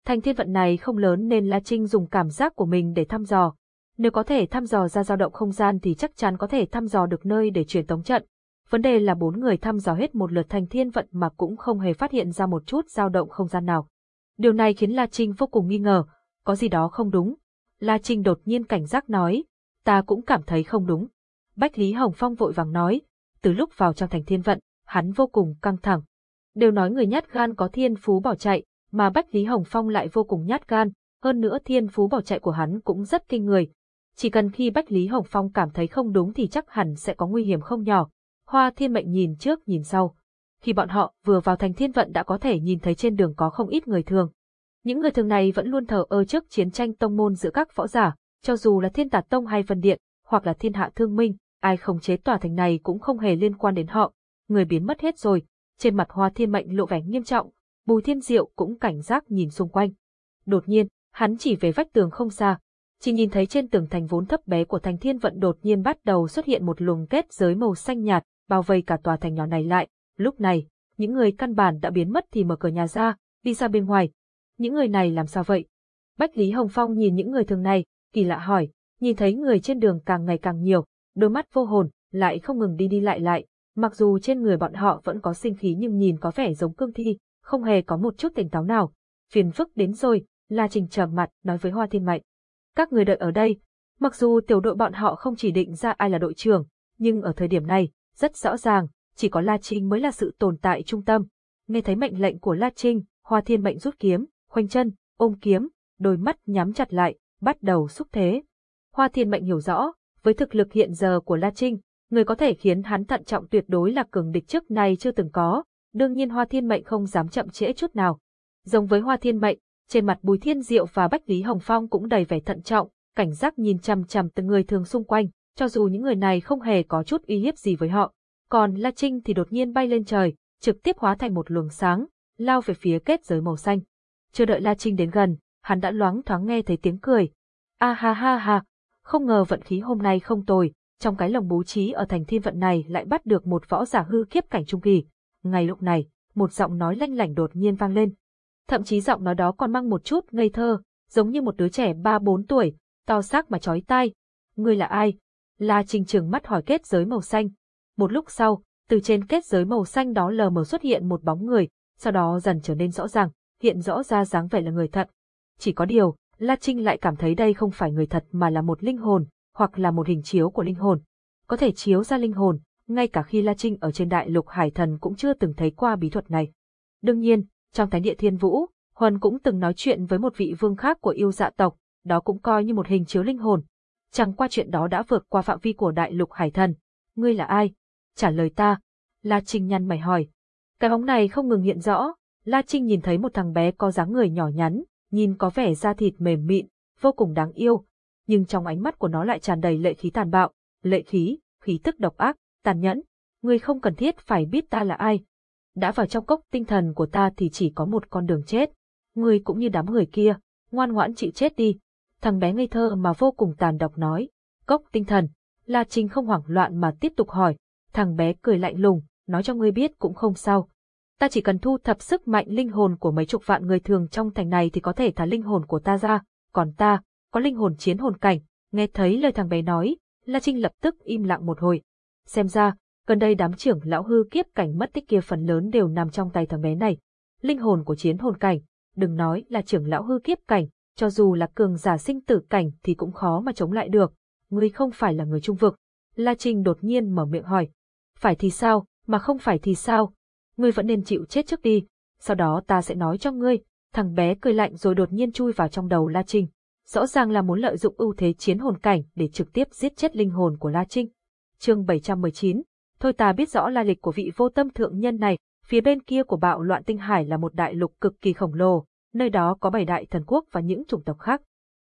A: Thành thiên vận này không lớn nên La Trinh dùng cảm giác của mình để thăm dò. Nếu có thể thăm dò ra dao động không gian thì chắc chắn có thể thăm dò được nơi để truyền tống trận. Vấn đề là bốn người thăm dò hết một lượt thành thiên vận mà cũng không hề phát hiện ra một chút dao động không gian nào. Điều này khiến La Trinh vô cùng nghi ngờ, có gì đó không đúng. La Trinh đột nhiên cảnh giác nói, ta cũng cảm thấy không đúng. Bách Lý Hồng Phong vội vàng nói, từ lúc vào trong thành thiên vận, hắn vô cùng căng thẳng. Đều nói người nhát gan có thiên phú bỏ chạy, mà Bách Lý Hồng Phong lại vô cùng nhát gan, hơn nữa thiên phú bỏ chạy của hắn cũng rất kinh người. Chỉ cần khi Bách Lý Hồng Phong cảm thấy không đúng thì chắc hẳn sẽ có nguy hiểm không nhỏ. Hoa thiên mệnh nhìn trước nhìn sau. Khi bọn họ vừa vào thành thiên vận đã có thể nhìn thấy trên đường có không ít người thường. Những người thường này vẫn luôn thờ ơ trước chiến tranh tông môn giữa các võ giả, cho dù là thiên tà tông hay vân điện, hoặc là thiên hạ thương minh, ai không chế tòa thành này cũng không hề liên quan đến họ. Người biến mất hết rồi, trên mặt hoa thiên mệnh lộ vẻ nghiêm trọng, Bùi Thiên Diệu cũng cảnh giác nhìn xung quanh. Đột nhiên, hắn chỉ về vách tường không xa, chỉ nhìn thấy trên tường thành vốn thấp bé của thành thiên vận đột nhiên bắt đầu xuất hiện một luồng kết giới màu xanh nhạt, bao vây cả tòa thành nhỏ này lại. Lúc này, những người căn bản đã biến mất thì mở cửa nhà ra, đi ra bên ngoài. Những người này làm sao vậy? Bách Lý Hồng Phong nhìn những người thường này, kỳ lạ hỏi, nhìn thấy người trên đường càng ngày càng nhiều, đôi mắt vô hồn, lại không ngừng đi đi lại lại. Mặc dù trên người bọn họ vẫn có sinh khí nhưng nhìn có vẻ giống cương thi, không hề có một chút tỉnh táo nào. Phiền phức đến rồi, La Trình trầm mặt nói với Hoa Thiên Mạnh. Các người đợi ở đây. Mặc dù tiểu đội bọn họ không chỉ định ra ai là đội trưởng, nhưng ở thời điểm này, rất rõ ràng, chỉ có La Trinh mới là sự tồn tại trung tâm. Nghe thấy mệnh lệnh của La Trinh, Hoa Thiên Mệnh rút kiếm, khoanh chân, ôm kiếm, đôi mắt nhắm chặt lại, bắt đầu xúc thế. Hoa Thiên Mệnh hiểu rõ, với thực lực hiện giờ của La Trinh, người có thể khiến hắn thận trọng tuyệt đối là cường địch trước nay chưa từng có, đương nhiên Hoa Thiên Mệnh không dám chậm trễ chút nào. Giống với Hoa Thiên Mệnh, trên mặt Bùi Thiên Diệu và Bách Lý Hồng Phong cũng đầy vẻ thận trọng, cảnh giác nhìn chằm chằm từng người thường xung quanh, cho dù những người này không hề có chút uy hiếp gì với họ. Còn La Trinh thì đột nhiên bay lên trời, trực tiếp hóa thành một luồng sáng, lao về phía kết giới màu xanh. Chưa đợi La Trinh đến gần, hắn đã loáng thoáng nghe thấy tiếng cười. A ha ha ha, không ngờ vận khí hôm nay không tồi, trong cái lồng bố trí ở thành thiên vận này lại bắt được một võ giả hư kiếp cảnh trung kỳ. Ngay lúc này, một giọng nói lanh lảnh đột nhiên vang lên. Thậm chí giọng nói đó còn mang một chút ngây thơ, giống như một đứa trẻ ba bốn tuổi, to xác mà chói tai. Ngươi là ai? La Trình trường mắt hỏi kết giới màu xanh. Một lúc sau, từ trên kết giới màu xanh đó lờ mờ xuất hiện một bóng người, sau đó dần trở nên rõ ràng, hiện rõ ra dáng vẻ là người thật. Chỉ có điều, La Trinh lại cảm thấy đây không phải người thật mà là một linh hồn, hoặc là một hình chiếu của linh hồn. Có thể chiếu ra linh hồn, ngay cả khi La Trinh ở trên đại lục hải thần cũng chưa từng thấy qua bí thuật này. Đương nhiên, trong thánh địa thiên vũ, Huân cũng từng nói chuyện với một vị vương khác của yêu dạ tộc, đó cũng coi như một hình chiếu linh hồn. Chẳng qua chuyện đó đã vượt qua phạm vi của đại lục hải thần. Ngươi là ai? Trả lời ta. La Trinh nhăn mày hỏi. Cái bóng này không ngừng hiện rõ, La Trinh nhìn thấy một thằng bé có dáng người nhỏ nhắn, nhìn có vẻ da thịt mềm mịn, vô cùng đáng yêu, nhưng trong ánh mắt của nó lại tràn đầy lệ khí tàn bạo, lệ khí, khí tức độc ác, tàn nhẫn. Ngươi không cần thiết phải biết ta là ai. Đã vào trong cốc tinh thần của ta thì chỉ có một con đường chết. Ngươi cũng như đám người kia, ngoan ngoãn chịu chết đi. Thằng bé ngây thơ mà vô cùng tàn độc nói. Cốc tinh thần. La Trinh không hoảng loạn mà tiếp tục hỏi. Thằng bé cười lạnh lùng, nói cho ngươi biết cũng không sao. Ta chỉ cần thu thập sức mạnh linh hồn của mấy chục vạn người thường trong thành này thì có thể thả linh hồn của ta ra, còn ta, có linh hồn chiến hồn cảnh. Nghe thấy lời thằng bé nói, La Trinh lập tức im lặng một hồi. Xem ra, gần đây đám trưởng lão hư kiếp cảnh mất tích kia phần lớn đều nằm trong tay thằng bé này. Linh hồn của chiến hồn cảnh, đừng nói là trưởng lão hư kiếp cảnh, cho dù là cường giả sinh tử cảnh thì cũng khó mà chống lại được. Ngươi không phải là người trung vực. La Trinh đột nhiên mở miệng hỏi. Phải thì sao, mà không phải thì sao? Ngươi vẫn nên chịu chết trước đi, sau đó ta sẽ nói cho ngươi. Thằng bé cười lạnh rồi đột nhiên chui vào trong đầu La Trinh. Rõ ràng là muốn lợi dụng ưu thế chiến hồn cảnh để trực tiếp giết chết linh hồn của La Trinh. Chương 719 Thôi ta biết rõ la lịch của vị vô tâm thượng nhân này, phía bên kia của bạo loạn tinh hải là một đại lục cực kỳ khổng lồ, nơi đó có bảy đại thần quốc và những chủng tộc khác.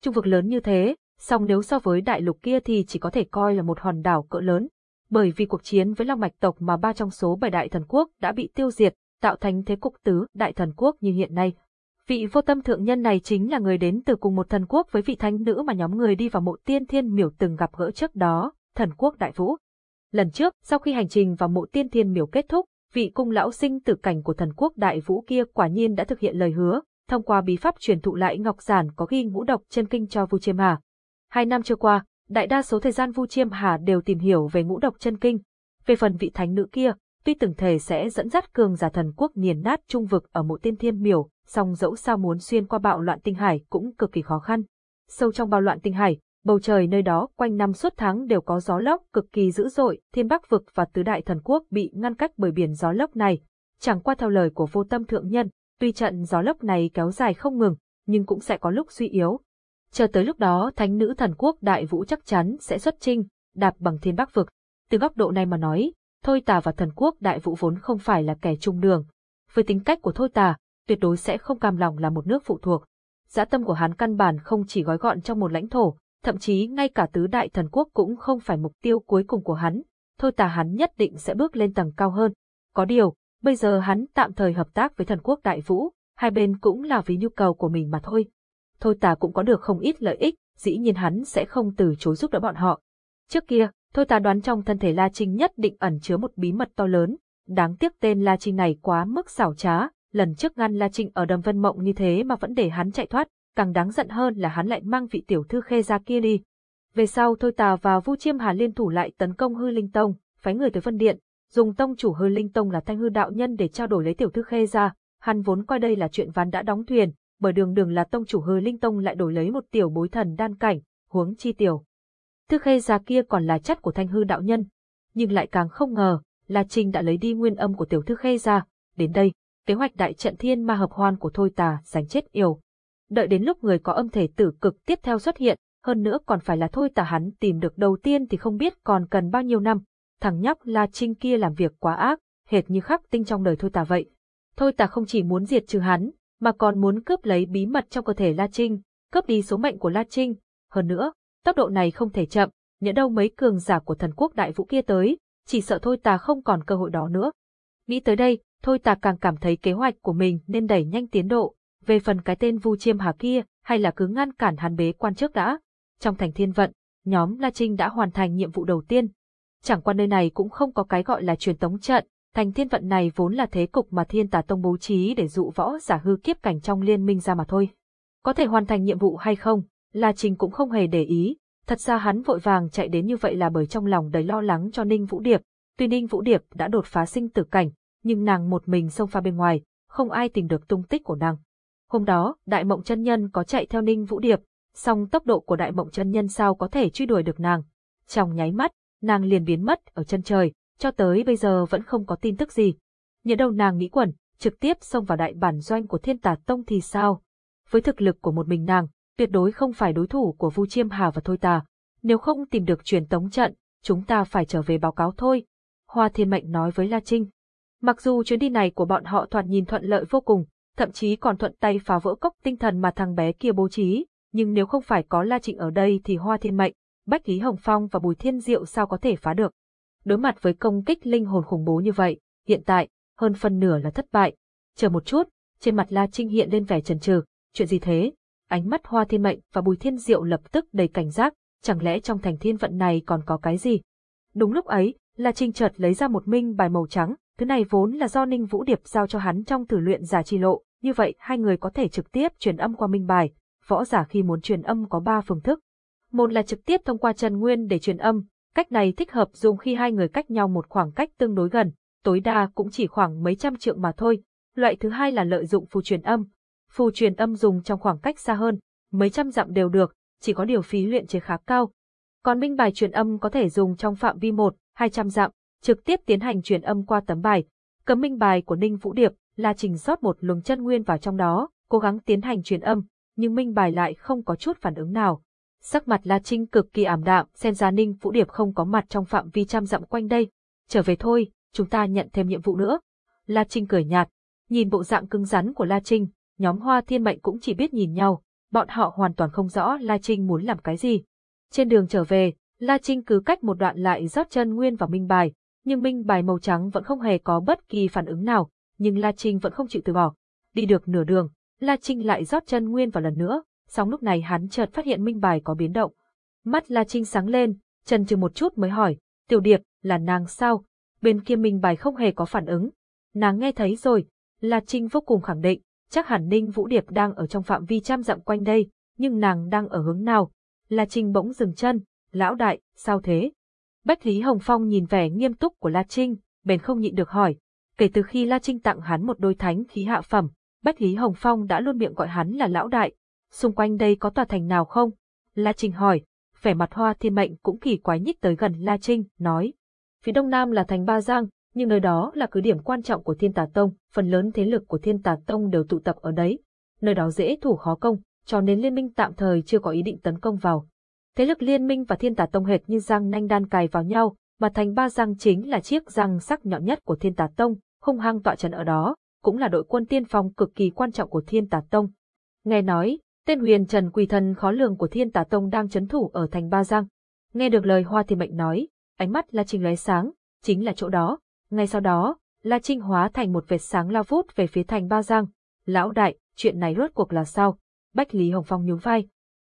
A: Trung vực lớn như thế, song nếu so với đại lục kia thì chỉ có thể coi là một hòn đảo cỡ lớn. Bởi vì cuộc chiến với Long Mạch tộc mà ba trong số bảy đại thần quốc đã bị tiêu diệt, tạo thành thế cục tứ đại thần quốc như hiện nay. Vị vô tâm thượng nhân này chính là người đến từ cùng một thần quốc với vị thánh nữ mà nhóm người đi vào mộ tiên thiên miểu từng gặp gỡ trước đó, thần quốc đại vũ. Lần trước, sau khi hành trình vào mộ tiên thiên miểu kết thúc, vị cung lão sinh tử cảnh của thần quốc đại vũ kia quả nhiên đã thực hiện lời hứa, thông qua bí pháp truyền thụ lại ngọc giản có ghi ngũ độc chân kinh cho Vu Chiêm Hà. Hai năm trôi qua, đại đa số thời gian Vu Chiêm Hà đều tìm hiểu về ngũ độc chân kinh. Về phần vị thánh nữ kia, tuy từng thể sẽ dẫn dắt cường giả thần quốc nghiền nát trung vực ở mộ tiên thiên miểu, song dẫu sao muốn xuyên qua bạo loạn tinh hải cũng cực kỳ khó khăn. Sâu trong bạo loạn tinh hải, bầu trời nơi đó quanh năm suốt tháng đều có gió lốc cực kỳ dữ dội, thiên bắc vực và tứ đại thần quốc bị ngăn cách bởi biển gió lốc này. Chẳng qua theo lời của vô tâm thượng nhân, tuy trận gió lốc này kéo dài không ngừng, nhưng cũng sẽ có lúc suy yếu. Chờ tới lúc đó thánh nữ thần quốc đại vũ chắc chắn sẽ xuất trinh, đạp bằng thiên bắc vực. Từ góc độ này mà nói, Thôi Tà và thần quốc đại vũ vốn không phải là kẻ trung đường. Với tính cách của Thôi Tà, tuyệt đối sẽ không cam lòng là một nước phụ thuộc. Dã tâm của hắn căn bản không chỉ gói gọn trong một lãnh thổ, thậm chí ngay cả tứ đại thần quốc cũng không phải mục tiêu cuối cùng của hắn. Thôi tà hắn nhất định sẽ bước lên tầng cao hơn. Có điều, Bây giờ hắn tạm thời hợp tác với thần quốc Đại Vũ, hai bên cũng là vì nhu cầu của mình mà thôi. Thôi tà cũng có được không ít lợi ích, dĩ nhiên hắn sẽ không từ chối giúp đỡ bọn họ. Trước kia, thôi tà đoán trong thân thể La Trinh nhất định ẩn chứa một bí mật to lớn, đáng tiếc tên La Trinh này quá mức xảo trá, lần trước ngăn La Trinh ở đầm vân mộng như thế mà vẫn để hắn chạy thoát, càng đáng giận hơn là hắn lại mang vị tiểu thư khê ra kia đi. Về sau Thôi Tà và Vu Chiêm Hà liên thủ lại tấn công Hư Linh Tông, phái người tới Vân Điện, dùng tông chủ Hư Linh Tông là Thanh Hư đạo nhân để trao đổi lấy tiểu thư khê ra, hắn vốn coi đây là chuyện ván đã đóng thuyền, bởi đường đường là tông chủ Hư Linh Tông lại đổi lấy một tiểu bối thần đan cảnh, huống chi tiểu. Thư khê ra kia còn là chất của Thanh Hư đạo nhân, nhưng lại càng không ngờ, là Trình đã lấy đi nguyên âm của tiểu thư khê ra, đến đây, kế hoạch đại trận thiên ma hợp hoan của Thôi Tà giành chết yêu. Đợi đến lúc người có âm thể tử cực tiếp theo xuất hiện, hơn nữa còn phải là Thôi tả hắn tìm được đầu tiên thì không biết còn cần bao nhiêu năm, thằng nhóc La Trinh kia làm việc quá ác, hệt như khắc tinh trong đời Thôi tả vậy. Thôi tả không chỉ muốn diệt trừ hắn, mà còn muốn cướp lấy bí mật trong cơ thể La Trinh, cướp đi số mệnh của La Trinh. Hơn nữa, tốc độ này không thể chậm, nhỡ đâu mấy cường giả của thần quốc đại vũ kia tới, chỉ sợ Thôi Tà không còn cơ hội đó nữa. Nghĩ tới đây, Thôi Tà càng cảm thấy kế hoạch của mình nên đẩy nhanh tiến độ, về phần cái tên Vu Chiêm Hà kia, hay là cứ ngăn cản hắn bế quan trước đã. Trong thành thiên vận, nhóm La Trinh đã hoàn thành nhiệm vụ đầu tiên. Chẳng qua nơi này cũng không có cái gọi là truyền tống trận, thành thiên vận này vốn là thế cục mà thiên tà tông bố trí để dụ võ giả hư kiếp cảnh trong liên minh ra mà thôi. Có thể hoàn thành nhiệm vụ hay không, La Trinh cũng không hề để ý, thật ra hắn vội vàng chạy đến như vậy là bởi trong lòng đầy lo lắng cho Ninh Vũ Điệp. Tuy Ninh Vũ Điệp đã đột phá sinh tử cảnh, nhưng nàng một mình xông pha bên ngoài, không ai tìm được tung tích của nàng. Hôm đó, Đại Mộng chân nhân có chạy theo Ninh Vũ Điệp, song tốc độ của Đại Mộng chân nhân sao có thể truy đuổi được nàng. Trong nháy mắt, nàng liền biến mất ở chân trời, cho tới bây giờ vẫn không có tin tức gì. Nhớ đâu nàng nghĩ quẩn, trực tiếp xông vào đại bản doanh của Thiên Tà Tông thì sao? Với thực lực của một mình nàng, tuyệt đối không phải đối thủ của Vu Chiêm Hà và Thôi Tà. Nếu không tìm được truyền tống trận, chúng ta phải trở về báo cáo thôi. Hoa Thiên Mệnh nói với La Trinh. Mặc dù chuyến đi này của bọn họ thoạt nhìn thuận lợi vô cùng, thậm chí còn thuận tay phá vỡ cốc tinh thần mà thằng bé kia bố trí, nhưng nếu không phải có La Trịnh ở đây thì Hoa Thiên Mệnh, Bách Lý Hồng Phong và Bùi Thiên Diệu sao có thể phá được. Đối mặt với công kích linh hồn khủng bố như vậy, hiện tại, hơn phân nửa là thất bại. Chờ một chút, trên mặt La Trinh hiện lên vẻ chần chừ, chuyện gì thế? Ánh mắt Hoa Thiên Mệnh và Bùi Thiên Diệu lập tức đầy cảnh giác, chẳng lẽ trong thành thiên vận này còn có cái gì? Đúng lúc ấy, La Trinh chợt lấy ra một minh bài màu trắng, thứ này vốn là do Ninh Vũ Điệp giao cho hắn trong thử luyện giả chi lộ, như vậy hai người có thể trực tiếp truyền âm qua minh bài. Võ giả khi muốn truyền âm có ba phương thức. Một là trực tiếp thông qua chân nguyên để truyền âm, cách này thích hợp dùng khi hai người cách nhau một khoảng cách tương đối gần, tối đa cũng chỉ khoảng mấy trăm trượng mà thôi. Loại thứ hai là lợi dụng phù truyền âm. Phù truyền âm dùng trong khoảng cách xa hơn, mấy trăm dặm đều được, chỉ có điều phí luyện chế khá cao. Còn minh bài truyền âm có thể dùng trong phạm vi 1, 200 dặm, trực tiếp tiến hành truyền âm qua tấm bài. Cấm minh bài của Ninh Vũ Điệp là trình rót một luồng chân nguyên vào trong đó, cố gắng tiến hành truyền âm, nhưng minh bài lại không có chút phản ứng nào. Sắc mặt La Trinh cực kỳ ảm đạm, xem ra Ninh Vũ Điệp không có mặt trong phạm vi trăm dặm quanh đây. Trở về thôi, chúng ta nhận thêm nhiệm vụ nữa. La Trinh cười nhạt, nhìn bộ dạng cứng rắn của La Trinh, nhóm Hoa Thiên Mệnh cũng chỉ biết nhìn nhau, bọn họ hoàn toàn không rõ La Trinh muốn làm cái gì. Trên đường trở về, La Trinh cứ cách một đoạn lại rót chân nguyên vào minh bài, nhưng minh bài màu trắng vẫn không hề có bất kỳ phản ứng nào, nhưng La Trinh vẫn không chịu từ bỏ. Đi được nửa đường, La Trinh lại rót chân nguyên vào lần nữa, song lúc này hắn chợt phát hiện minh bài có biến động. Mắt La Trinh sáng lên, chân chừng một chút mới hỏi, tiểu điệp, là nàng sao? Bên kia minh bài không hề có phản ứng. Nàng nghe thấy rồi, La Trinh vô cùng khẳng định, chắc hẳn Ninh Vũ Điệp đang ở trong phạm vi trăm dặm quanh đây, nhưng nàng đang ở hướng nào? La Trinh bỗng dừng chân, lão đại, sao thế? Bách Lý Hồng Phong nhìn vẻ nghiêm túc của La Trinh, bèn không nhịn được hỏi. Kể từ khi La Trinh tặng hắn một đôi thánh khí hạ phẩm, Bách Lý Hồng Phong đã luôn miệng gọi hắn là lão đại. Xung quanh đây có tòa thành nào không? La Trinh hỏi, vẻ mặt hoa thiên mệnh cũng kỳ quái nhích tới gần La Trinh, nói. Phía đông nam là thành Ba Giang, nhưng nơi đó là cứ điểm quan trọng của Thiên Tà Tông, phần lớn thế lực của Thiên Tà Tông đều tụ tập ở đấy. Nơi đó dễ thủ khó công, cho nên liên minh tạm thời chưa có ý định tấn công vào. Thế lực liên minh và thiên tà tông hệt như răng nanh đan cài vào nhau, mà thành ba răng chính là chiếc răng sắc nhọn nhất của thiên tà tông, hung hăng tọa trấn ở đó, cũng là đội quân tiên phong cực kỳ quan trọng của thiên tà tông. Nghe nói, tên huyền trần quỳ thần khó lường của thiên tà tông đang chấn thủ ở thành ba răng. Nghe được lời hoa thiên mệnh nói, ánh mắt là Trinh lóe sáng, chính là chỗ đó. Ngay sau đó, La Trinh hóa thành một vệt sáng lao vút về phía thành Ba Giang. Lão đại, chuyện này rốt cuộc là sao? Bách Lý Hồng Phong nhún vai.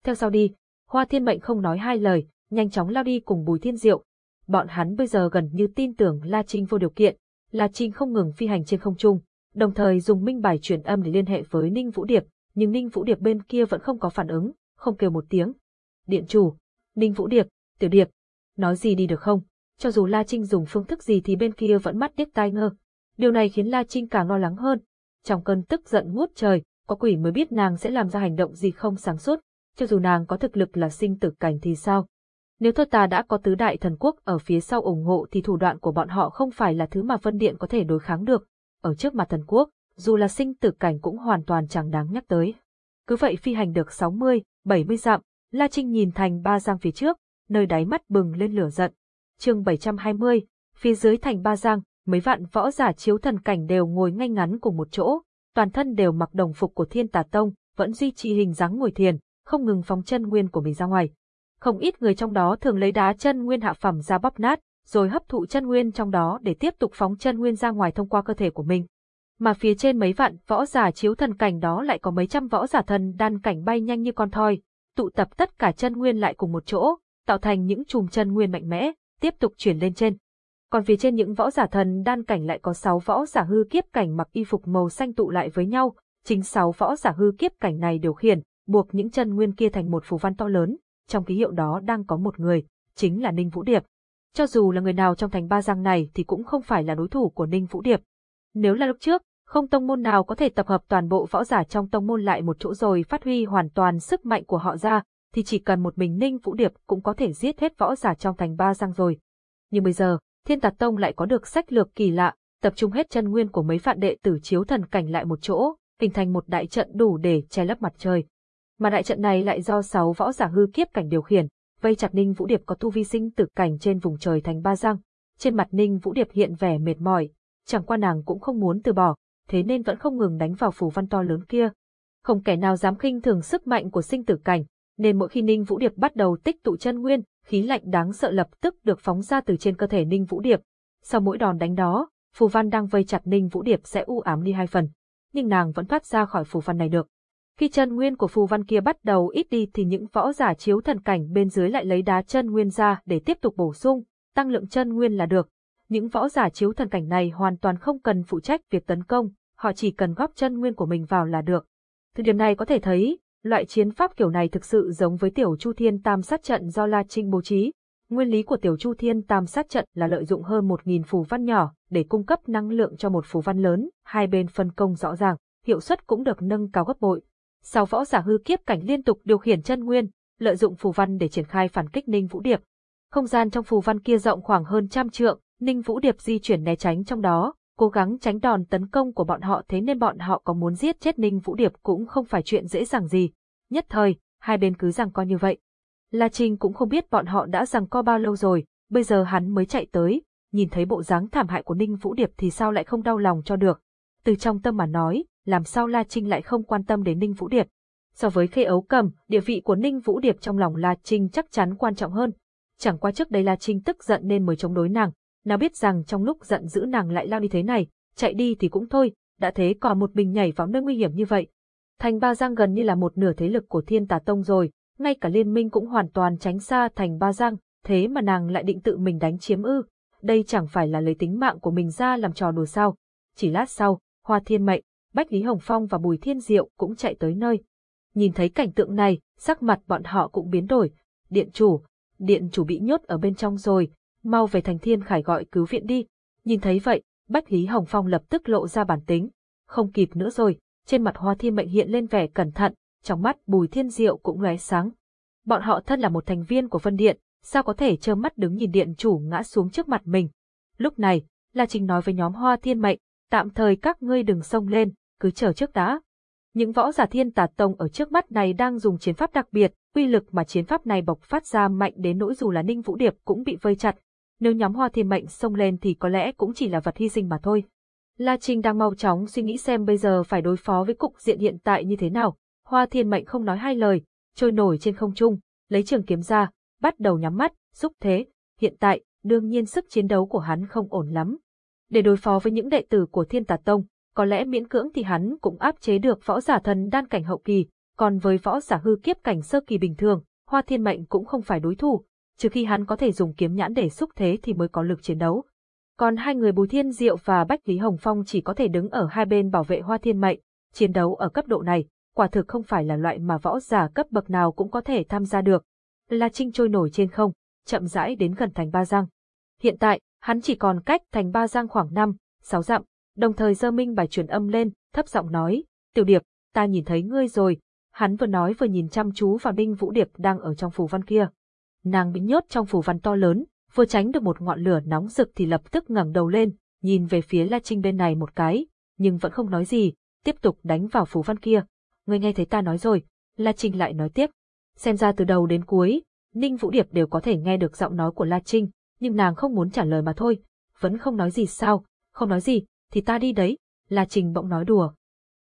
A: Theo sau đi, Hoa Thiên Mệnh không nói hai lời, nhanh chóng lao đi cùng Bùi Thiên Diệu. Bọn hắn bây giờ gần như tin tưởng La Trinh vô điều kiện, La Trinh không ngừng phi hành trên không trung, đồng thời dùng minh bài truyền âm để liên hệ với Ninh Vũ Điệp, nhưng Ninh Vũ Điệp bên kia vẫn không có phản ứng, không kêu một tiếng. Điện chủ, Ninh Vũ Điệp, Tiểu Điệp, nói gì đi được không? Cho dù La Trinh dùng phương thức gì thì bên kia vẫn mắt điếc tai ngơ. Điều này khiến La Trinh càng lo lắng hơn. Trong cơn tức giận ngút trời, có quỷ mới biết nàng sẽ làm ra hành động gì không sáng suốt, cho dù nàng có thực lực là sinh tử cảnh thì sao. Nếu thôi ta đã có tứ đại thần quốc ở phía sau ủng hộ thì thủ đoạn của bọn họ không phải là thứ mà Vân Điện có thể đối kháng được. Ở trước mặt thần quốc, dù là sinh tử cảnh cũng hoàn toàn chẳng đáng nhắc tới. Cứ vậy phi hành được 60, 70 dặm, La Trinh nhìn thành ba giang phía trước, nơi đáy mắt bừng lên lửa giận. chương 720, phía dưới thành ba giang, mấy vạn võ giả chiếu thần cảnh đều ngồi ngay ngắn cùng một chỗ, toàn thân đều mặc đồng phục của thiên tà tông, vẫn duy trì hình dáng ngồi thiền, không ngừng phóng chân nguyên của mình ra ngoài. Không ít người trong đó thường lấy đá chân nguyên hạ phẩm ra bóp nát, rồi hấp thụ chân nguyên trong đó để tiếp tục phóng chân nguyên ra ngoài thông qua cơ thể của mình. Mà phía trên mấy vạn võ giả chiếu thần cảnh đó lại có mấy trăm võ giả thần đan cảnh bay nhanh như con thoi, tụ tập tất cả chân nguyên lại cùng một chỗ, tạo thành những chùm chân nguyên mạnh mẽ, tiếp tục chuyển lên trên. Còn phía trên những võ giả thần đan cảnh lại có sáu võ giả hư kiếp cảnh mặc y phục màu xanh tụ lại với nhau, chính sáu võ giả hư kiếp cảnh này điều khiển, buộc những chân nguyên kia thành một phù văn to lớn, trong ký hiệu đó đang có một người, chính là Ninh Vũ Điệp. Cho dù là người nào trong thành ba giang này thì cũng không phải là đối thủ của Ninh Vũ Điệp. Nếu là lúc trước, không tông môn nào có thể tập hợp toàn bộ võ giả trong tông môn lại một chỗ rồi phát huy hoàn toàn sức mạnh của họ ra, thì chỉ cần một mình Ninh Vũ Điệp cũng có thể giết hết võ giả trong thành ba giang rồi. Nhưng bây giờ, Thiên Tạt Tông lại có được sách lược kỳ lạ, tập trung hết chân nguyên của mấy vạn đệ tử chiếu thần cảnh lại một chỗ, hình thành một đại trận đủ để che lấp mặt trời. Mà đại trận này lại do sáu võ giả hư kiếp cảnh điều khiển, vây chặt Ninh Vũ Điệp có tu vi sinh tử cảnh trên vùng trời thành ba giang. Trên mặt Ninh Vũ Điệp hiện vẻ mệt mỏi, chẳng qua nàng cũng không muốn từ bỏ, thế nên vẫn không ngừng đánh vào phù văn to lớn kia. Không kẻ nào dám khinh thường sức mạnh của sinh tử cảnh, nên mỗi khi Ninh Vũ Điệp bắt đầu tích tụ chân nguyên, khí lạnh đáng sợ lập tức được phóng ra từ trên cơ thể Ninh Vũ Điệp. Sau mỗi đòn đánh đó, phù văn đang vây chặt Ninh Vũ Điệp sẽ u ám đi hai phần, nhưng nàng vẫn thoát ra khỏi phù văn này được. Khi chân nguyên của phù văn kia bắt đầu ít đi thì những võ giả chiếu thần cảnh bên dưới lại lấy đá chân nguyên ra để tiếp tục bổ sung, tăng lượng chân nguyên là được. Những võ giả chiếu thần cảnh này hoàn toàn không cần phụ trách việc tấn công, họ chỉ cần góp chân nguyên của mình vào là được. Từ điểm này có thể thấy, loại chiến pháp kiểu này thực sự giống với tiểu Chu Thiên Tam sát trận do La Trinh bố trí. Nguyên lý của tiểu Chu Thiên Tam sát trận là lợi dụng hơn 1.000 phù văn nhỏ để cung cấp năng lượng cho một phù văn lớn, hai bên phân công rõ ràng, hiệu suất cũng được nâng cao gấp bội. Sau võ giả hư kiếp cảnh liên tục điều khiển chân nguyên, lợi dụng phù văn để triển khai phản kích Ninh Vũ Điệp. Không gian trong phù văn kia rộng khoảng hơn trăm trượng, Ninh Vũ Điệp di chuyển né tránh trong đó, cố gắng tránh đòn tấn công của bọn họ thế nên bọn họ có muốn giết chết Ninh Vũ Điệp cũng không phải chuyện dễ dàng gì. Nhất thời, hai bên cứ rằng co như vậy. La Trinh cũng không biết bọn họ đã rằng co bao lâu rồi, bây giờ hắn mới chạy tới, nhìn thấy bộ dáng thảm hại của Ninh Vũ Điệp thì sao lại không đau lòng cho được. Từ trong tâm mà nói, làm sao La Trinh lại không quan tâm đến Ninh Vũ Điệp. So với khê ấu cầm, địa vị của Ninh Vũ Điệp trong lòng La Trinh chắc chắn quan trọng hơn. Chẳng qua trước đây La Trinh tức giận nên mới chống đối nàng, nào biết rằng trong lúc giận dữ nàng lại lao đi thế này, chạy đi thì cũng thôi, đã thế còn một mình nhảy vào nơi nguy hiểm như vậy. Thành Ba Giang gần như là một nửa thế lực của Thiên Tà Tông rồi, ngay cả liên minh cũng hoàn toàn tránh xa Thành Ba Giang, thế mà nàng lại định tự mình đánh chiếm ư. Đây chẳng phải là lấy tính mạng của mình ra làm trò đùa sao. Chỉ lát sau, Hoa Thiên Mệnh, Bách Lý Hồng Phong và Bùi Thiên Diệu cũng chạy tới nơi. Nhìn thấy cảnh tượng này, sắc mặt bọn họ cũng biến đổi. Điện chủ, điện chủ bị nhốt ở bên trong rồi, mau về thành thiên khải gọi cứu viện đi. Nhìn thấy vậy, Bách Lý Hồng Phong lập tức lộ ra bản tính. Không kịp nữa rồi, trên mặt Hoa Thiên Mệnh hiện lên vẻ cẩn thận, trong mắt Bùi Thiên Diệu cũng lóe sáng. Bọn họ thân là một thành viên của Vân Điện, sao có thể trơ mắt đứng nhìn điện chủ ngã xuống trước mặt mình. Lúc này, La Trình nói với nhóm Hoa Thiên Mệnh, tạm thời các ngươi đừng xông lên, cứ chờ trước đã. Những võ giả thiên tà tông ở trước mắt này đang dùng chiến pháp đặc biệt, uy lực mà chiến pháp này bộc phát ra mạnh đến nỗi dù là Ninh Vũ Điệp cũng bị vây chặt. Nếu nhóm Hoa Thiên Mệnh xông lên thì có lẽ cũng chỉ là vật hy sinh mà thôi. La Trinh đang mau chóng suy nghĩ xem bây giờ phải đối phó với cục diện hiện tại như thế nào. Hoa Thiên Mệnh không nói hai lời, trôi nổi trên không trung, lấy trường kiếm ra, bắt đầu nhắm mắt, xúc thế. Hiện tại, đương nhiên sức chiến đấu của hắn không ổn lắm. Để đối phó với những đệ tử của Thiên Tà Tông, có lẽ miễn cưỡng thì hắn cũng áp chế được võ giả thần đan cảnh hậu kỳ, còn với võ giả hư kiếp cảnh sơ kỳ bình thường, Hoa Thiên Mệnh cũng không phải đối thủ, trừ khi hắn có thể dùng kiếm nhãn để xúc thế thì mới có lực chiến đấu. Còn hai người Bùi Thiên Diệu và Bách Lý Hồng Phong chỉ có thể đứng ở hai bên bảo vệ Hoa Thiên Mệnh, chiến đấu ở cấp độ này, quả thực không phải là loại mà võ giả cấp bậc nào cũng có thể tham gia được. La Trinh trôi nổi trên không, chậm rãi đến gần thành Ba Giang. Hiện tại, hắn chỉ còn cách thành Ba Giang khoảng 5, 6 dặm, đồng thời giơ minh bài truyền âm lên, thấp giọng nói, Tiểu Điệp, ta nhìn thấy ngươi rồi. Hắn vừa nói vừa nhìn chăm chú vào Đinh Vũ Điệp đang ở trong phù văn kia. Nàng bị nhốt trong phù văn to lớn, vừa tránh được một ngọn lửa nóng rực thì lập tức ngẩng đầu lên, nhìn về phía La Trinh bên này một cái, nhưng vẫn không nói gì, tiếp tục đánh vào phù văn kia. Ngươi nghe thấy ta nói rồi, La Trinh lại nói tiếp. Xem ra từ đầu đến cuối, Ninh Vũ Điệp đều có thể nghe được giọng nói của La Trinh, nhưng nàng không muốn trả lời mà thôi, vẫn không nói gì sao, không nói gì, thì ta đi đấy, La Trình bỗng nói đùa.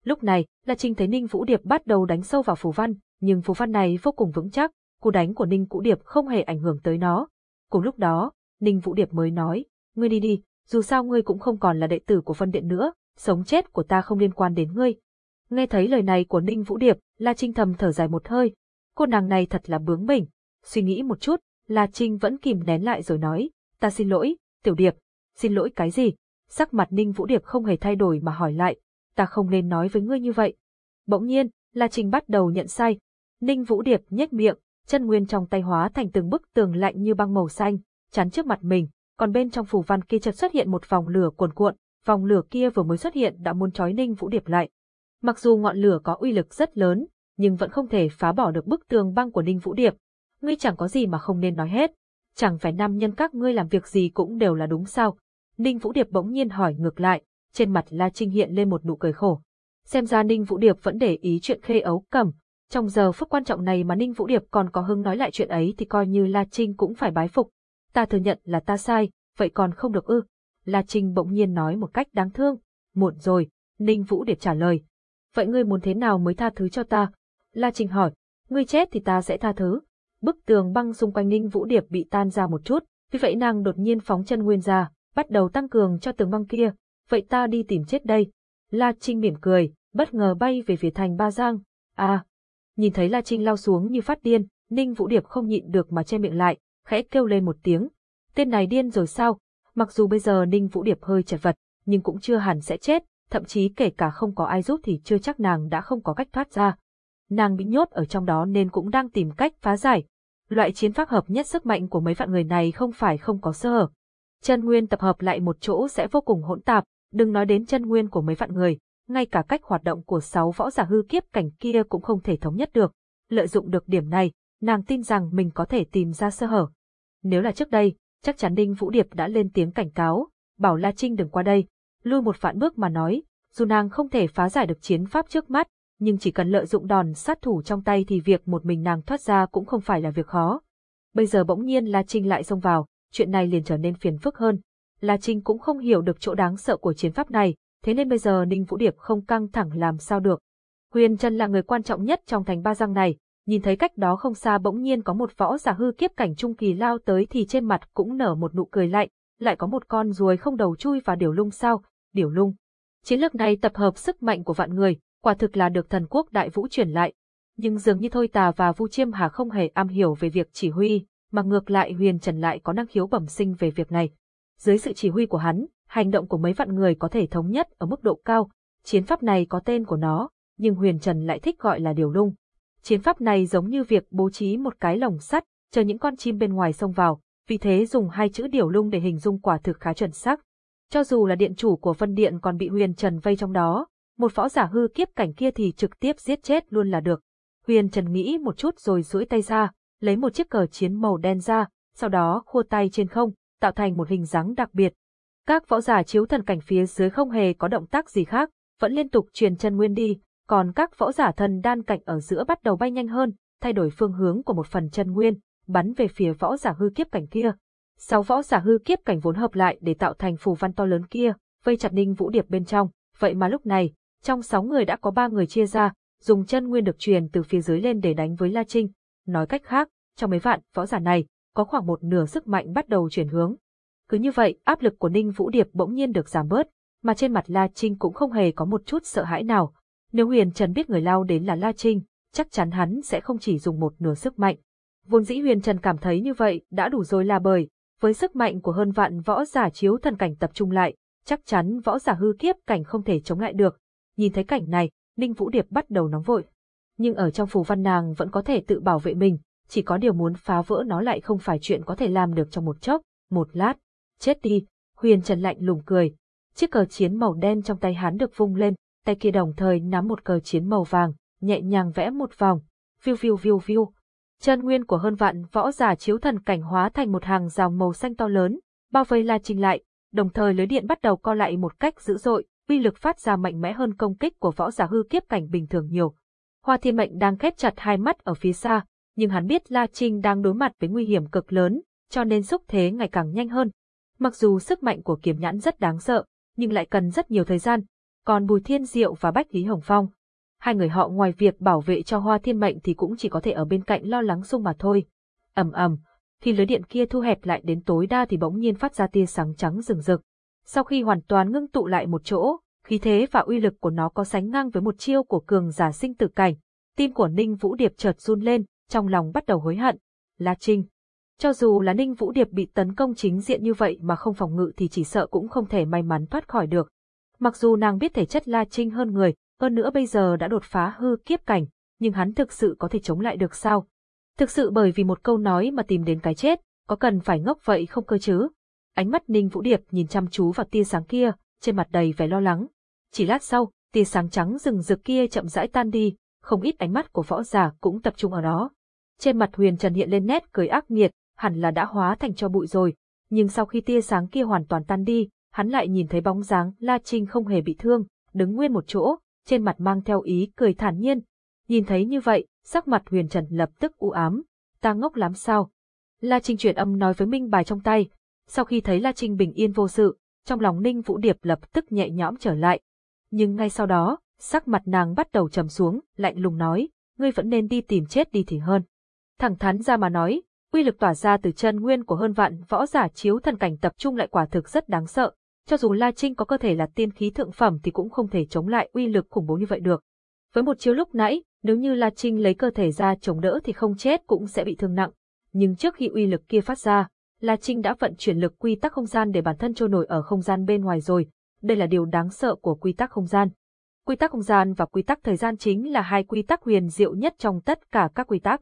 A: Lúc này, La Trình thấy Ninh Vũ Điệp bắt đầu đánh sâu vào phù văn, nhưng phù văn này vô cùng vững chắc, cú đánh của Ninh Vũ Điệp không hề ảnh hưởng tới nó. Cùng lúc đó, Ninh Vũ Điệp mới nói, ngươi đi đi, dù sao ngươi cũng không còn là đệ tử của phân điện nữa, sống chết của ta không liên quan đến ngươi. Nghe thấy lời này của Ninh Vũ Điệp, La Trinh thầm thở dài một hơi, cô nàng này thật là bướng bỉnh. Suy nghĩ một chút, La Trinh vẫn kìm nén lại rồi nói, ta xin lỗi, Tiểu Điệp, xin lỗi cái gì? Sắc mặt Ninh Vũ Điệp không hề thay đổi mà hỏi lại, ta không nên nói với ngươi như vậy. Bỗng nhiên, La Trinh bắt đầu nhận sai. Ninh Vũ Điệp nhếch miệng, chân nguyên trong tay hóa thành từng bức tường lạnh như băng màu xanh, chắn trước mặt mình, còn bên trong phù văn kia chợt xuất hiện một vòng lửa cuồn cuộn, vòng lửa kia vừa mới xuất hiện đã muốn trói Ninh Vũ Điệp lại. Mặc dù ngọn lửa có uy lực rất lớn, nhưng vẫn không thể phá bỏ được bức tường băng của Ninh Vũ Điệp. Ngươi chẳng có gì mà không nên nói hết. Chẳng phải nam nhân các ngươi làm việc gì cũng đều là đúng sao. Ninh Vũ Điệp bỗng nhiên hỏi ngược lại, trên mặt La Trinh hiện lên một nụ cười khổ. Xem ra Ninh Vũ Điệp vẫn để ý chuyện khê ấu cầm. Trong giờ phút quan trọng này mà Ninh Vũ Điệp còn có hứng nói lại chuyện ấy thì coi như La Trinh cũng phải bái phục. Ta thừa nhận là ta sai, vậy còn không được ư. La Trinh bỗng nhiên nói một cách đáng thương. Muộn rồi, Ninh Vũ Điệp trả lời. Vậy ngươi muốn thế nào mới tha thứ cho ta? La Trinh hỏi, ngươi chết thì ta sẽ tha thứ. Bức tường băng xung quanh Ninh Vũ Điệp bị tan ra một chút, vì vậy nàng đột nhiên phóng chân nguyên ra, bắt đầu tăng cường cho tường băng kia. Vậy ta đi tìm chết đây. La Trinh mỉm cười, bất ngờ bay về phía thành Ba Giang. À, nhìn thấy La Trinh lao xuống như phát điên, Ninh Vũ Điệp không nhịn được mà che miệng lại, khẽ kêu lên một tiếng. Tên này điên rồi sao? Mặc dù bây giờ Ninh Vũ Điệp hơi chật vật, nhưng cũng chưa hẳn sẽ chết, thậm chí kể cả không có ai giúp thì chưa chắc nàng đã không có cách thoát ra. Nàng bị nhốt ở trong đó nên cũng đang tìm cách phá giải. Loại chiến pháp hợp nhất sức mạnh của mấy vạn người này không phải không có sơ hở. Chân nguyên tập hợp lại một chỗ sẽ vô cùng hỗn tạp, đừng nói đến chân nguyên của mấy vạn người, ngay cả cách hoạt động của sáu võ giả hư kiếp cảnh kia cũng không thể thống nhất được. Lợi dụng được điểm này, nàng tin rằng mình có thể tìm ra sơ hở. Nếu là trước đây, chắc chắn Đinh Vũ Điệp đã lên tiếng cảnh cáo, bảo La Trinh đừng qua đây, lui một vạn bước mà nói, dù nàng không thể phá giải được chiến pháp trước mắt, nhưng chỉ cần lợi dụng đòn sát thủ trong tay thì việc một mình nàng thoát ra cũng không phải là việc khó. Bây giờ bỗng nhiên La Trinh lại xông vào, chuyện này liền trở nên phiền phức hơn. La Trinh cũng không hiểu được chỗ đáng sợ của chiến pháp này, thế nên bây giờ Ninh Vũ Điệp không căng thẳng làm sao được. Huyền Trân là người quan trọng nhất trong thành ba giang này, nhìn thấy cách đó không xa bỗng nhiên có một võ giả hư kiếp cảnh trung kỳ lao tới thì trên mặt cũng nở một nụ cười lạnh, lại có một con ruồi không đầu chui vào điểu lung sao, điểu lung. Chiến lược này tập hợp sức mạnh của vạn người, quả thực là được thần quốc đại vũ truyền lại. Nhưng dường như Thôi Tà và Vu Chiêm Hà không hề am hiểu về việc chỉ huy, mà ngược lại Huyền Trần lại có năng khiếu bẩm sinh về việc này. Dưới sự chỉ huy của hắn, hành động của mấy vạn người có thể thống nhất ở mức độ cao. Chiến pháp này có tên của nó, nhưng Huyền Trần lại thích gọi là điều lung. Chiến pháp này giống như việc bố trí một cái lồng sắt, chờ những con chim bên ngoài xông vào, vì thế dùng hai chữ điều lung để hình dung quả thực khá chuẩn xác. Cho dù là điện chủ của Vân Điện còn bị Huyền Trần vây trong đó, một võ giả hư kiếp cảnh kia thì trực tiếp giết chết luôn là được. Huyền Trần nghĩ một chút rồi duỗi tay ra, lấy một chiếc cờ chiến màu đen ra, sau đó khua tay trên không, tạo thành một hình dáng đặc biệt. Các võ giả chiếu thần cảnh phía dưới không hề có động tác gì khác, vẫn liên tục truyền chân nguyên đi, còn các võ giả thần đan cảnh ở giữa bắt đầu bay nhanh hơn, thay đổi phương hướng của một phần chân nguyên, bắn về phía võ giả hư kiếp cảnh kia. Sáu võ giả hư kiếp cảnh vốn hợp lại để tạo thành phù văn to lớn kia, vây chặt Ninh Vũ Điệp bên trong, vậy mà lúc này, trong sáu người đã có ba người chia ra, dùng chân nguyên được truyền từ phía dưới lên để đánh với La Trinh. Nói cách khác, trong mấy vạn võ giả này, có khoảng một nửa sức mạnh bắt đầu chuyển hướng. Cứ như vậy, áp lực của Ninh Vũ Điệp bỗng nhiên được giảm bớt, mà trên mặt La Trinh cũng không hề có một chút sợ hãi nào. Nếu Huyền Trần biết người lao đến là La Trinh, chắc chắn hắn sẽ không chỉ dùng một nửa sức mạnh. Vốn dĩ Huyền Trần cảm thấy như vậy đã đủ rồi là bởi, với sức mạnh của hơn vạn võ giả chiếu thần cảnh tập trung lại, chắc chắn võ giả hư kiếp cảnh không thể chống lại được. Nhìn thấy cảnh này, Ninh Vũ Điệp bắt đầu nóng vội. Nhưng ở trong phù văn nàng vẫn có thể tự bảo vệ mình, chỉ có điều muốn phá vỡ nó lại không phải chuyện có thể làm được trong một chốc, một lát. Chết đi, Huyền Trần lạnh lùng cười. Chiếc cờ chiến màu đen trong tay hắn được vung lên, tay kia đồng thời nắm một cờ chiến màu vàng, nhẹ nhàng vẽ một vòng. Phiu phiu phiu phiu. Chân nguyên của hơn vạn võ giả chiếu thần cảnh hóa thành một hàng rào màu xanh to lớn, bao vây La Trinh lại, đồng thời lưới điện bắt đầu co lại một cách dữ dội, uy lực phát ra mạnh mẽ hơn công kích của võ giả hư kiếp cảnh bình thường nhiều. Hoa Thiên Mệnh đang khép chặt hai mắt ở phía xa, nhưng hắn biết La Trinh đang đối mặt với nguy hiểm cực lớn, cho nên xúc thế ngày càng nhanh hơn. Mặc dù sức mạnh của kiếm nhãn rất đáng sợ, nhưng lại cần rất nhiều thời gian. Còn Bùi Thiên Diệu và Bách Lý Hồng Phong, hai người họ ngoài việc bảo vệ cho Hoa Thiên Mệnh thì cũng chỉ có thể ở bên cạnh lo lắng sung mà thôi. ầm ầm, khi lưới điện kia thu hẹp lại đến tối đa thì bỗng nhiên phát ra tia sáng trắng rừng rực. Sau khi hoàn toàn ngưng tụ lại một chỗ, khí thế và uy lực của nó có sánh ngang với một chiêu của cường giả sinh tử cảnh. Tim của Ninh Vũ Điệp chợt run lên, trong lòng bắt đầu hối hận. La Trinh. Cho dù là Ninh Vũ Điệp bị tấn công chính diện như vậy mà không phòng ngự thì chỉ sợ cũng không thể may mắn thoát khỏi được. Mặc dù nàng biết thể chất La Trinh hơn người, hơn nữa bây giờ đã đột phá hư kiếp cảnh, nhưng hắn thực sự có thể chống lại được sao? Thực sự bởi vì một câu nói mà tìm đến cái chết, có cần phải ngốc vậy không cơ chứ? Ánh mắt Ninh Vũ Điệp nhìn chăm chú vào tia sáng kia, trên mặt đầy vẻ lo lắng. Chỉ lát sau, tia sáng trắng rừng rực kia chậm rãi tan đi, không ít ánh mắt của võ giả cũng tập trung ở đó. Trên mặt Huyền Trần hiện lên nét cười ác nghiệt, hẳn là đã hóa thành cho bụi rồi, nhưng sau khi tia sáng kia hoàn toàn tan đi, hắn lại nhìn thấy bóng dáng La Trinh không hề bị thương, đứng nguyên một chỗ, trên mặt mang theo ý cười thản nhiên. Nhìn thấy như vậy, sắc mặt Huyền Trần lập tức u ám, ta ngốc lắm sao? La Trinh chuyển âm nói với Minh bài trong tay, sau khi thấy La Trinh bình yên vô sự, trong lòng Ninh Vũ Điệp lập tức nhẹ nhõm trở lại. Nhưng ngay sau đó, sắc mặt nàng bắt đầu trầm xuống, lạnh lùng nói, ngươi vẫn nên đi tìm chết đi thì hơn. Thẳng thắn ra mà nói, uy lực tỏa ra từ chân nguyên của hơn vạn võ giả chiếu thần cảnh tập trung lại quả thực rất đáng sợ. Cho dù La Trinh có cơ thể là tiên khí thượng phẩm thì cũng không thể chống lại uy lực khủng bố như vậy được. Với một chiếu lúc nãy, nếu như La Trinh lấy cơ thể ra chống đỡ thì không chết cũng sẽ bị thương nặng. Nhưng trước khi uy lực kia phát ra, La Trinh đã vận chuyển lực quy tắc không gian để bản thân trôi nổi ở không gian bên ngoài rồi. Đây là điều đáng sợ của quy tắc không gian. Quy tắc không gian và quy tắc thời gian chính là hai quy tắc huyền diệu nhất trong tất cả các quy tắc.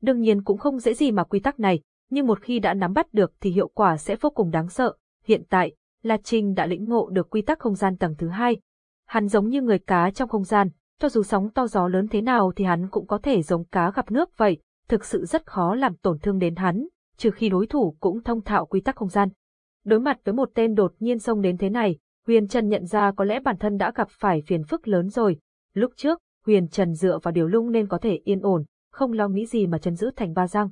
A: Đương nhiên cũng không dễ gì mà quy tắc này, nhưng một khi đã nắm bắt được thì hiệu quả sẽ vô cùng đáng sợ. Hiện tại, La Trinh đã lĩnh ngộ được quy tắc không gian tầng thứ hai. Hắn giống như người cá trong không gian, cho dù sóng to gió lớn thế nào thì hắn cũng có thể giống cá gặp nước vậy, thực sự rất khó làm tổn thương đến hắn, trừ khi đối thủ cũng thông thạo quy tắc không gian. Đối mặt với một tên đột nhiên xông đến thế này, Huyền Trần nhận ra có lẽ bản thân đã gặp phải phiền phức lớn rồi. Lúc trước, Huyền Trần dựa vào điều lung nên có thể yên ổn, không lo nghĩ gì mà chân giữ thành ba răng.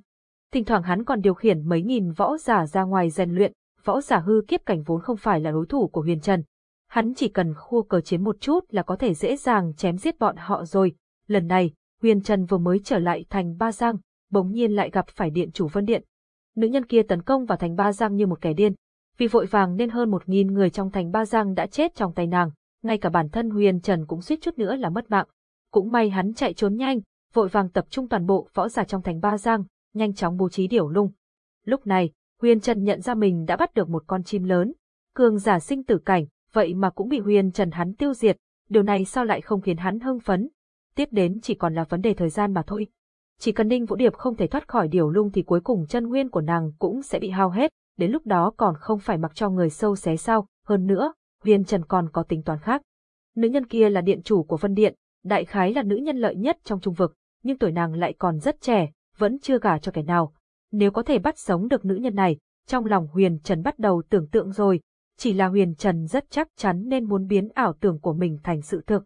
A: Thỉnh thoảng hắn còn điều khiển mấy nghìn võ giả ra ngoài rèn luyện, võ giả hư kiếp cảnh vốn không phải là đối thủ của Huyền Trần. Hắn chỉ cần khua cờ chiến một chút là có thể dễ dàng chém giết bọn họ rồi. Lần này, Huyền Trần vừa mới trở lại thành ba giang, bỗng nhiên lại gặp phải điện chủ Vân Điện. Nữ nhân kia tấn công vào thành ba giang như một kẻ điên. Vì vội vàng nên hơn một nghìn người trong thành ba giang đã chết trong tay nàng, ngay cả bản thân Huyền Trần cũng suýt chút nữa là mất mạng. Cũng may hắn chạy trốn nhanh, vội vàng tập trung toàn bộ võ giả trong thành ba giang, nhanh chóng bố trí điểu lung. Lúc này, Huyền Trần nhận ra mình đã bắt được một con chim lớn, cường giả sinh tử cảnh, vậy mà cũng bị Huyền Trần hắn tiêu diệt, điều này sao lại không khiến hắn hưng phấn? Tiếp đến chỉ còn là vấn đề thời gian mà thôi. Chỉ cần Ninh Vũ Điệp không thể thoát khỏi điều lung thì cuối cùng chân nguyên của nàng cũng sẽ bị hao hết, đến lúc đó còn không phải mặc cho người sâu xé sao, hơn nữa, Huyền Trần còn có tính toán khác. Nữ nhân kia là điện chủ của Vân Điện, đại khái là nữ nhân lợi nhất trong trung vực, nhưng tuổi nàng lại còn rất trẻ, vẫn chưa gả cho kẻ nào. Nếu có thể bắt sống được nữ nhân này, trong lòng Huyền Trần bắt đầu tưởng tượng rồi, chỉ là Huyền Trần rất chắc chắn nên muốn biến ảo tưởng của mình thành sự thực.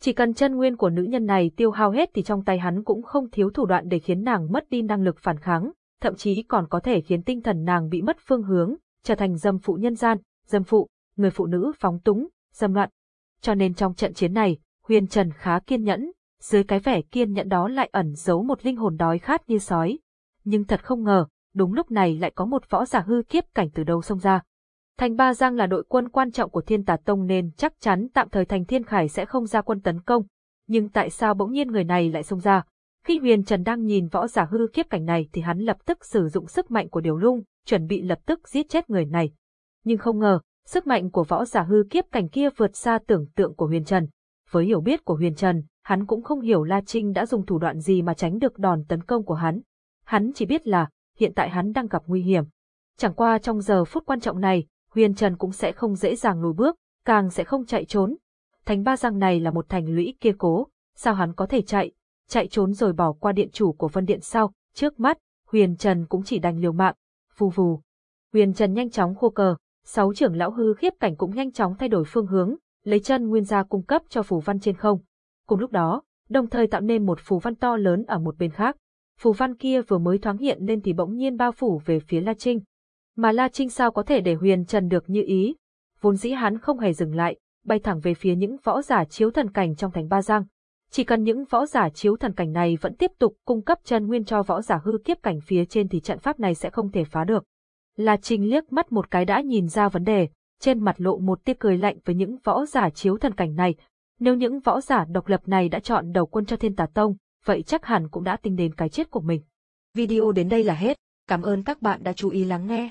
A: Chỉ cần chân nguyên của nữ nhân này tiêu hao hết thì trong tay hắn cũng không thiếu thủ đoạn để khiến nàng mất đi năng lực phản kháng, thậm chí còn có thể khiến tinh thần nàng bị mất phương hướng, trở thành dâm phụ nhân gian, dâm phụ, người phụ nữ phóng túng, dâm loạn. Cho nên trong trận chiến này, Huyền Trần khá kiên nhẫn, dưới cái vẻ kiên nhẫn đó lại ẩn giấu một linh hồn đói khát như sói. Nhưng thật không ngờ, đúng lúc này lại có một võ giả hư kiếp cảnh từ đâu xông ra. Thành Ba Giang là đội quân quan trọng của Thiên Tà Tông nên chắc chắn tạm thời Thành Thiên Khải sẽ không ra quân tấn công. Nhưng tại sao bỗng nhiên người này lại xông ra? Khi Huyền Trần đang nhìn võ giả hư kiếp cảnh này thì hắn lập tức sử dụng sức mạnh của điều lung, chuẩn bị lập tức giết chết người này. Nhưng không ngờ, sức mạnh của võ giả hư kiếp cảnh kia vượt xa tưởng tượng của Huyền Trần. Với hiểu biết của Huyền Trần, hắn cũng không hiểu La Trinh đã dùng thủ đoạn gì mà tránh được đòn tấn công của hắn. Hắn chỉ biết là, hiện tại hắn đang gặp nguy hiểm. Chẳng qua trong giờ phút quan trọng này, Huyền Trần cũng sẽ không dễ dàng lùi bước, càng sẽ không chạy trốn. Thành Ba Giang này là một thành lũy kia cố, sao hắn có thể chạy, chạy trốn rồi bỏ qua điện chủ của Vân Điện sau, trước mắt, Huyền Trần cũng chỉ đành liều mạng, phù vù. Huyền Trần nhanh chóng khô cờ, sáu trưởng lão hư khiếp cảnh cũng nhanh chóng thay đổi phương hướng, lấy chân nguyên gia cung cấp cho phù văn trên không. Cùng lúc đó, đồng thời tạo nên một phù văn to lớn ở một bên khác. Phù văn kia vừa mới thoáng hiện lên thì bỗng nhiên bao phủ về phía La Trinh. Mà La Trinh sao có thể để Huyền Trần được như ý? Vốn dĩ hắn không hề dừng lại, bay thẳng về phía những võ giả chiếu thần cảnh trong thành Ba Giang. Chỉ cần những võ giả chiếu thần cảnh này vẫn tiếp tục cung cấp chân nguyên cho võ giả hư kiếp cảnh phía trên thì trận pháp này sẽ không thể phá được. La Trinh liếc mắt một cái đã nhìn ra vấn đề, trên mặt lộ một tia cười lạnh với những võ giả chiếu thần cảnh này. Nếu những võ giả độc lập này đã chọn đầu quân cho thiên tà tông, vậy chắc hẳn cũng đã tính đến cái chết của mình.
B: Video đến đây là hết. Cảm ơn các bạn đã chú ý lắng nghe.